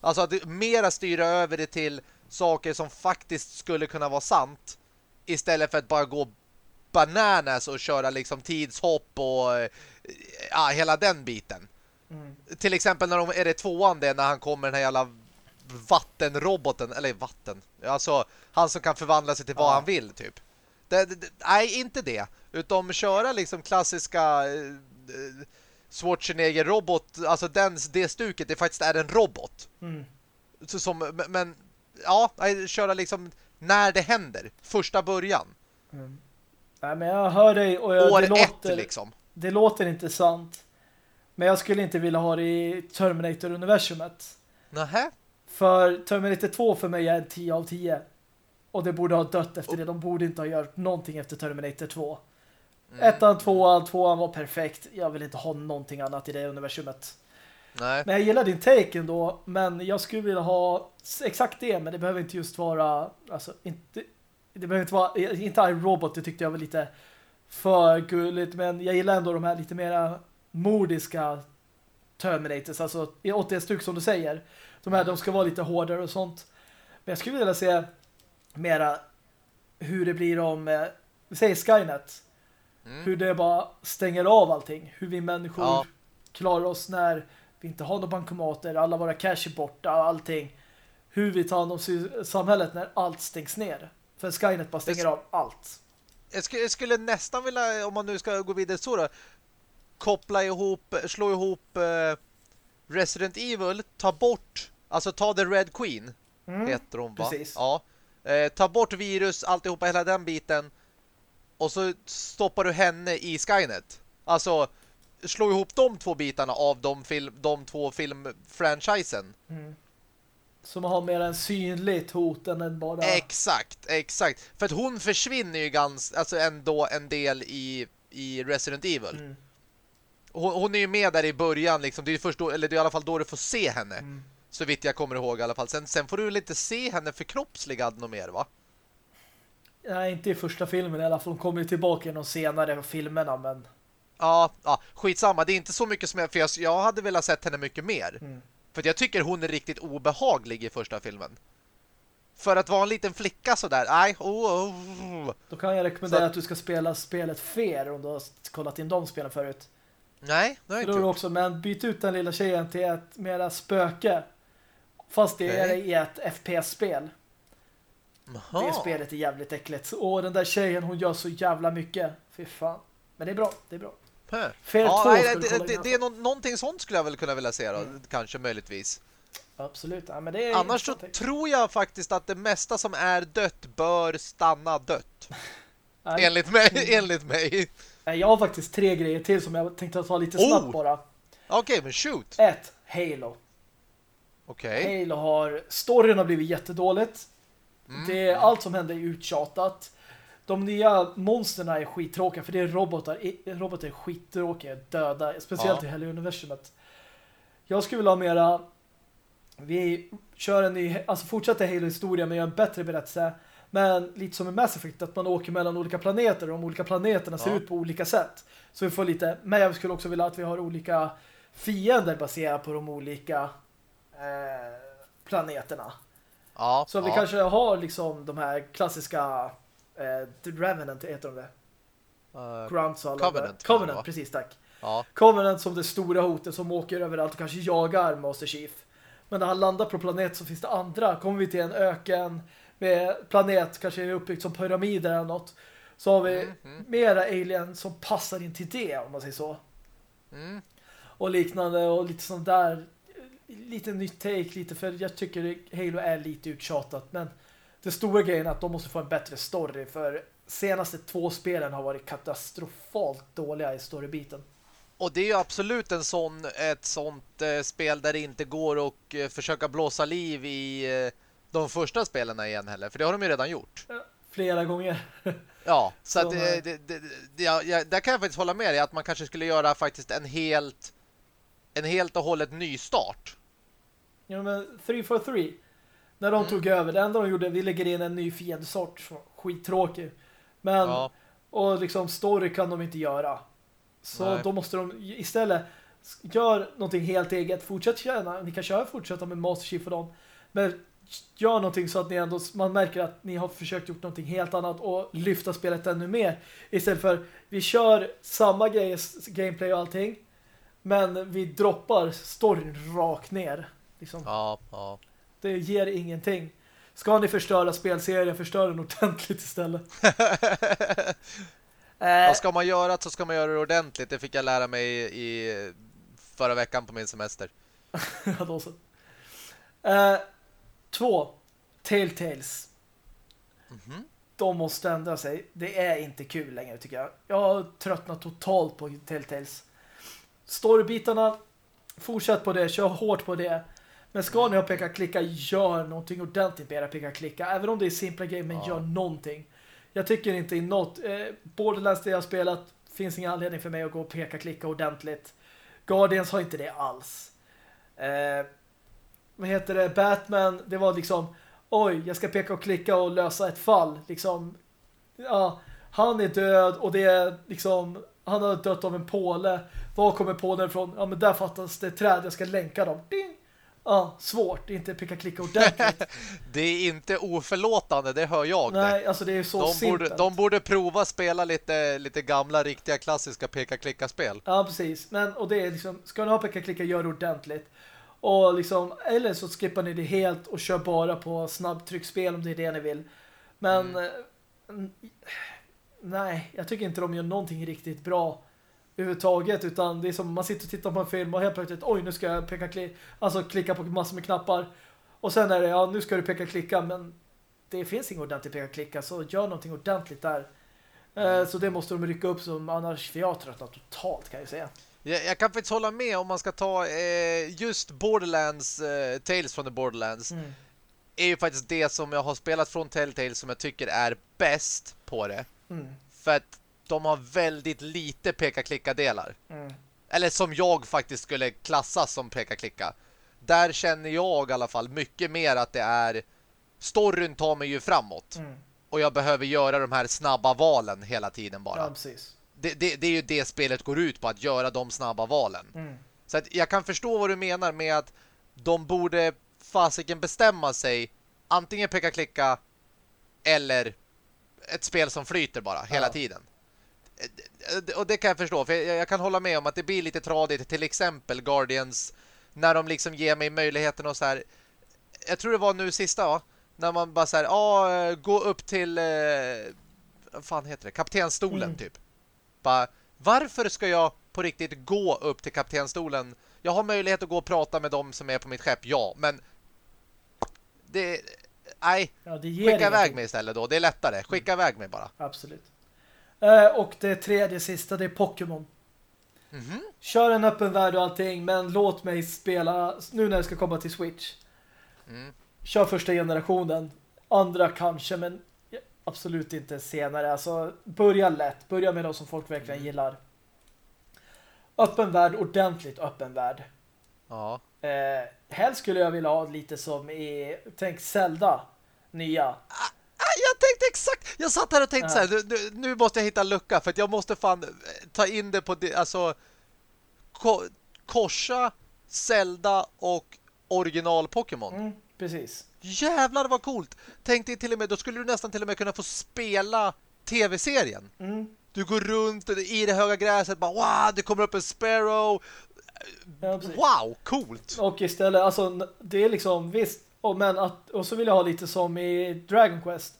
Alltså att mera styra över det till saker som faktiskt skulle kunna vara sant istället för att bara gå bananas och köra liksom tidshopp och ja, hela den biten. Mm. Till exempel när de är det tvåan det när han kommer den här jävla vattenroboten, eller vatten. Alltså han som kan förvandla sig till vad ja. han vill typ. Det, det, nej, inte det. Utan köra liksom klassiska eh, Schwarzenegger-robot, alltså den, det stuket, det faktiskt är en robot. Mm. Så som, men ja, köra liksom när det händer, första början. Mm. Nej, men jag hör dig och jag, År det låter, ett, liksom. Det låter intressant. Men jag skulle inte vilja ha det i Terminator-universumet. Nähä? För Terminator 2 för mig är en 10 av 10. Och det borde ha dött efter det. De borde inte ha gjort någonting efter Terminator 2. Mm. Ettan, tvåan, tvåan var perfekt. Jag vill inte ha någonting annat i det universumet. Nej. Men jag gillar din take ändå. Men jag skulle vilja ha exakt det. Men det behöver inte just vara... Alltså, inte, det behöver inte vara, inte iRobot, det tyckte jag var lite för gulligt, men jag gillar ändå de här lite mera mordiska Terminators, alltså åt det stuk som du säger. De här, de ska vara lite hårdare och sånt. Men jag skulle vilja se mera hur det blir om, eh, vi säger Skynet. Mm. Hur det bara stänger av allting. Hur vi människor ja. klarar oss när vi inte har några bankomater, alla våra cash är borta och allting. Hur vi tar hand om samhället när allt stängs ner. För Skynet bara stänger av allt. Jag skulle, jag skulle, nästan vilja, om man nu ska gå vidare så då, koppla ihop, slå ihop eh, Resident Evil, ta bort, alltså ta The Red Queen, mm, heter hon va? Precis. Ja. Eh, ta bort virus, alltihopa, hela den biten. Och så stoppar du henne i Skynet. Alltså, slå ihop de två bitarna av de, film, de två filmfranchisen. Mm. Som har mer en synligt hot än bara... Exakt, exakt. För att hon försvinner ju ganska, alltså ändå en del i, i Resident Evil. Mm. Hon, hon, är ju med där i början liksom. Det är först då, eller det är i alla fall då du får se henne. Mm. Så vitt jag kommer ihåg i alla fall. Sen, sen får du väl inte se henne förkroppsligad något mer va? Nej, inte i första filmen i alla fall. Hon kommer ju tillbaka i de senare filmerna, men... Ja, ja, skitsamma. Det är inte så mycket som jag... För jag, jag hade velat sett henne mycket mer. Mm. För jag tycker hon är riktigt obehaglig i första filmen. För att vara en liten flicka sådär. Nej, oh, oh. Då kan jag rekommendera så... att du ska spela spelet Fer om du har kollat in de spelen förut. Nej, det har jag inte gjort. Också, men byt ut den lilla tjejen till ett mera spöke. Fast det är i ett FPS-spel. Det spelet är jävligt äckligt. Och den där tjejen, hon gör så jävla mycket. Fy fan. Men det är bra, det är bra. Fel ja, nej, det, det, det, är no någonting sånt skulle jag väl kunna vilja se då, mm. kanske möjligtvis. Absolut. Ja, men det är Annars så tror jag faktiskt att det mesta som är dött bör stanna dött. <laughs> enligt mig. enligt mig. Jag har faktiskt tre grejer till som jag tänkte ta lite snabbt oh! bara. Okej, okay, men shoot. Ett, Halo. Okej. Halo har... Storyn har blivit jättedåligt. Mm. Det, allt som händer är uttjatat. De nya monsterna är skittråkiga för det är robotar. Robotar är skittråkiga, döda. Speciellt ja. i hela universumet. Jag skulle vilja ha mera... Vi kör en ny... Alltså fortsätter Halo-historia men gör en bättre berättelse. Men lite som i Mass Effect att man åker mellan olika planeter och de olika planeterna ser ut på olika sätt. Så vi får lite... Men jag skulle också vilja att vi har olika fiender baserat på de olika eh, planeterna. Ja, så vi kanske har liksom de här klassiska eh, Revenant heter de det. Uh, Ground Covenant. Covenant, precis, tack. Ja. Covenant som det stora hotet som åker överallt och kanske jagar Master Chief. Men när han landar på planet så finns det andra. Kommer vi till en öken med planet, kanske är uppbyggt som pyramider eller något. Så har vi mm, mm. mera alien som passar in till det, om man säger så. Mm. Och liknande och lite sånt där lite nytt take, lite för jag tycker Halo är lite uttjatat, men det stora grejen är att de måste få en bättre story för senaste två spelen har varit katastrofalt dåliga i storybiten. Och det är ju absolut en sån, ett sånt eh, spel där det inte går att eh, försöka blåsa liv i eh, de första spelen igen heller, för det har de ju redan gjort. Ja, flera gånger. <laughs> ja, så, så att, det, det, det, ja, där kan jag faktiskt hålla med dig att man kanske skulle göra faktiskt en helt en helt och hållet ny start. Ja, men 343 när de mm. tog över, det enda de gjorde, vi lägger in en ny fiendsort. Skittråkig. Men, ja. och liksom story kan de inte göra. Så Nej. då måste de istället gör någonting helt eget. Fortsätt köra, ni kan köra fortsätta med Master Chief för dem. Men gör någonting så att ni ändå, man märker att ni har försökt gjort någonting helt annat och lyfta spelet ännu mer. Istället för, vi kör samma grejer, gameplay och allting. Men vi droppar storyn rakt ner. Liksom. Ja, ja. Det ger ingenting. Ska ni förstöra spelserien, förstör den ordentligt istället. <laughs> eh. Ska man göra så ska man göra det ordentligt. Det fick jag lära mig i förra veckan på min semester. <laughs> ja, då så. Eh, två. Telltales. Mm -hmm. De måste ändra sig. Det är inte kul längre tycker jag. Jag har tröttnat totalt på Telltales. Storybitarna, fortsätt på det. Kör hårt på det. Men ska ni ha peka-klicka, gör någonting ordentligt med era peka-klicka. Även om det är simpla grejer, men ja. gör någonting. Jag tycker inte i något... Eh, Borderlands det jag har spelat finns ingen anledning för mig att gå och peka-klicka ordentligt. Guardians har inte det alls. Eh, vad heter det? Batman, det var liksom oj, jag ska peka och klicka och lösa ett fall. Liksom, ja, han är död och det är liksom han har dött av en påle. Var kommer pålen ifrån? Ja, men där fattas det träd. Jag ska länka dem. Ding! Ja, svårt. Inte peka-klicka ordentligt. <laughs> det är inte oförlåtande, det hör jag. Nej, det. alltså det är så de simpelt. Borde, de borde prova spela lite, lite gamla, riktiga, klassiska peka-klicka-spel. Ja, precis. Men, och det är liksom, ska du ha peka-klicka, gör det ordentligt. Och liksom, eller så skippar ni det helt och kör bara på snabbtryckspel om det är det ni vill. Men mm. Nej, jag tycker inte de gör någonting riktigt bra överhuvudtaget utan det är som man sitter och tittar på en film och helt plötsligt, oj nu ska jag peka klicka, alltså klicka på massor med knappar och sen är det, ja nu ska du peka klicka men det finns inget ordentligt peka klicka så gör någonting ordentligt där. Mm. Så det måste de rycka upp som annars för jag tröttnar totalt kan jag säga. Jag, jag, kan faktiskt hålla med om man ska ta eh, just Borderlands, eh, Tales from the Borderlands mm. är ju faktiskt det som jag har spelat från Telltale som jag tycker är bäst på det. Mm. För att de har väldigt lite peka-klicka-delar. Mm. Eller som jag faktiskt skulle klassa som peka-klicka. Där känner jag i alla fall mycket mer att det är storyn tar mig ju framåt. Mm. Och jag behöver göra de här snabba valen hela tiden bara. Ja, precis. Det, det, det, är ju det spelet går ut på, att göra de snabba valen. Mm. Så att jag kan förstå vad du menar med att de borde fasiken bestämma sig antingen peka-klicka eller ett spel som flyter bara hela ja. tiden. Och det kan jag förstå, för jag kan hålla med om att det blir lite tradigt, till exempel Guardians, när de liksom ger mig möjligheten att så här, jag tror det var nu sista, va? när man bara så här, ah, gå upp till, eh, vad fan heter det, kaptenstolen mm. typ. Bara, varför ska jag på riktigt gå upp till kaptenstolen? Jag har möjlighet att gå och prata med dem som är på mitt skepp, ja, men det, nej, ja, skicka iväg mig istället då, det är lättare, skicka mm. iväg mig bara. Absolut. Uh, och det tredje sista, det är Pokémon. Mm -hmm. Kör en öppen värld och allting, men låt mig spela nu när det ska komma till Switch. Mm. Kör första generationen. Andra kanske, men absolut inte senare. Alltså, börja lätt. Börja med de som folk verkligen mm. gillar. Öppen värld, ordentligt öppen värld. Ja. Eh, helst skulle jag vilja ha lite som i, tänk Zelda, nya. Ah, jag tänkte exakt, jag satt här och tänkte ja. så här, nu, nu, måste jag hitta en lucka för att jag måste fan eh, ta in det på det, alltså ko, korsa Zelda och original Pokémon. Mm, precis. Jävlar vad coolt. Tänkte till och med, då skulle du nästan till och med kunna få spela tv-serien. Mm. Du går runt i det höga gräset, bara wow, det kommer upp en Sparrow. Ja, wow, coolt. Och istället, alltså det är liksom, visst, och, men att, och så vill jag ha lite som i Dragon Quest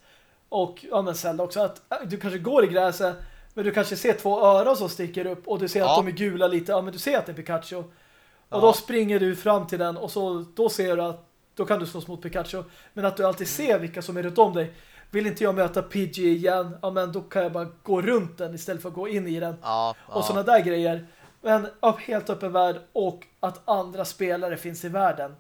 och ja, men Zelda också att äh, du kanske går i gräset men du kanske ser två öron som sticker upp och du ser ja. att de är gula lite. Ja, men du ser att det är Pikachu. Och ja. då springer du fram till den och så då ser du att då kan du slåss mot Pikachu. Men att du alltid mm. ser vilka som är runt om dig. Vill inte jag möta Pidgey igen, ja men då kan jag bara gå runt den istället för att gå in i den. Ja, och sådana där grejer. Men upp, helt öppen värld och att andra spelare finns i världen.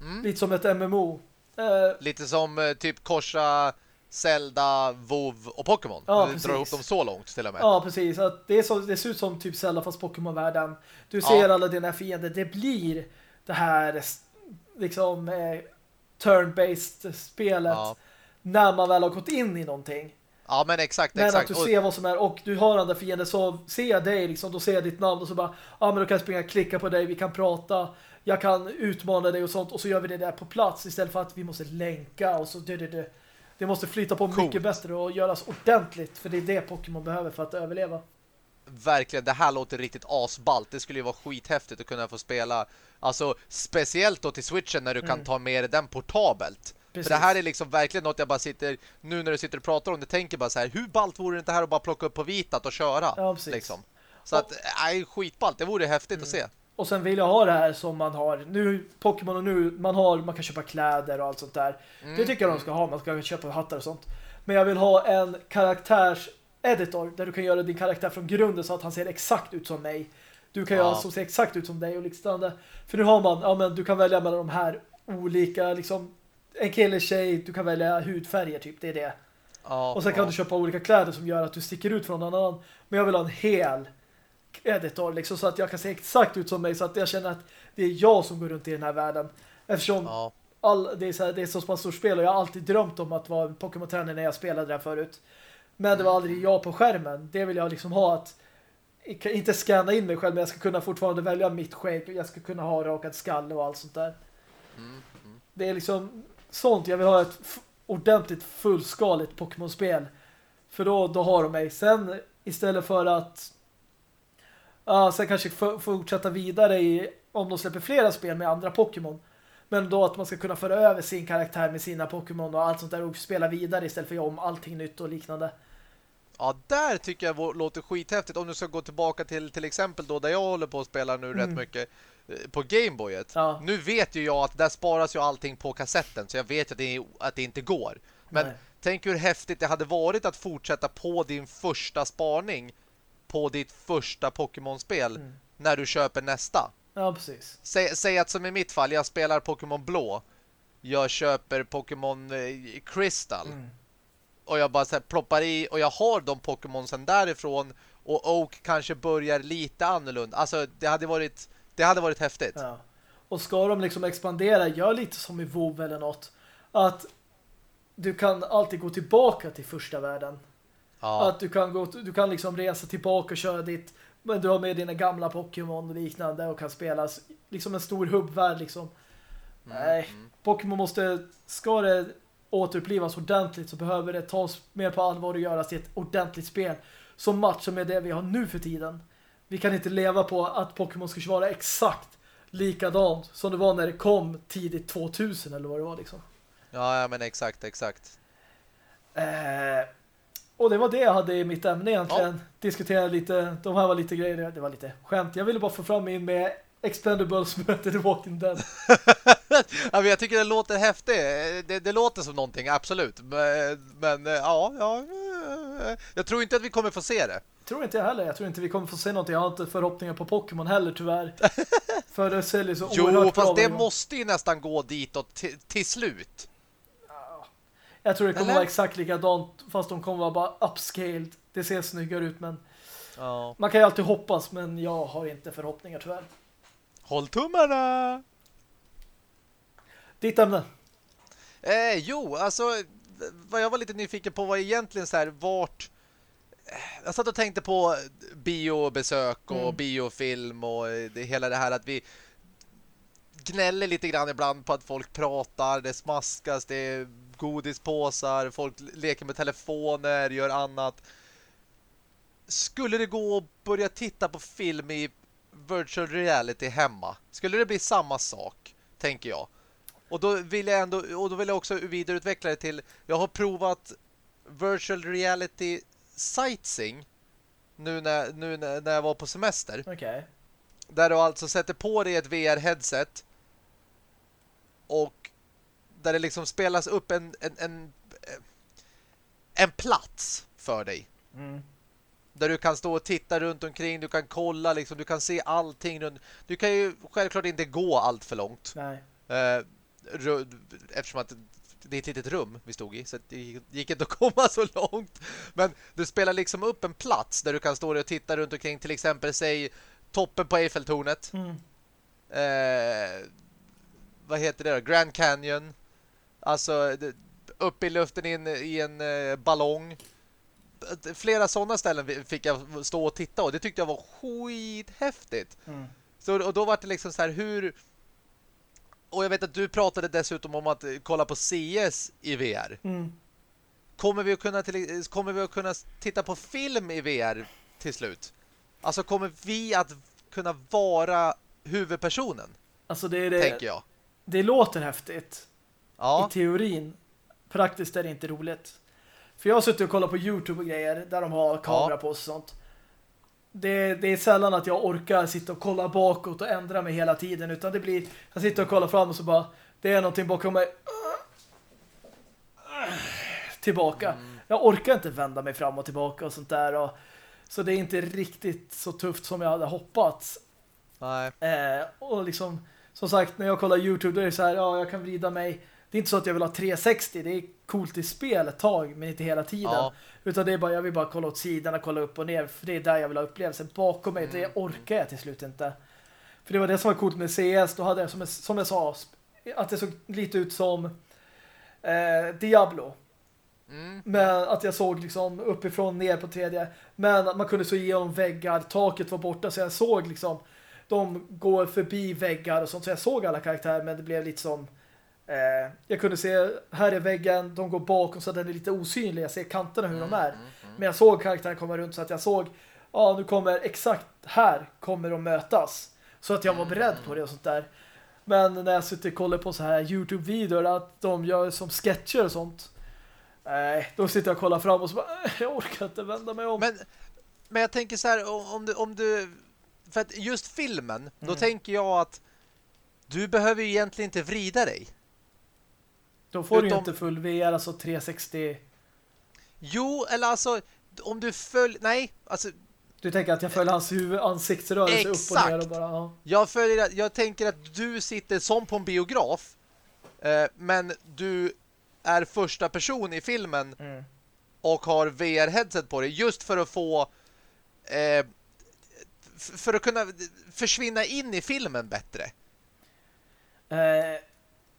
Mm. Lite som ett MMO. Eh, Lite som eh, typ korsa Zelda, WoW och Pokémon. Ja, du drar ihop dem så långt till och med. Ja, precis. Att det, är så, det ser ut som typ Zelda fast Pokémon-världen. Du ser ja. alla dina fiender. Det blir det här liksom eh, turn-based spelet ja. när man väl har gått in i någonting. Ja, men exakt, men exakt. Men att du ser vad som är och du har andra fiender så ser jag dig liksom, då ser jag ditt namn och så bara, ja men då kan jag springa och klicka på dig, vi kan prata jag kan utmana dig och sånt och så gör vi det där på plats istället för att vi måste länka och så det, det, det. det måste flyta på Coolt. mycket bättre och göras ordentligt för det är det Pokémon behöver för att överleva. Verkligen, det här låter riktigt asballt. Det skulle ju vara skithäftigt att kunna få spela alltså speciellt då till Switchen när du mm. kan ta med dig den portabelt. Precis. För det här är liksom verkligen något jag bara sitter nu när du sitter och pratar om det tänker bara så här, hur ballt vore det inte här att bara plocka upp på vitat och köra? Ja, liksom. Så och, att, nej, skitballt. Det vore häftigt mm. att se. Och sen vill jag ha det här som man har nu, Pokémon och nu, man har, man kan köpa kläder och allt sånt där. Mm. Det tycker jag de ska ha, man ska köpa hattar och sånt. Men jag vill ha en karaktärs-editor där du kan göra din karaktär från grunden så att han ser exakt ut som mig. Du kan ja. göra som ser exakt ut som dig och liknande. För nu har man, ja men du kan välja mellan de här olika, liksom en kille, tjej, du kan välja hudfärger typ, det är det. Ja, och sen kan ja. du köpa olika kläder som gör att du sticker ut från någon annan. Men jag vill ha en hel editor liksom, så att jag kan se exakt ut som mig så att jag känner att det är jag som går runt i den här världen. Eftersom ja. all, det, är så här, det är så pass stort spel och jag har alltid drömt om att vara en Pokémon-tränare när jag spelade där förut. Men det var aldrig jag på skärmen. Det vill jag liksom ha att inte scanna in mig själv men jag ska kunna fortfarande välja mitt skägg. Jag ska kunna ha rakad skalle och allt sånt där. Mm, mm. Det är liksom sånt. Jag vill ha ett ordentligt fullskaligt Pokémon-spel. För då, då har de mig. Sen istället för att uh, sen kanske fortsätta vidare i, om de släpper flera spel med andra Pokémon. Men då att man ska kunna föra över sin karaktär med sina Pokémon och allt sånt där och spela vidare istället för att göra om allting nytt och liknande. Ja, där tycker jag låter skithäftigt. Om du ska gå tillbaka till till exempel då där jag håller på att spela nu mm. rätt mycket på Gameboyet. Ja. Nu vet ju jag att där sparas ju allting på kassetten så jag vet att det, att det inte går. Men Nej. tänk hur häftigt det hade varit att fortsätta på din första spaning på ditt första Pokémon-spel mm. när du köper nästa. Ja, precis. Säg, säg, att som i mitt fall, jag spelar Pokémon Blå. Jag köper Pokémon eh, Crystal. Mm. Och jag bara så här, ploppar i och jag har de Pokémonsen därifrån och Oak kanske börjar lite annorlunda. Alltså det hade varit det hade varit häftigt. Ja. Och ska de liksom expandera, gör lite som i WoW eller något. Att du kan alltid gå tillbaka till första världen. Ja. Att du kan gå du kan liksom resa tillbaka och köra ditt men du har med dina gamla Pokémon och liknande och kan spela liksom en stor hubbvärld liksom. Mm. Nej, mm. Pokémon måste ska det återupplivas ordentligt så behöver det tas mer på allvar och göras till ett ordentligt spel som matchar med det vi har nu för tiden. Vi kan inte leva på att Pokémon ska vara exakt likadant som det var när det kom tidigt 2000 eller vad det var liksom. Ja, ja men exakt, exakt. Eh, och det var det jag hade i mitt ämne egentligen. Ja. Diskutera lite, de här var lite grejer, det var lite skämt. Jag ville bara få fram in med Expendables möter The Walking Dead. <laughs> ja, jag tycker det låter häftigt. Det, det låter som någonting, absolut. Men, men, ja, ja, jag tror inte att vi kommer få se det. Tror inte jag heller. Jag tror inte vi kommer få se någonting. Jag har inte förhoppningar på Pokémon heller tyvärr. <laughs> För det säljer så jo, oerhört fast det måste ju nästan gå ditåt till slut. Jag tror det kommer Eller? vara exakt likadant fast de kommer vara bara upscaled. Det ser snyggare ut men ja. man kan ju alltid hoppas men jag har inte förhoppningar tyvärr. Håll tummarna! Ditt ämne? Eh, jo, alltså vad jag var lite nyfiken på var egentligen så här vart jag satt och tänkte på biobesök och mm. biofilm och det, hela det här att vi gnäller lite grann ibland på att folk pratar, det smaskas, det är godispåsar, folk leker med telefoner, gör annat. Skulle det gå att börja titta på film i virtual reality hemma? Skulle det bli samma sak, tänker jag. Och då vill jag ändå och då vill jag också vidareutveckla det till jag har provat virtual reality sightseeing nu när, nu när jag var på semester. Okay. Där du alltså sätter på dig ett VR-headset och där det liksom spelas upp en, en, en, en plats för dig. Mm. Där du kan stå och titta runt omkring, du kan kolla, liksom, du kan se allting runt. Du kan ju självklart inte gå allt för långt. Nej. Eh, eftersom att det är ett litet rum vi stod i så det gick inte att komma så långt. Men du spelar liksom upp en plats där du kan stå och titta runt omkring till exempel säg toppen på Eiffeltornet. Mm. Eh, vad heter det då? Grand Canyon. Alltså upp i luften in i en eh, ballong. Flera sådana ställen fick jag stå och titta och det tyckte jag var skithäftigt. Mm. Så och då var det liksom så här hur och jag vet att du pratade dessutom om att kolla på CS i VR. Mm. Kommer vi att kunna till, kommer vi att kunna titta på film i VR till slut? Alltså kommer vi att kunna vara huvudpersonen? Alltså det är det. Tänker jag. Det låter häftigt. Ja. I teorin. Praktiskt är det inte roligt. För jag har suttit och kollat på Youtube och grejer där de har kamera ja. på och sånt. Det, det, är sällan att jag orkar sitta och kolla bakåt och ändra mig hela tiden utan det blir, jag sitter och kollar fram och så bara det är någonting bakom mig tillbaka. Mm. Jag orkar inte vända mig fram och tillbaka och sånt där och, så det är inte riktigt så tufft som jag hade hoppats. Nej. Eh, och liksom som sagt, när jag kollar Youtube då är det så här, ja jag kan vrida mig det är inte så att jag vill ha 360, det är coolt i spel ett tag, men inte hela tiden. Ja. Utan det är bara, jag vill bara kolla åt och kolla upp och ner, för det är där jag vill ha upplevelsen. Bakom mig, mm. det orkar jag till slut inte. För det var det som var coolt med CS, då hade jag, som jag, som jag sa, att det såg lite ut som eh, Diablo. Mm. Men att jag såg liksom uppifrån ner på tredje. Men att man kunde så igenom väggar, taket var borta så jag såg liksom de går förbi väggar och sånt. Så jag såg alla karaktärer men det blev lite som eh, jag kunde se, här är väggen, de går bakom så den är lite osynlig. Jag ser kanterna hur mm, de är. Mm, mm. Men jag såg karaktären komma runt så att jag såg ja, nu kommer exakt här kommer de mötas. Så att jag var beredd på det och sånt där. Men när jag sitter och kollar på så här Youtube-videor att de gör som sketcher och sånt. Nej, då sitter jag och kollar fram och så bara, <laughs> jag orkar inte vända mig om. Men, men jag tänker så här, om du, om du för att just filmen, mm. då tänker jag att du behöver ju egentligen inte vrida dig. Då får Utom... du ju inte full VR, alltså 360. Jo, eller alltså om du följer, nej, alltså du tänker att jag följer hans huvud, ansiktsrörelse upp och ner och bara, ja. Jag, följer, jag tänker att du sitter som på en biograf eh, men du är första person i filmen mm. och har VR-headset på dig just för att få eh, för att kunna försvinna in i filmen bättre. Eh,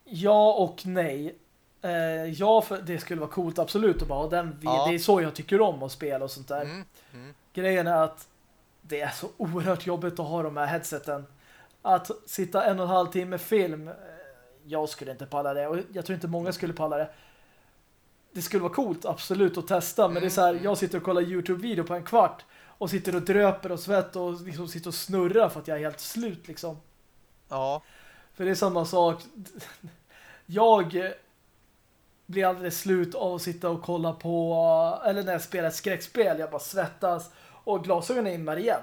ja och nej. Eh, ja, för det skulle vara coolt absolut att bara den, ja. det är så jag tycker om att spela och sånt där. Mm. Mm. Grejen är att det är så oerhört jobbigt att ha de här headseten. Att sitta en och en halv timme film, eh, jag skulle inte palla det och jag tror inte många skulle palla det. Det skulle vara coolt, absolut, att testa. Men det är så här, jag sitter och kollar Youtube-video på en kvart och sitter och dröper och svett och liksom sitter och snurrar för att jag är helt slut liksom. Ja. För det är samma sak. Jag blir alldeles slut av att sitta och kolla på eller när jag spelar ett skräckspel, jag bara svettas och glasögonen immar igen.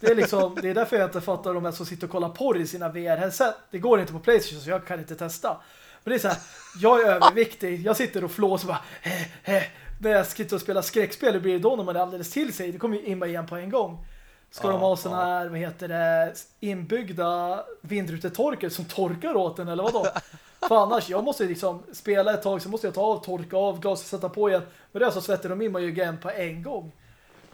Det är liksom, det är därför jag inte fattar de här som sitter och kollar porr i sina VR-headset. Det går inte på Playstation så jag kan inte testa. Men det är så här, jag är överviktig, jag sitter och flås och bara he, he. när jag sitter och spelar skräckspel det blir det då när man är alldeles till sig. Det kommer ju imma igen på en gång. Ska ja, de ha såna här, vad heter det, inbyggda vindrutetorkar som torkar åt den eller vad då? För annars, jag måste liksom spela ett tag så måste jag ta av, torka av, glaset sätta på igen. Men det är så svettar de in man ju igen på en gång.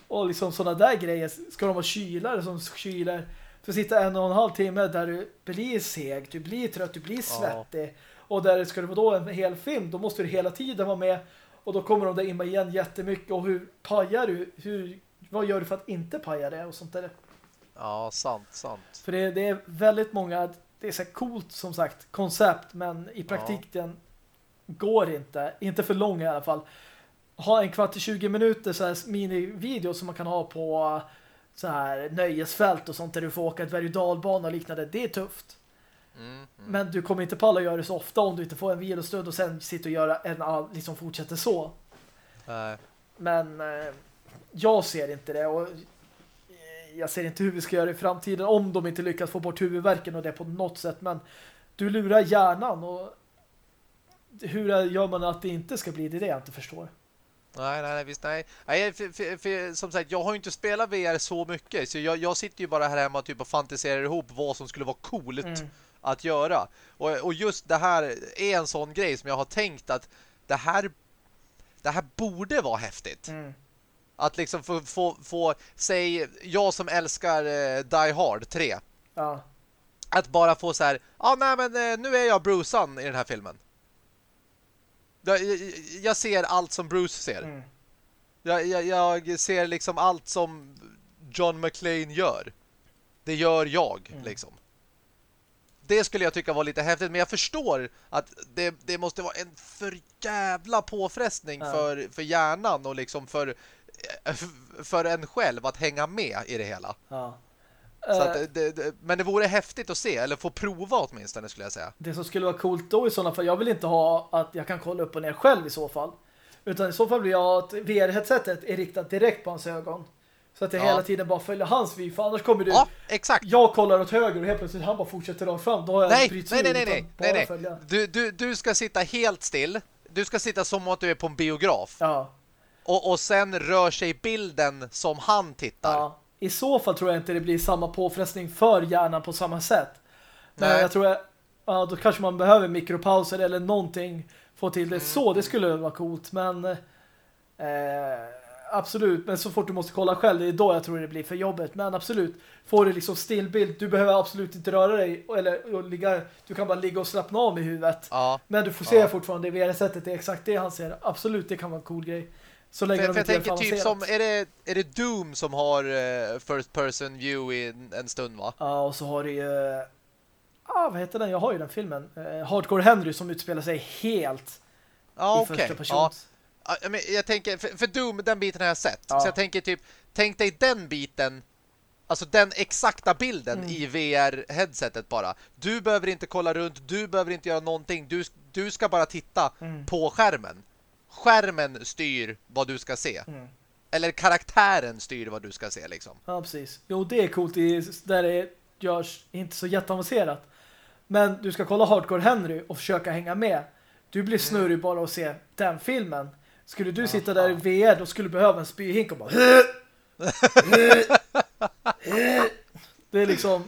Och liksom sådana där grejer. Ska de ha kylare som kyler? För sitta en och en halv timme där du blir seg, du blir trött, du blir svettig. Ja. Och där ska du vara då en hel film, då måste du hela tiden vara med. Och då kommer de där in igen jättemycket. Och hur pajar du? Hur, vad gör du för att inte paja det? Och sånt där. Ja, sant, sant. För det, det är väldigt många det är så coolt som sagt koncept men i praktiken ja. går inte. Inte för lång i alla fall. Ha en kvart till 20 minuter så här minivideo som man kan ha på så här nöjesfält och sånt där du får åka ett berg- dalbana och liknande. Det är tufft. Mm, mm. Men du kommer inte palla göra det så ofta om du inte får en vilostund och sen sitter och göra en liksom fortsätter så. Nej. Men eh, jag ser inte det och jag ser inte hur vi ska göra i framtiden om de inte lyckas få bort huvudvärken och det på något sätt. Men du lurar hjärnan och hur gör man att det inte ska bli det, det jag inte förstår. Nej, nej, nej, visst nej. nej för, för, för, som sagt, jag har ju inte spelat VR så mycket. Så jag, jag sitter ju bara här hemma typ och fantiserar ihop vad som skulle vara coolt mm. att göra. Och, och just det här är en sån grej som jag har tänkt att det här, det här borde vara häftigt. Mm. Att liksom få, få, få säg, jag som älskar eh, Die Hard 3. Ja. Att bara få så här, ja ah, nej men eh, nu är jag Brucean i den här filmen. Jag, jag, jag ser allt som Bruce ser. Mm. Jag, jag, ser liksom allt som John McClane gör. Det gör jag, mm. liksom. Det skulle jag tycka var lite häftigt, men jag förstår att det, det måste vara en för jävla påfrestning ja. för, för hjärnan och liksom för för en själv att hänga med i det hela. Ja. Så att eh. det, det, men det vore häftigt att se, eller få prova åtminstone skulle jag säga. Det som skulle vara coolt då i sådana fall, jag vill inte ha att jag kan kolla upp och ner själv i så fall. Utan i så fall blir jag att VR-headsetet är riktat direkt på hans ögon. Så att jag ja. hela tiden bara följer hans vy, för annars kommer du... Ja, exakt. Jag kollar åt höger och helt plötsligt han bara fortsätter rakt fram. Då har jag nej, nej, nej, nej, nej, nej. Du, du, du ska sitta helt still. Du ska sitta som att du är på en biograf. Ja. Och, och sen rör sig bilden som han tittar. Ja. I så fall tror jag inte det blir samma påfrestning för hjärnan på samma sätt. Men Nej. jag tror att ja, då kanske man behöver mikropauser eller någonting få till det. Mm. Så det skulle vara coolt. Men eh, absolut. Men så fort du måste kolla själv, det är då jag tror det blir för jobbet. Men absolut, får du liksom stillbild. Du behöver absolut inte röra dig. Eller ligga, du kan bara ligga och slappna av med huvudet. Ja. Men du får se ja. fortfarande det VR-sättet. Det är exakt det han ser. Absolut, det kan vara en cool grej. Så länge för, de jag inte gör tänker typ som, är det, är det Doom som har eh, first person view i en, en stund va? Ja, och så har du ju... Ah, vad heter den? Jag har ju den filmen. Eh, Hardcore Henry som utspelar sig helt Ja i okej. första person. Ja, Ja, men jag tänker, för, för Doom, den biten har jag sett. Ja. Så jag tänker typ, tänk dig den biten, alltså den exakta bilden Mm. i VR-headsetet bara. Du behöver inte kolla runt, du behöver inte göra någonting. Du, du ska bara titta Mm. på skärmen. Skärmen styr vad du ska se. Mm. Eller karaktären styr vad du ska se liksom. Ja, precis. Jo, det är coolt där det görs inte så jätteavancerat. Men du ska kolla Hardcore Henry och försöka hänga med. Du blir snurrig bara att se den filmen. Skulle du sitta där i VR, då skulle du behöva en spyhink och bara... <laughs> det är liksom...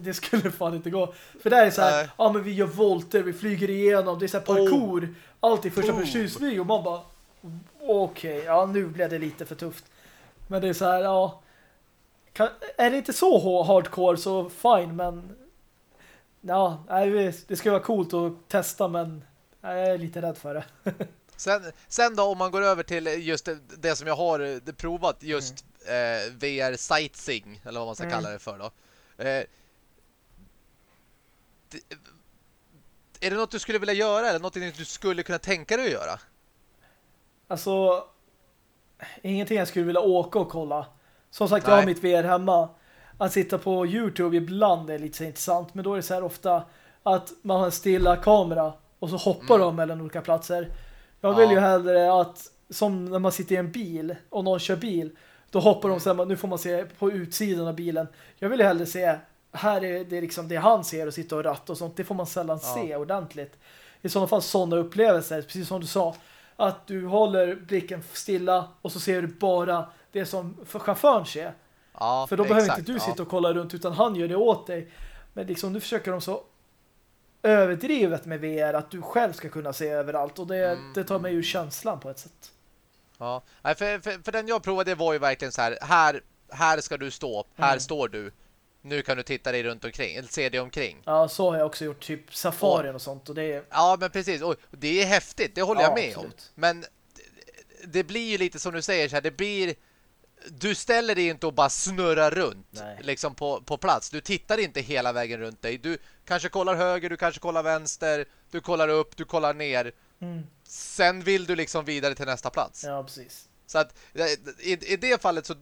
Det, skulle fan inte gå. För det är så här, ja men vi gör volter, vi flyger igenom, det är så här parkour. Allt i första Boom. personsflyg och man bara... Okej, ja nu blev det lite för tufft. Men det är så här, ja... Kan, är det inte så hardcore så fine, men... Ja, det ska vara coolt att testa, men jag är lite rädd för det. <laughs> Sen, sen då om man går över till just det, det som jag har eh, provat just eh, VR sightseeing eller vad man ska Mm. kalla det för då. Eh, är det något du skulle vilja göra eller något du skulle kunna tänka dig att göra? Alltså, ingenting jag skulle vilja åka och kolla. Som sagt, jag har Nej. mitt VR hemma. Att sitta på Youtube ibland är lite så intressant. Men då är det så här ofta att man har en stilla kamera och så hoppar de mellan olika platser. Jag vill Mm. Ja. ju hellre att, som när man sitter i en bil och någon kör bil, då hoppar de så här, nu får man se på utsidan av bilen. Jag vill ju hellre se, här är det liksom det han ser och sitta och ratt och sånt. Det får man sällan Ja. se ordentligt. I sådana fall sådana upplevelser, precis som du sa. Att du håller blicken stilla och så ser du bara det som för chauffören ser. Ja, För då behöver exakt, inte du sitta och kolla runt utan han gör det åt dig. Men liksom nu försöker de så överdrivet med VR att du själv ska kunna se överallt och det, Mm. det tar mig ur känslan på ett sätt. Ja, Nej, för, för, för den jag provade var ju verkligen så här, här, här ska du stå, här Mm. står du. Nu kan du titta dig runt omkring, eller se dig omkring. Ja, så har jag också gjort typ safarin och sånt och det är Ja, men precis. Och det är häftigt, det håller Ja, jag med om. absolut. Men det- det blir ju lite som du säger så här, det blir du ställer dig inte och bara snurrar runt Nej. liksom på, på plats. Du tittar inte hela vägen runt dig. Du kanske kollar höger, du kanske kollar vänster, du kollar upp, du kollar ner. mm, Sen vill du liksom vidare till nästa plats. ja precis. Så att i, i det fallet så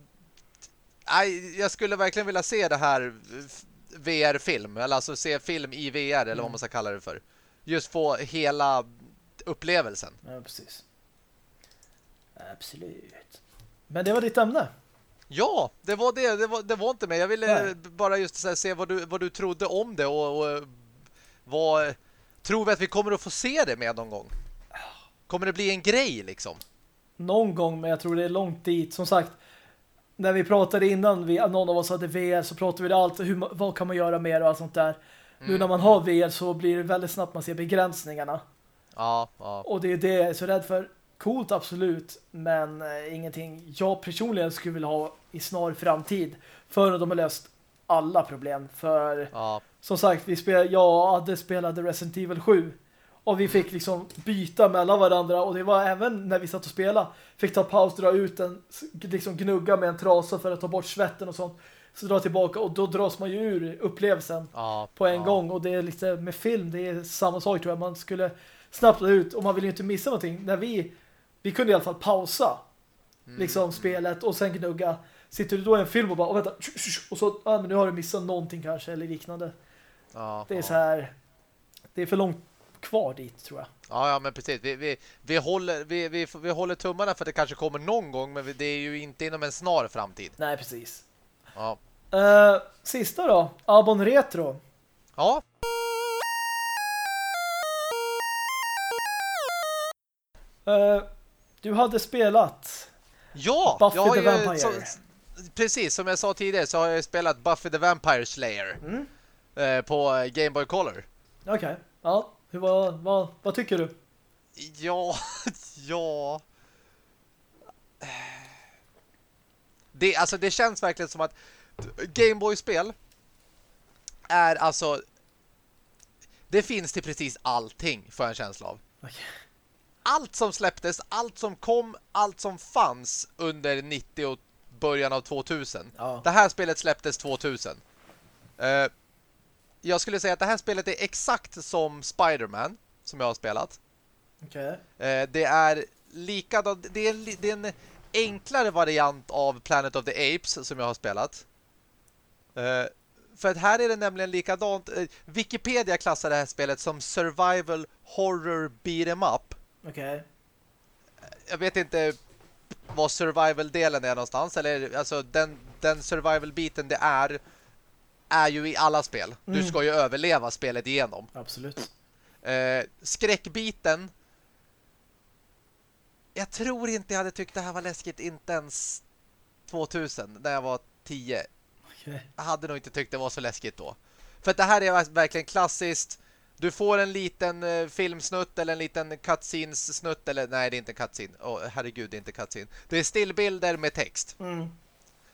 nej, jag skulle verkligen vilja se det här VR-film, eller alltså se film i VR eller Mm. vad man ska kalla det för. Just få hela upplevelsen. Ja, precis. Absolut. Men det var ditt ämne. Ja, det var det. Det var, det var inte mig. Jag ville Nej. bara just här, se vad du, vad du trodde om det och, och vad tror vi att vi kommer att få se det med någon gång? Kommer det bli en grej liksom? Någon gång, men jag tror det är långt dit. Som sagt, när vi pratade innan vi, någon av oss hade VR så pratade vi allt. Hur, vad kan man göra mer och allt sånt där. Nu när man har VR så blir det väldigt snabbt man ser begränsningarna. Ja, ja. Och det är det jag är så rädd för. Coolt, absolut. Men eh, ingenting jag personligen skulle vilja ha i snar framtid. Förrän de har löst alla problem. För ja. som sagt, vi spel, jag hade spelade Resident Evil 7. Och vi fick liksom byta mellan varandra. Och det var även när vi satt och spelade. Fick ta paus, dra ut en, liksom gnugga med en trasa för att ta bort svetten och sånt. Så dra tillbaka och då dras man ju ur upplevelsen ja på en ja. gång. Och det är lite med film, det är samma sak tror jag. Man skulle snabbt ut och man vill ju inte missa någonting. När vi, vi kunde i alla fall pausa Mm. liksom spelet och sen gnugga. Sitter du då i en film och bara, oh, vänta, och så, ah, men nu har du missat någonting kanske eller liknande. Ja, Det är så här, det är för långt kvar dit tror jag. Ja, ja, men precis. Vi, vi, vi, håller, vi, vi, vi håller tummarna för att det kanske kommer någon gång, men det är ju inte inom en snar framtid. Nej, precis. Ja. Uh, sista då, Abon Retro. Ja, Eh, du hade spelat ja Buffy jag har the Vampire. så- precis, som jag sa tidigare så har jag spelat Buffy the Vampire Slayer Mm. eh, på Game Boy Color. Okej, ja. Hur, vad, vad, vad tycker du? Ja, <laughs> ja. Det, alltså, det känns verkligen som att Gameboy-spel är alltså... Det finns till precis allting, får jag en känsla av. Okej. allt som släpptes, allt som kom, allt som fanns under 90 och början av 2000. Ja. Det här spelet släpptes 2000. Uh, eh, jag skulle säga att det här spelet är exakt som Spider-Man som jag har spelat. Okay. Uh, det är likadant, det är, det är en enklare variant av Planet of the Apes som jag har spelat. Uh, för att här är det nämligen likadant. Wikipedia klassar det här spelet som Survival Horror Beat 'em Up. Okej. Okay. Jag vet inte vad survival-delen är någonstans. Eller alltså den, den survival-biten det är är ju i alla spel. Mm. Du ska ju överleva spelet igenom. Absolut. Eh, skräckbiten jag tror inte jag hade tyckt det här var läskigt inte ens 2000 när jag var 10. Okay. Jag hade nog inte tyckt det var så läskigt då. För det här är verkligen klassiskt du får en liten eh, filmsnutt eller en liten cutscenes-snutt eller nej, det är inte cutscene. Oh, herregud, det är inte cutscene. Det är stillbilder med text. Mm.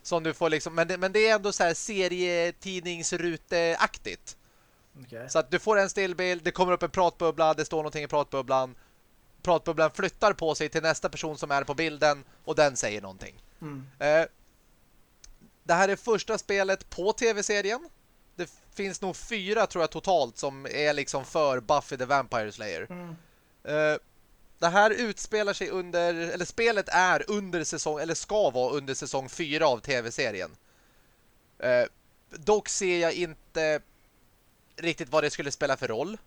Som du får liksom, men det, men det är ändå så här serietidningsruteaktigt. Okay. Så att du får en stillbild, det kommer upp en pratbubbla, det står någonting i pratbubblan. Pratbubblan flyttar på sig till nästa person som är på bilden och den säger någonting. Mm. Eh, det här är första spelet på tv-serien det finns nog fyra tror jag totalt som är liksom för Buffy the Vampire Slayer. Mm. Uh, det här utspelar sig under, eller spelet är under säsong, eller ska vara under säsong fyra av tv-serien. Uh, dock ser jag inte riktigt vad det skulle spela för roll.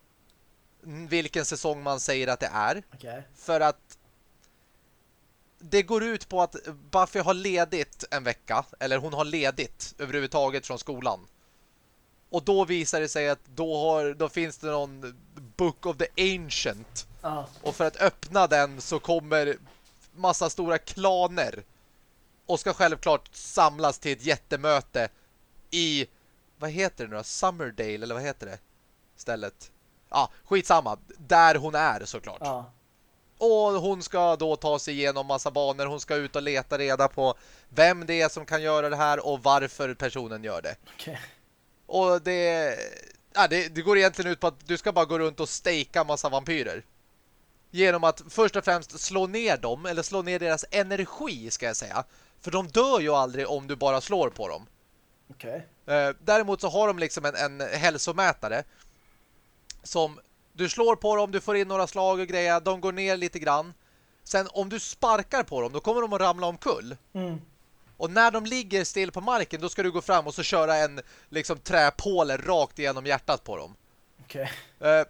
Vilken säsong man säger att det är. Okay. För att det går ut på att Buffy har ledigt en vecka, eller hon har ledigt överhuvudtaget från skolan. Och då visar det sig att då, har, då finns det någon Book of the Ancient. Och för att öppna den så kommer massa stora klaner. Och ska självklart samlas till ett jättemöte i, vad heter det nu Summerdale, eller vad heter det? Stället. Ja, ah, skitsamma. Där hon är såklart. Ah. Och hon ska då ta sig igenom massa banor. Hon ska ut och leta reda på vem det är som kan göra det här och varför personen gör det. Okay. Och det, ja, det, det går egentligen ut på att du ska bara gå runt och stejka massa vampyrer. Genom att först och främst slå ner dem, eller slå ner deras energi ska jag säga. För de dör ju aldrig om du bara slår på dem. Okay. Eh, däremot så har de liksom en, en hälsomätare som du slår på dem, du får in några slag och grejer, de går ner lite grann. Sen om du sparkar på dem, då kommer de att ramla omkull. Mm. Och när de ligger still på marken då ska du gå fram och så köra en liksom träpåle rakt igenom hjärtat på dem. Okej. Okay. Uh,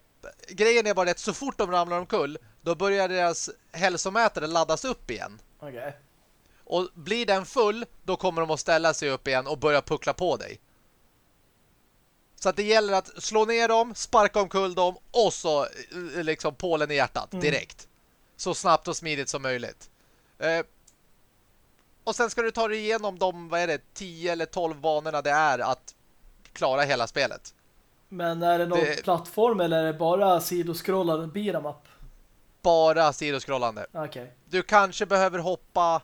grejen är bara att så fort de ramlar omkull då börjar deras hälsomätare laddas upp igen. Okej. Okay. Och blir den full då kommer de att ställa sig upp igen och börja puckla på dig. Så att det gäller att slå ner dem, sparka omkull dem och så eh, liksom pålen i hjärtat mm. direkt. Så snabbt och smidigt som möjligt. Uh, och sen ska du ta dig igenom de, vad är det, 10 eller 12 banorna det är att klara hela spelet. Men är det någon det... plattform eller är det bara sidoskrollande beat'em up? Bara sidoskrollande. Okay. Du kanske behöver hoppa...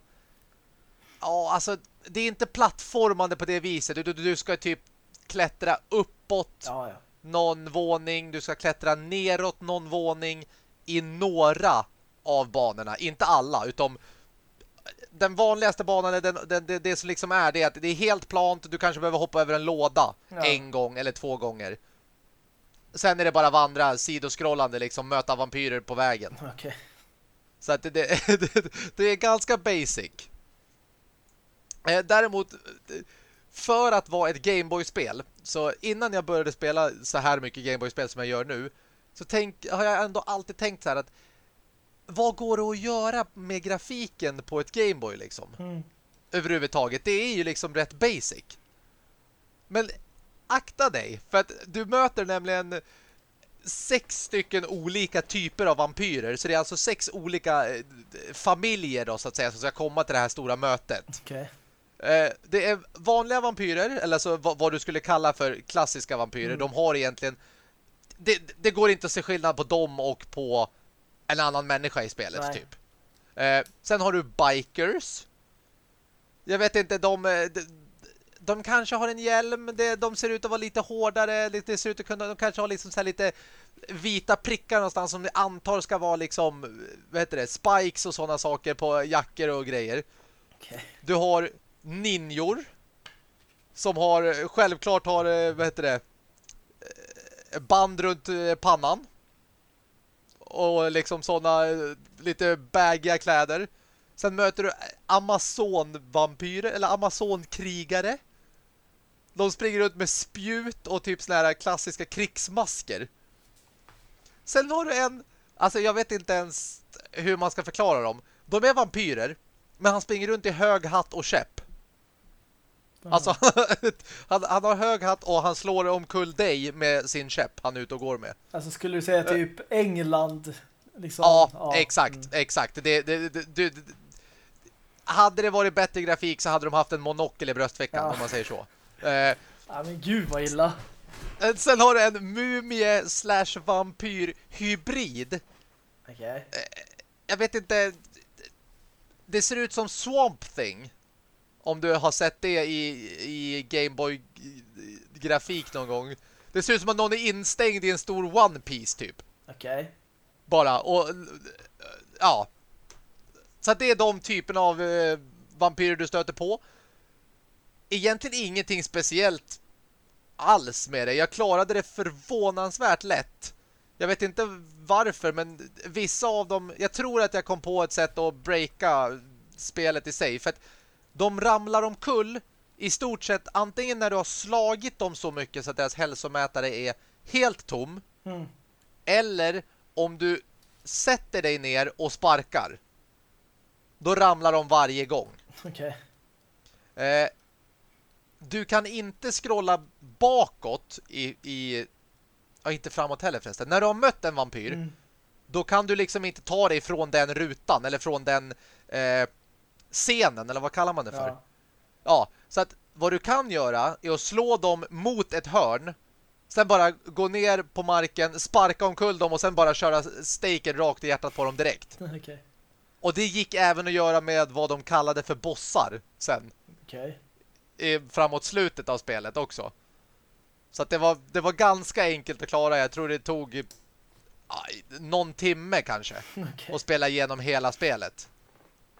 Ja, alltså det är inte plattformande på det viset. Du, du, du ska typ klättra uppåt ja, ja. någon våning. Du ska klättra neråt någon våning i några av banorna. Inte alla, utom den vanligaste banan är den, den, det, det som liksom är det är att det är helt plant. Du kanske behöver hoppa över en låda ja. en gång eller två gånger. Sen är det bara vandra sidoskrollande liksom möta vampyrer på vägen. Okay. Så att det, det, <laughs> det, är ganska basic. Eh, däremot för att vara ett Gameboy-spel så innan jag började spela så här mycket Gameboy-spel som jag gör nu så tänk, har jag ändå alltid tänkt så här att vad går det att göra med grafiken på ett Gameboy liksom? Mm. Överhuvudtaget. Det är ju liksom rätt basic. Men akta dig, för att du möter nämligen sex stycken olika typer av vampyrer. Så det är alltså sex olika eh, familjer då så att säga som ska komma till det här stora mötet. Okay. Eh, det är vanliga vampyrer, eller så vad, du skulle kalla för klassiska vampyrer. Mm. De har egentligen... Det, det går inte att se skillnad på dem och på en annan människa i spelet Nej. typ. Eh, sen har du bikers. Jag vet inte, de, de, de kanske har en hjälm, det, de ser ut att vara lite hårdare, lite, ser ut att kunna, de kanske har liksom så lite vita prickar någonstans som ni antar ska vara liksom, vad heter det, spikes och sådana saker på jackor och grejer. Okay. Du har ninjor som har, självklart har, eh, vad heter det, eh, band runt eh, pannan. Och liksom sådana lite baggiga kläder. Sen möter du Amazon-vampyrer eller Amazon-krigare. De springer runt med spjut och typ såna här klassiska krigsmasker. Sen har du en... Alltså jag vet inte ens hur man ska förklara dem. De är vampyrer, men han springer runt i hög hatt och käpp. Mm. Alltså, <laughs> han, han, har hög hatt och han slår omkull dig med sin käpp han är ute och går med. Alltså skulle du säga typ England? Liksom? Ja, ja, exakt, mm. exakt. Det, det, det, det, hade det varit bättre grafik så hade de haft en monokel i bröstveckan ja. om man säger så. Eh, ja men gud vad illa. Eh, sen har du en mumie slash vampyr hybrid. Okej. Okay. Eh, jag vet inte. Det ser ut som Swamp Thing. Om du har sett det i, i Gameboy grafik någon gång. Det ser ut som att någon är instängd i en stor One Piece typ. Okej. Okay. Bara. Och ja. Så att det är de typerna av eh, vampyrer du stöter på. Egentligen ingenting speciellt alls med det. Jag klarade det förvånansvärt lätt. Jag vet inte varför, men vissa av dem... Jag tror att jag kom på ett sätt att breaka spelet i sig. För att de ramlar omkull i stort sett antingen när du har slagit dem så mycket så att deras hälsomätare är helt tom. Mm. Eller om du sätter dig ner och sparkar. Då ramlar de varje gång. Okej. Okay. Eh, du kan inte scrolla bakåt i, i ja, inte framåt heller förresten. När du har mött en vampyr mm. då kan du liksom inte ta dig från den rutan eller från den eh, scenen eller vad kallar man det för? Ja. ja, så att vad du kan göra är att slå dem mot ett hörn sen bara gå ner på marken, sparka omkull dem och sen bara köra staken rakt i hjärtat på dem direkt. <laughs> Okay. Och det gick även att göra med vad de kallade för bossar sen. Okej. Okay. Framåt slutet av spelet också. Så att det var, det var ganska enkelt att klara. Jag tror det tog aj, någon timme kanske. <laughs> Okay. Att spela igenom hela spelet.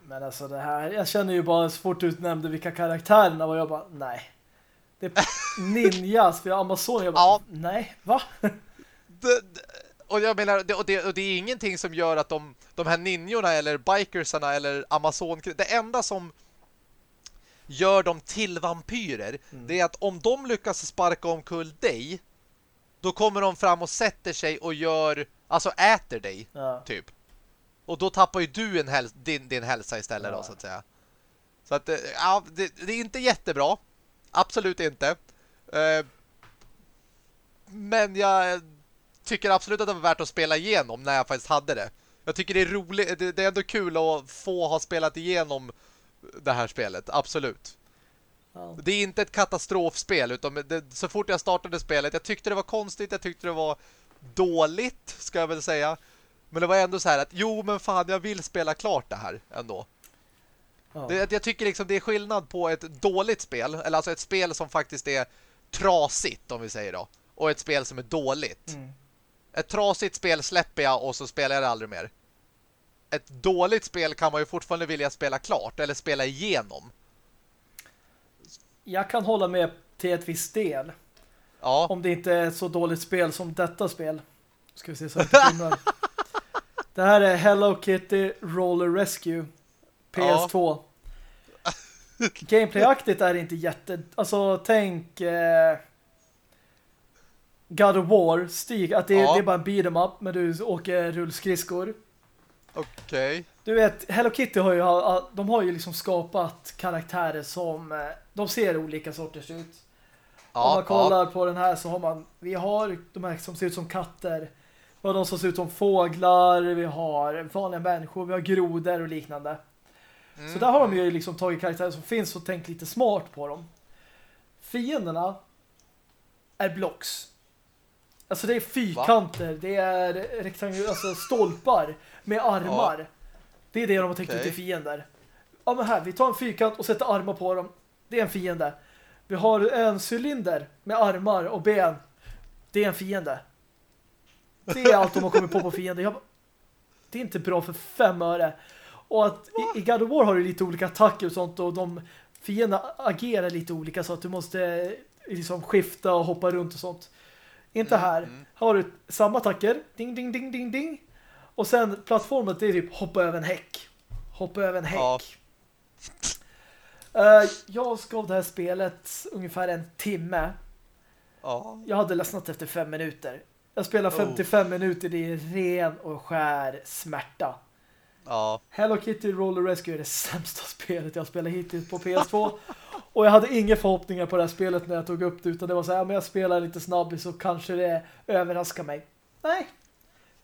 Men alltså det här, jag känner ju bara så fort du nämnde vilka karaktärerna var jag bara, nej. Det är <laughs> ninjas, har Amazon. Jag bara, ja. nej, va? <laughs> Det, och jag menar, det, och, det, och det är ingenting som gör att de, de här ninjorna eller bikersarna eller Amazon, det enda som gör dem till vampyrer mm. det är att om de lyckas sparka omkull dig då kommer de fram och sätter sig och gör, alltså äter dig ja. typ. Och då tappar ju du en häl din, din hälsa istället ja. då så att säga. Så att, eh, ja, det, det, är inte jättebra. Absolut inte. Uh, men jag tycker absolut att det var värt att spela igenom när jag faktiskt hade det. Jag tycker det är roligt, det, det är ändå kul att få ha spelat igenom det här spelet, absolut. Ja. Det är inte ett katastrofspel utan det, så fort jag startade spelet, jag tyckte det var konstigt, jag tyckte det var dåligt, ska jag väl säga. Men det var ändå så här att, jo men fan, jag vill spela klart det här ändå. Ja. Det, jag tycker liksom det är skillnad på ett dåligt spel, eller alltså ett spel som faktiskt är trasigt, om vi säger då, och ett spel som är dåligt. Mm. Ett trasigt spel släpper jag och så spelar jag det aldrig mer. Ett dåligt spel kan man ju fortfarande vilja spela klart eller spela igenom. Jag kan hålla med till ett visst del. Ja. Om det inte är ett så dåligt spel som detta spel. Ska vi se så att Det <laughs> här är Hello Kitty Roller Rescue PS2. Ja. <laughs> Gameplayaktigt är det inte jätte... Alltså, tänk... Eh, God of War stig att det, ja. det är bara en beat'em up men du åker rullskridskor. Okej. Okay. Du vet, Hello Kitty har ju de har ju liksom skapat karaktärer som eh, de ser olika sorters ut. Ja, Om man kollar ja. på den här så har man vi har de här som ser ut som katter. Vi har de som ser ut som fåglar, vi har vanliga människor, vi har grodor och liknande. Mm. Så där har de ju liksom tagit karaktärer som finns och tänkt lite smart på dem. Fienderna är blocks. Alltså det är fyrkanter, Va? det är rektangulära alltså stolpar med armar. Ja. Det är det de har tänkt okay. ut till fiender. Ja men här, vi tar en fyrkant och sätter armar på dem. Det är en fiende. Vi har en cylinder med armar och ben. Det är en fiende. Det är allt de har kommit på på fiende. Jag, det är inte bra för fem öre. Och att i, i God of War har du lite olika attacker och sånt och de fienderna agerar lite olika så att du måste liksom skifta och hoppa runt och sånt. Inte mm, här. Mm. Har du samma attacker. Ding, ding, ding, ding, ding. Och sen plattformen det är typ hoppa över en häck. Hoppa över en häck. Ja. Uh, jag gav det här spelet ungefär en timme. Ja. Jag hade ledsnat efter fem minuter. Jag spelar 55 oh. minuter i ren och skär smärta. Ja. Hello Kitty Roller Rescue är det sämsta <laughs> spelet jag spelat hittills på PS2. och jag hade inga förhoppningar på det här spelet när jag tog upp det. Utan det var så här, men jag spelar lite snabbis så kanske det överraskar mig. Nej.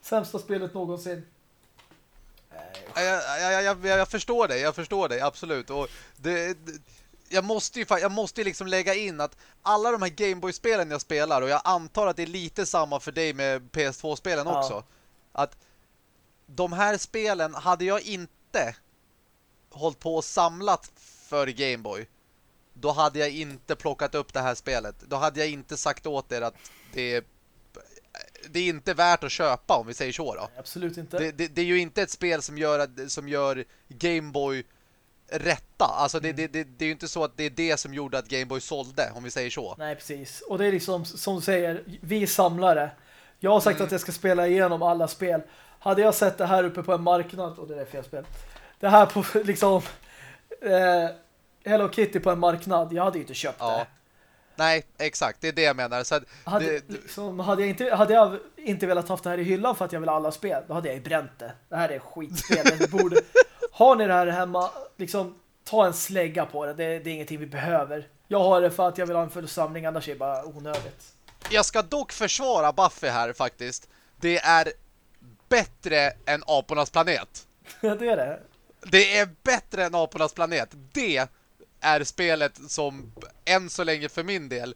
Sämsta spelet någonsin. Jag, jag, jag, jag, förstår dig, jag förstår dig, absolut. Och det, jag måste ju jag måste liksom lägga in att alla de här Gameboy-spelen jag spelar och jag antar att det är lite samma för dig med PS2-spelen ja. också. Att de här spelen hade jag inte hållit på och samlat för Gameboy då hade jag inte plockat upp det här spelet. Då hade jag inte sagt åt er att det är, det är inte värt att köpa om vi säger så då. Absolut inte. Det, det, det, är ju inte ett spel som gör, som gör Gameboy rätta. Alltså det, mm. det, det, det är ju inte så att det är det som gjorde att Gameboy sålde, om vi säger så. Nej, precis. Och det är liksom, som du säger, vi samlare. Jag har sagt mm. att jag ska spela igenom alla spel. Hade jag sett det här uppe på en marknad, och det är fel spel. Det här på <laughs> liksom eh, Hello Kitty på en marknad, jag hade ju inte köpt ja. det. Nej, exakt. Det är det jag menar. Så hade, det, liksom, hade, jag inte, hade jag inte velat ha det här i hyllan för att jag vill alla spel, då hade jag ju bränt det. Det här är skitspel. borde, har ni det här hemma, liksom ta en slägga på det. det. Det är ingenting vi behöver. Jag har det för att jag vill ha en full samling, annars är det bara onödigt. Jag ska dock försvara Buffy här faktiskt. Det är bättre än Apornas planet. <laughs> Ja, det är det. Det är bättre än Apornas planet. Det är spelet som än så länge för min del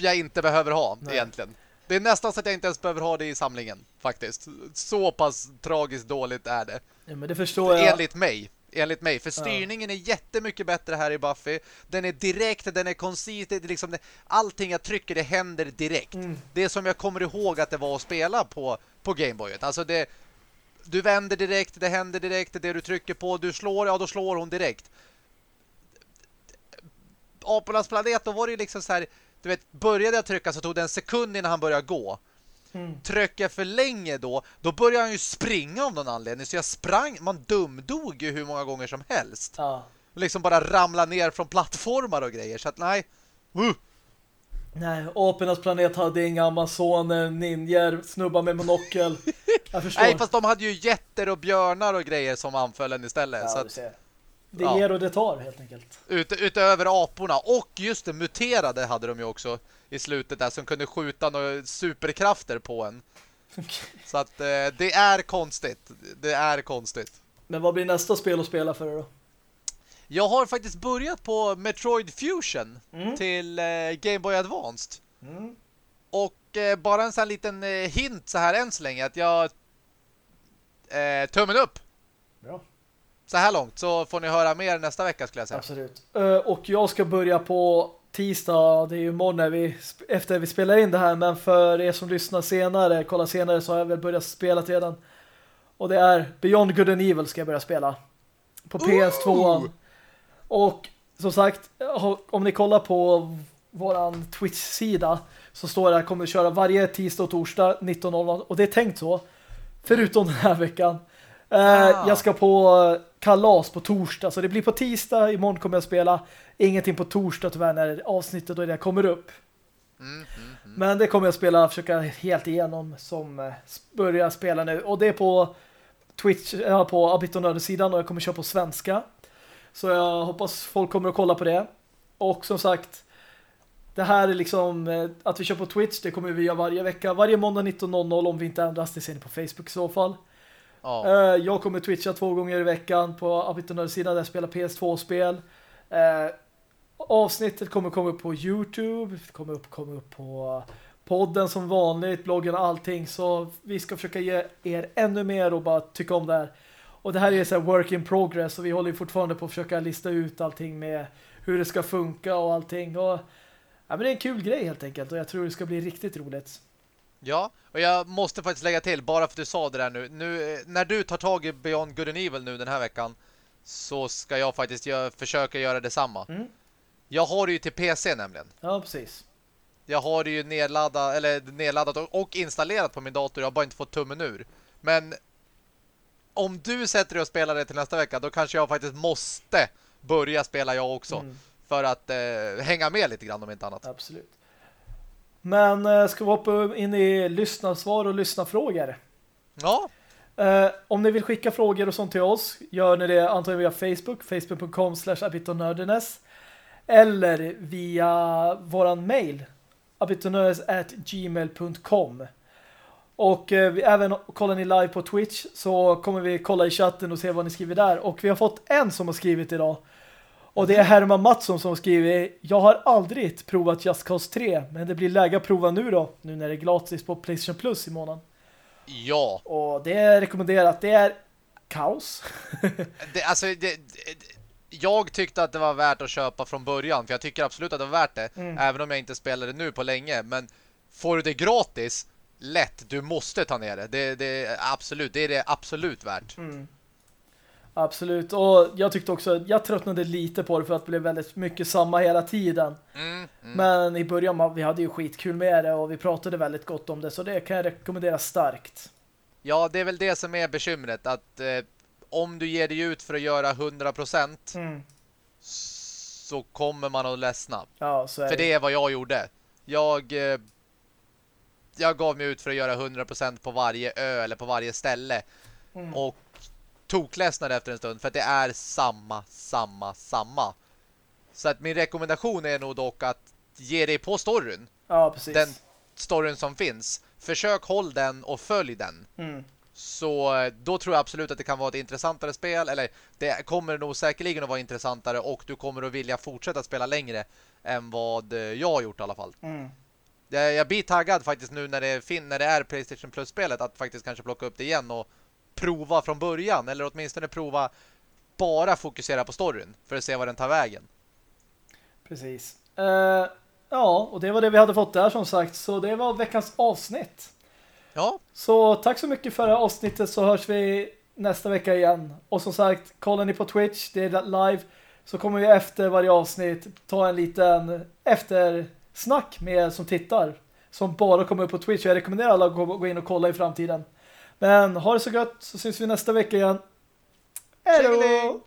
jag inte behöver ha Nej. egentligen. Det är nästan så att jag inte ens behöver ha det i samlingen faktiskt. Så pass tragiskt dåligt är det. Ja, men det förstår jag. Enligt mig. Enligt mig. För styrningen ja. är jättemycket bättre här i Buffy. Den är direkt, den är koncis. Det är liksom allting jag trycker, det händer direkt. Mm. Det är som jag kommer ihåg att det var att spela på, på Gameboyet. Alltså det... Du vänder direkt, det händer direkt. Det du trycker på, du slår, ja då slår hon direkt. Apornas planet, då var det ju liksom så här... Du vet, började jag trycka så tog det en sekund innan han började gå. Mm. Trycker jag för länge då, då börjar han ju springa av någon anledning. Så jag sprang, man dumdog ju hur många gånger som helst. Ja. Liksom bara ramla ner från plattformar och grejer. Så att nej. Uh. Nej, Apernas planet hade inga amazoner, ninjer, snubbar med monokel. <laughs> Jag förstår. Nej, fast de hade ju jätter och björnar och grejer som anföll en istället. Ja, så att, det ja. ger och det tar helt enkelt. Ut, utöver aporna. Och just det, muterade hade de ju också i slutet där som kunde skjuta några superkrafter på en. Så att eh, det är konstigt. Det är konstigt. Men vad blir nästa spel att spela för då? Jag har faktiskt börjat på Metroid Fusion mm. till eh, Game Boy Advanced. Mm. Och eh, bara en sån här liten eh, hint så här än så länge att jag eh, tummen upp. Så här långt så får ni höra mer nästa vecka skulle jag säga. Absolut. Uh, och jag ska börja på tisdag, det är ju imorgon när vi, efter vi spelar in det här, men för er som lyssnar senare, kolla senare så har jag väl börjat spela redan. Och det är Beyond Good and Evil ska jag börja spela. På PS2. Ooh! Och som sagt, om ni kollar på våran Twitch-sida så står det jag kommer att köra varje tisdag och torsdag 19.00 och det är tänkt så. Förutom den här veckan. Uh, Jag ska på kalas på torsdag så det blir på tisdag. Imorgon kommer jag spela ingenting på torsdag tyvärr när avsnittet då det kommer upp. Mm, mm, mm. Men det kommer jag spela, försöka helt igenom som uh, börjar spela nu. Och det är på Twitch, ja, på Abitonöder-sidan och jag kommer köra på svenska. Så jag hoppas folk kommer att kolla på det. Och som sagt, det här är liksom eh, att vi kör på Twitch, det kommer vi göra varje vecka. Varje måndag 19.00 om vi inte ändras, det ser ni på Facebook i så fall. Ja. Eh, jag kommer twitcha två gånger i veckan på Abitonörsidan där jag spelar PS2-spel. Eh, avsnittet kommer komma upp på Youtube, kommer upp, kommer upp på podden som vanligt, bloggen och allting. Så vi ska försöka ge er ännu mer och bara tycka om det här. Och det här är så work in progress och vi håller fortfarande på att försöka lista ut allting med hur det ska funka och allting. Och, ja, men det är en kul grej helt enkelt och jag tror det ska bli riktigt roligt. Ja, och jag måste faktiskt lägga till, bara för att du sa det där nu. nu eh, när du tar tag i Beyond Good and Evil nu den här veckan så ska jag faktiskt gör, försöka göra detsamma. Mm. Jag har det ju till PC nämligen. Ja, precis. Jag har det ju nedladdat, eller nedladdat och, och installerat på min dator. Jag har bara inte fått tummen ur. Men om du sätter dig och spelar det till nästa vecka då kanske jag faktiskt måste börja spela jag också. Mm. För att eh, hänga med lite grann om inte annat. Absolut. Men eh, ska vi hoppa in i lyssnarsvar och lyssnarfrågor? Ja. Eh, om ni vill skicka frågor och sånt till oss gör ni det antagligen via Facebook, facebook.com slash eller via våran mail abitonörderness och eh, vi, även kollar ni live på Twitch så kommer vi kolla i chatten och se vad ni skriver där. Och vi har fått en som har skrivit idag. Och det är Herman Mattsson som skriver Jag har aldrig provat Just Cause 3 men det blir läge att prova nu då. Nu när det är gratis på Playstation Plus i månaden. Ja. Och det är rekommenderat. Det är kaos. <laughs> det, alltså, det, det, jag tyckte att det var värt att köpa från början. För jag tycker absolut att det var värt det. Mm. Även om jag inte spelade nu på länge. Men får du det gratis, lätt. Du måste ta ner det. Det, det absolut, det är det absolut värt. Mm. Absolut. Och jag tyckte också, jag tröttnade lite på det för att det blev väldigt mycket samma hela tiden. Mm, mm. Men i början, vi hade ju skitkul med det och vi pratade väldigt gott om det. Så det kan jag rekommendera starkt. Ja, det är väl det som är bekymret. Att eh, om du ger dig ut för att göra 100% mm. så kommer man att ledsna. Ja, så är för det. det är vad jag gjorde. Jag... Eh, jag gav mig ut för att göra 100% på varje ö eller på varje ställe. Mm. Och tokledsnade efter en stund för att det är samma, samma, samma. Så att min rekommendation är nog dock att ge dig på storyn. Ja, precis. Den storyn som finns. Försök håll den och följ den. Mm. Så eh, då tror jag absolut att det kan vara ett intressantare spel. Eller det kommer nog säkerligen att vara intressantare och du kommer att vilja fortsätta spela längre än vad eh, jag har gjort i alla fall. Mm. Jag, jag blir taggad faktiskt nu när det, fin när det är Playstation Plus-spelet att faktiskt kanske plocka upp det igen och prova från början. Eller åtminstone prova bara fokusera på storyn för att se vad den tar vägen. Precis. Uh, ja, och det var det vi hade fått där som sagt. Så det var veckans avsnitt. Ja. Så tack så mycket för det här avsnittet så hörs vi nästa vecka igen. Och som sagt, kollar ni på Twitch, det är live, så kommer vi efter varje avsnitt ta en liten eftersnack med er som tittar. Som bara kommer upp på Twitch. Jag rekommenderar alla att gå in och kolla i framtiden. Men ha det så gott så syns vi nästa vecka igen. Hej då!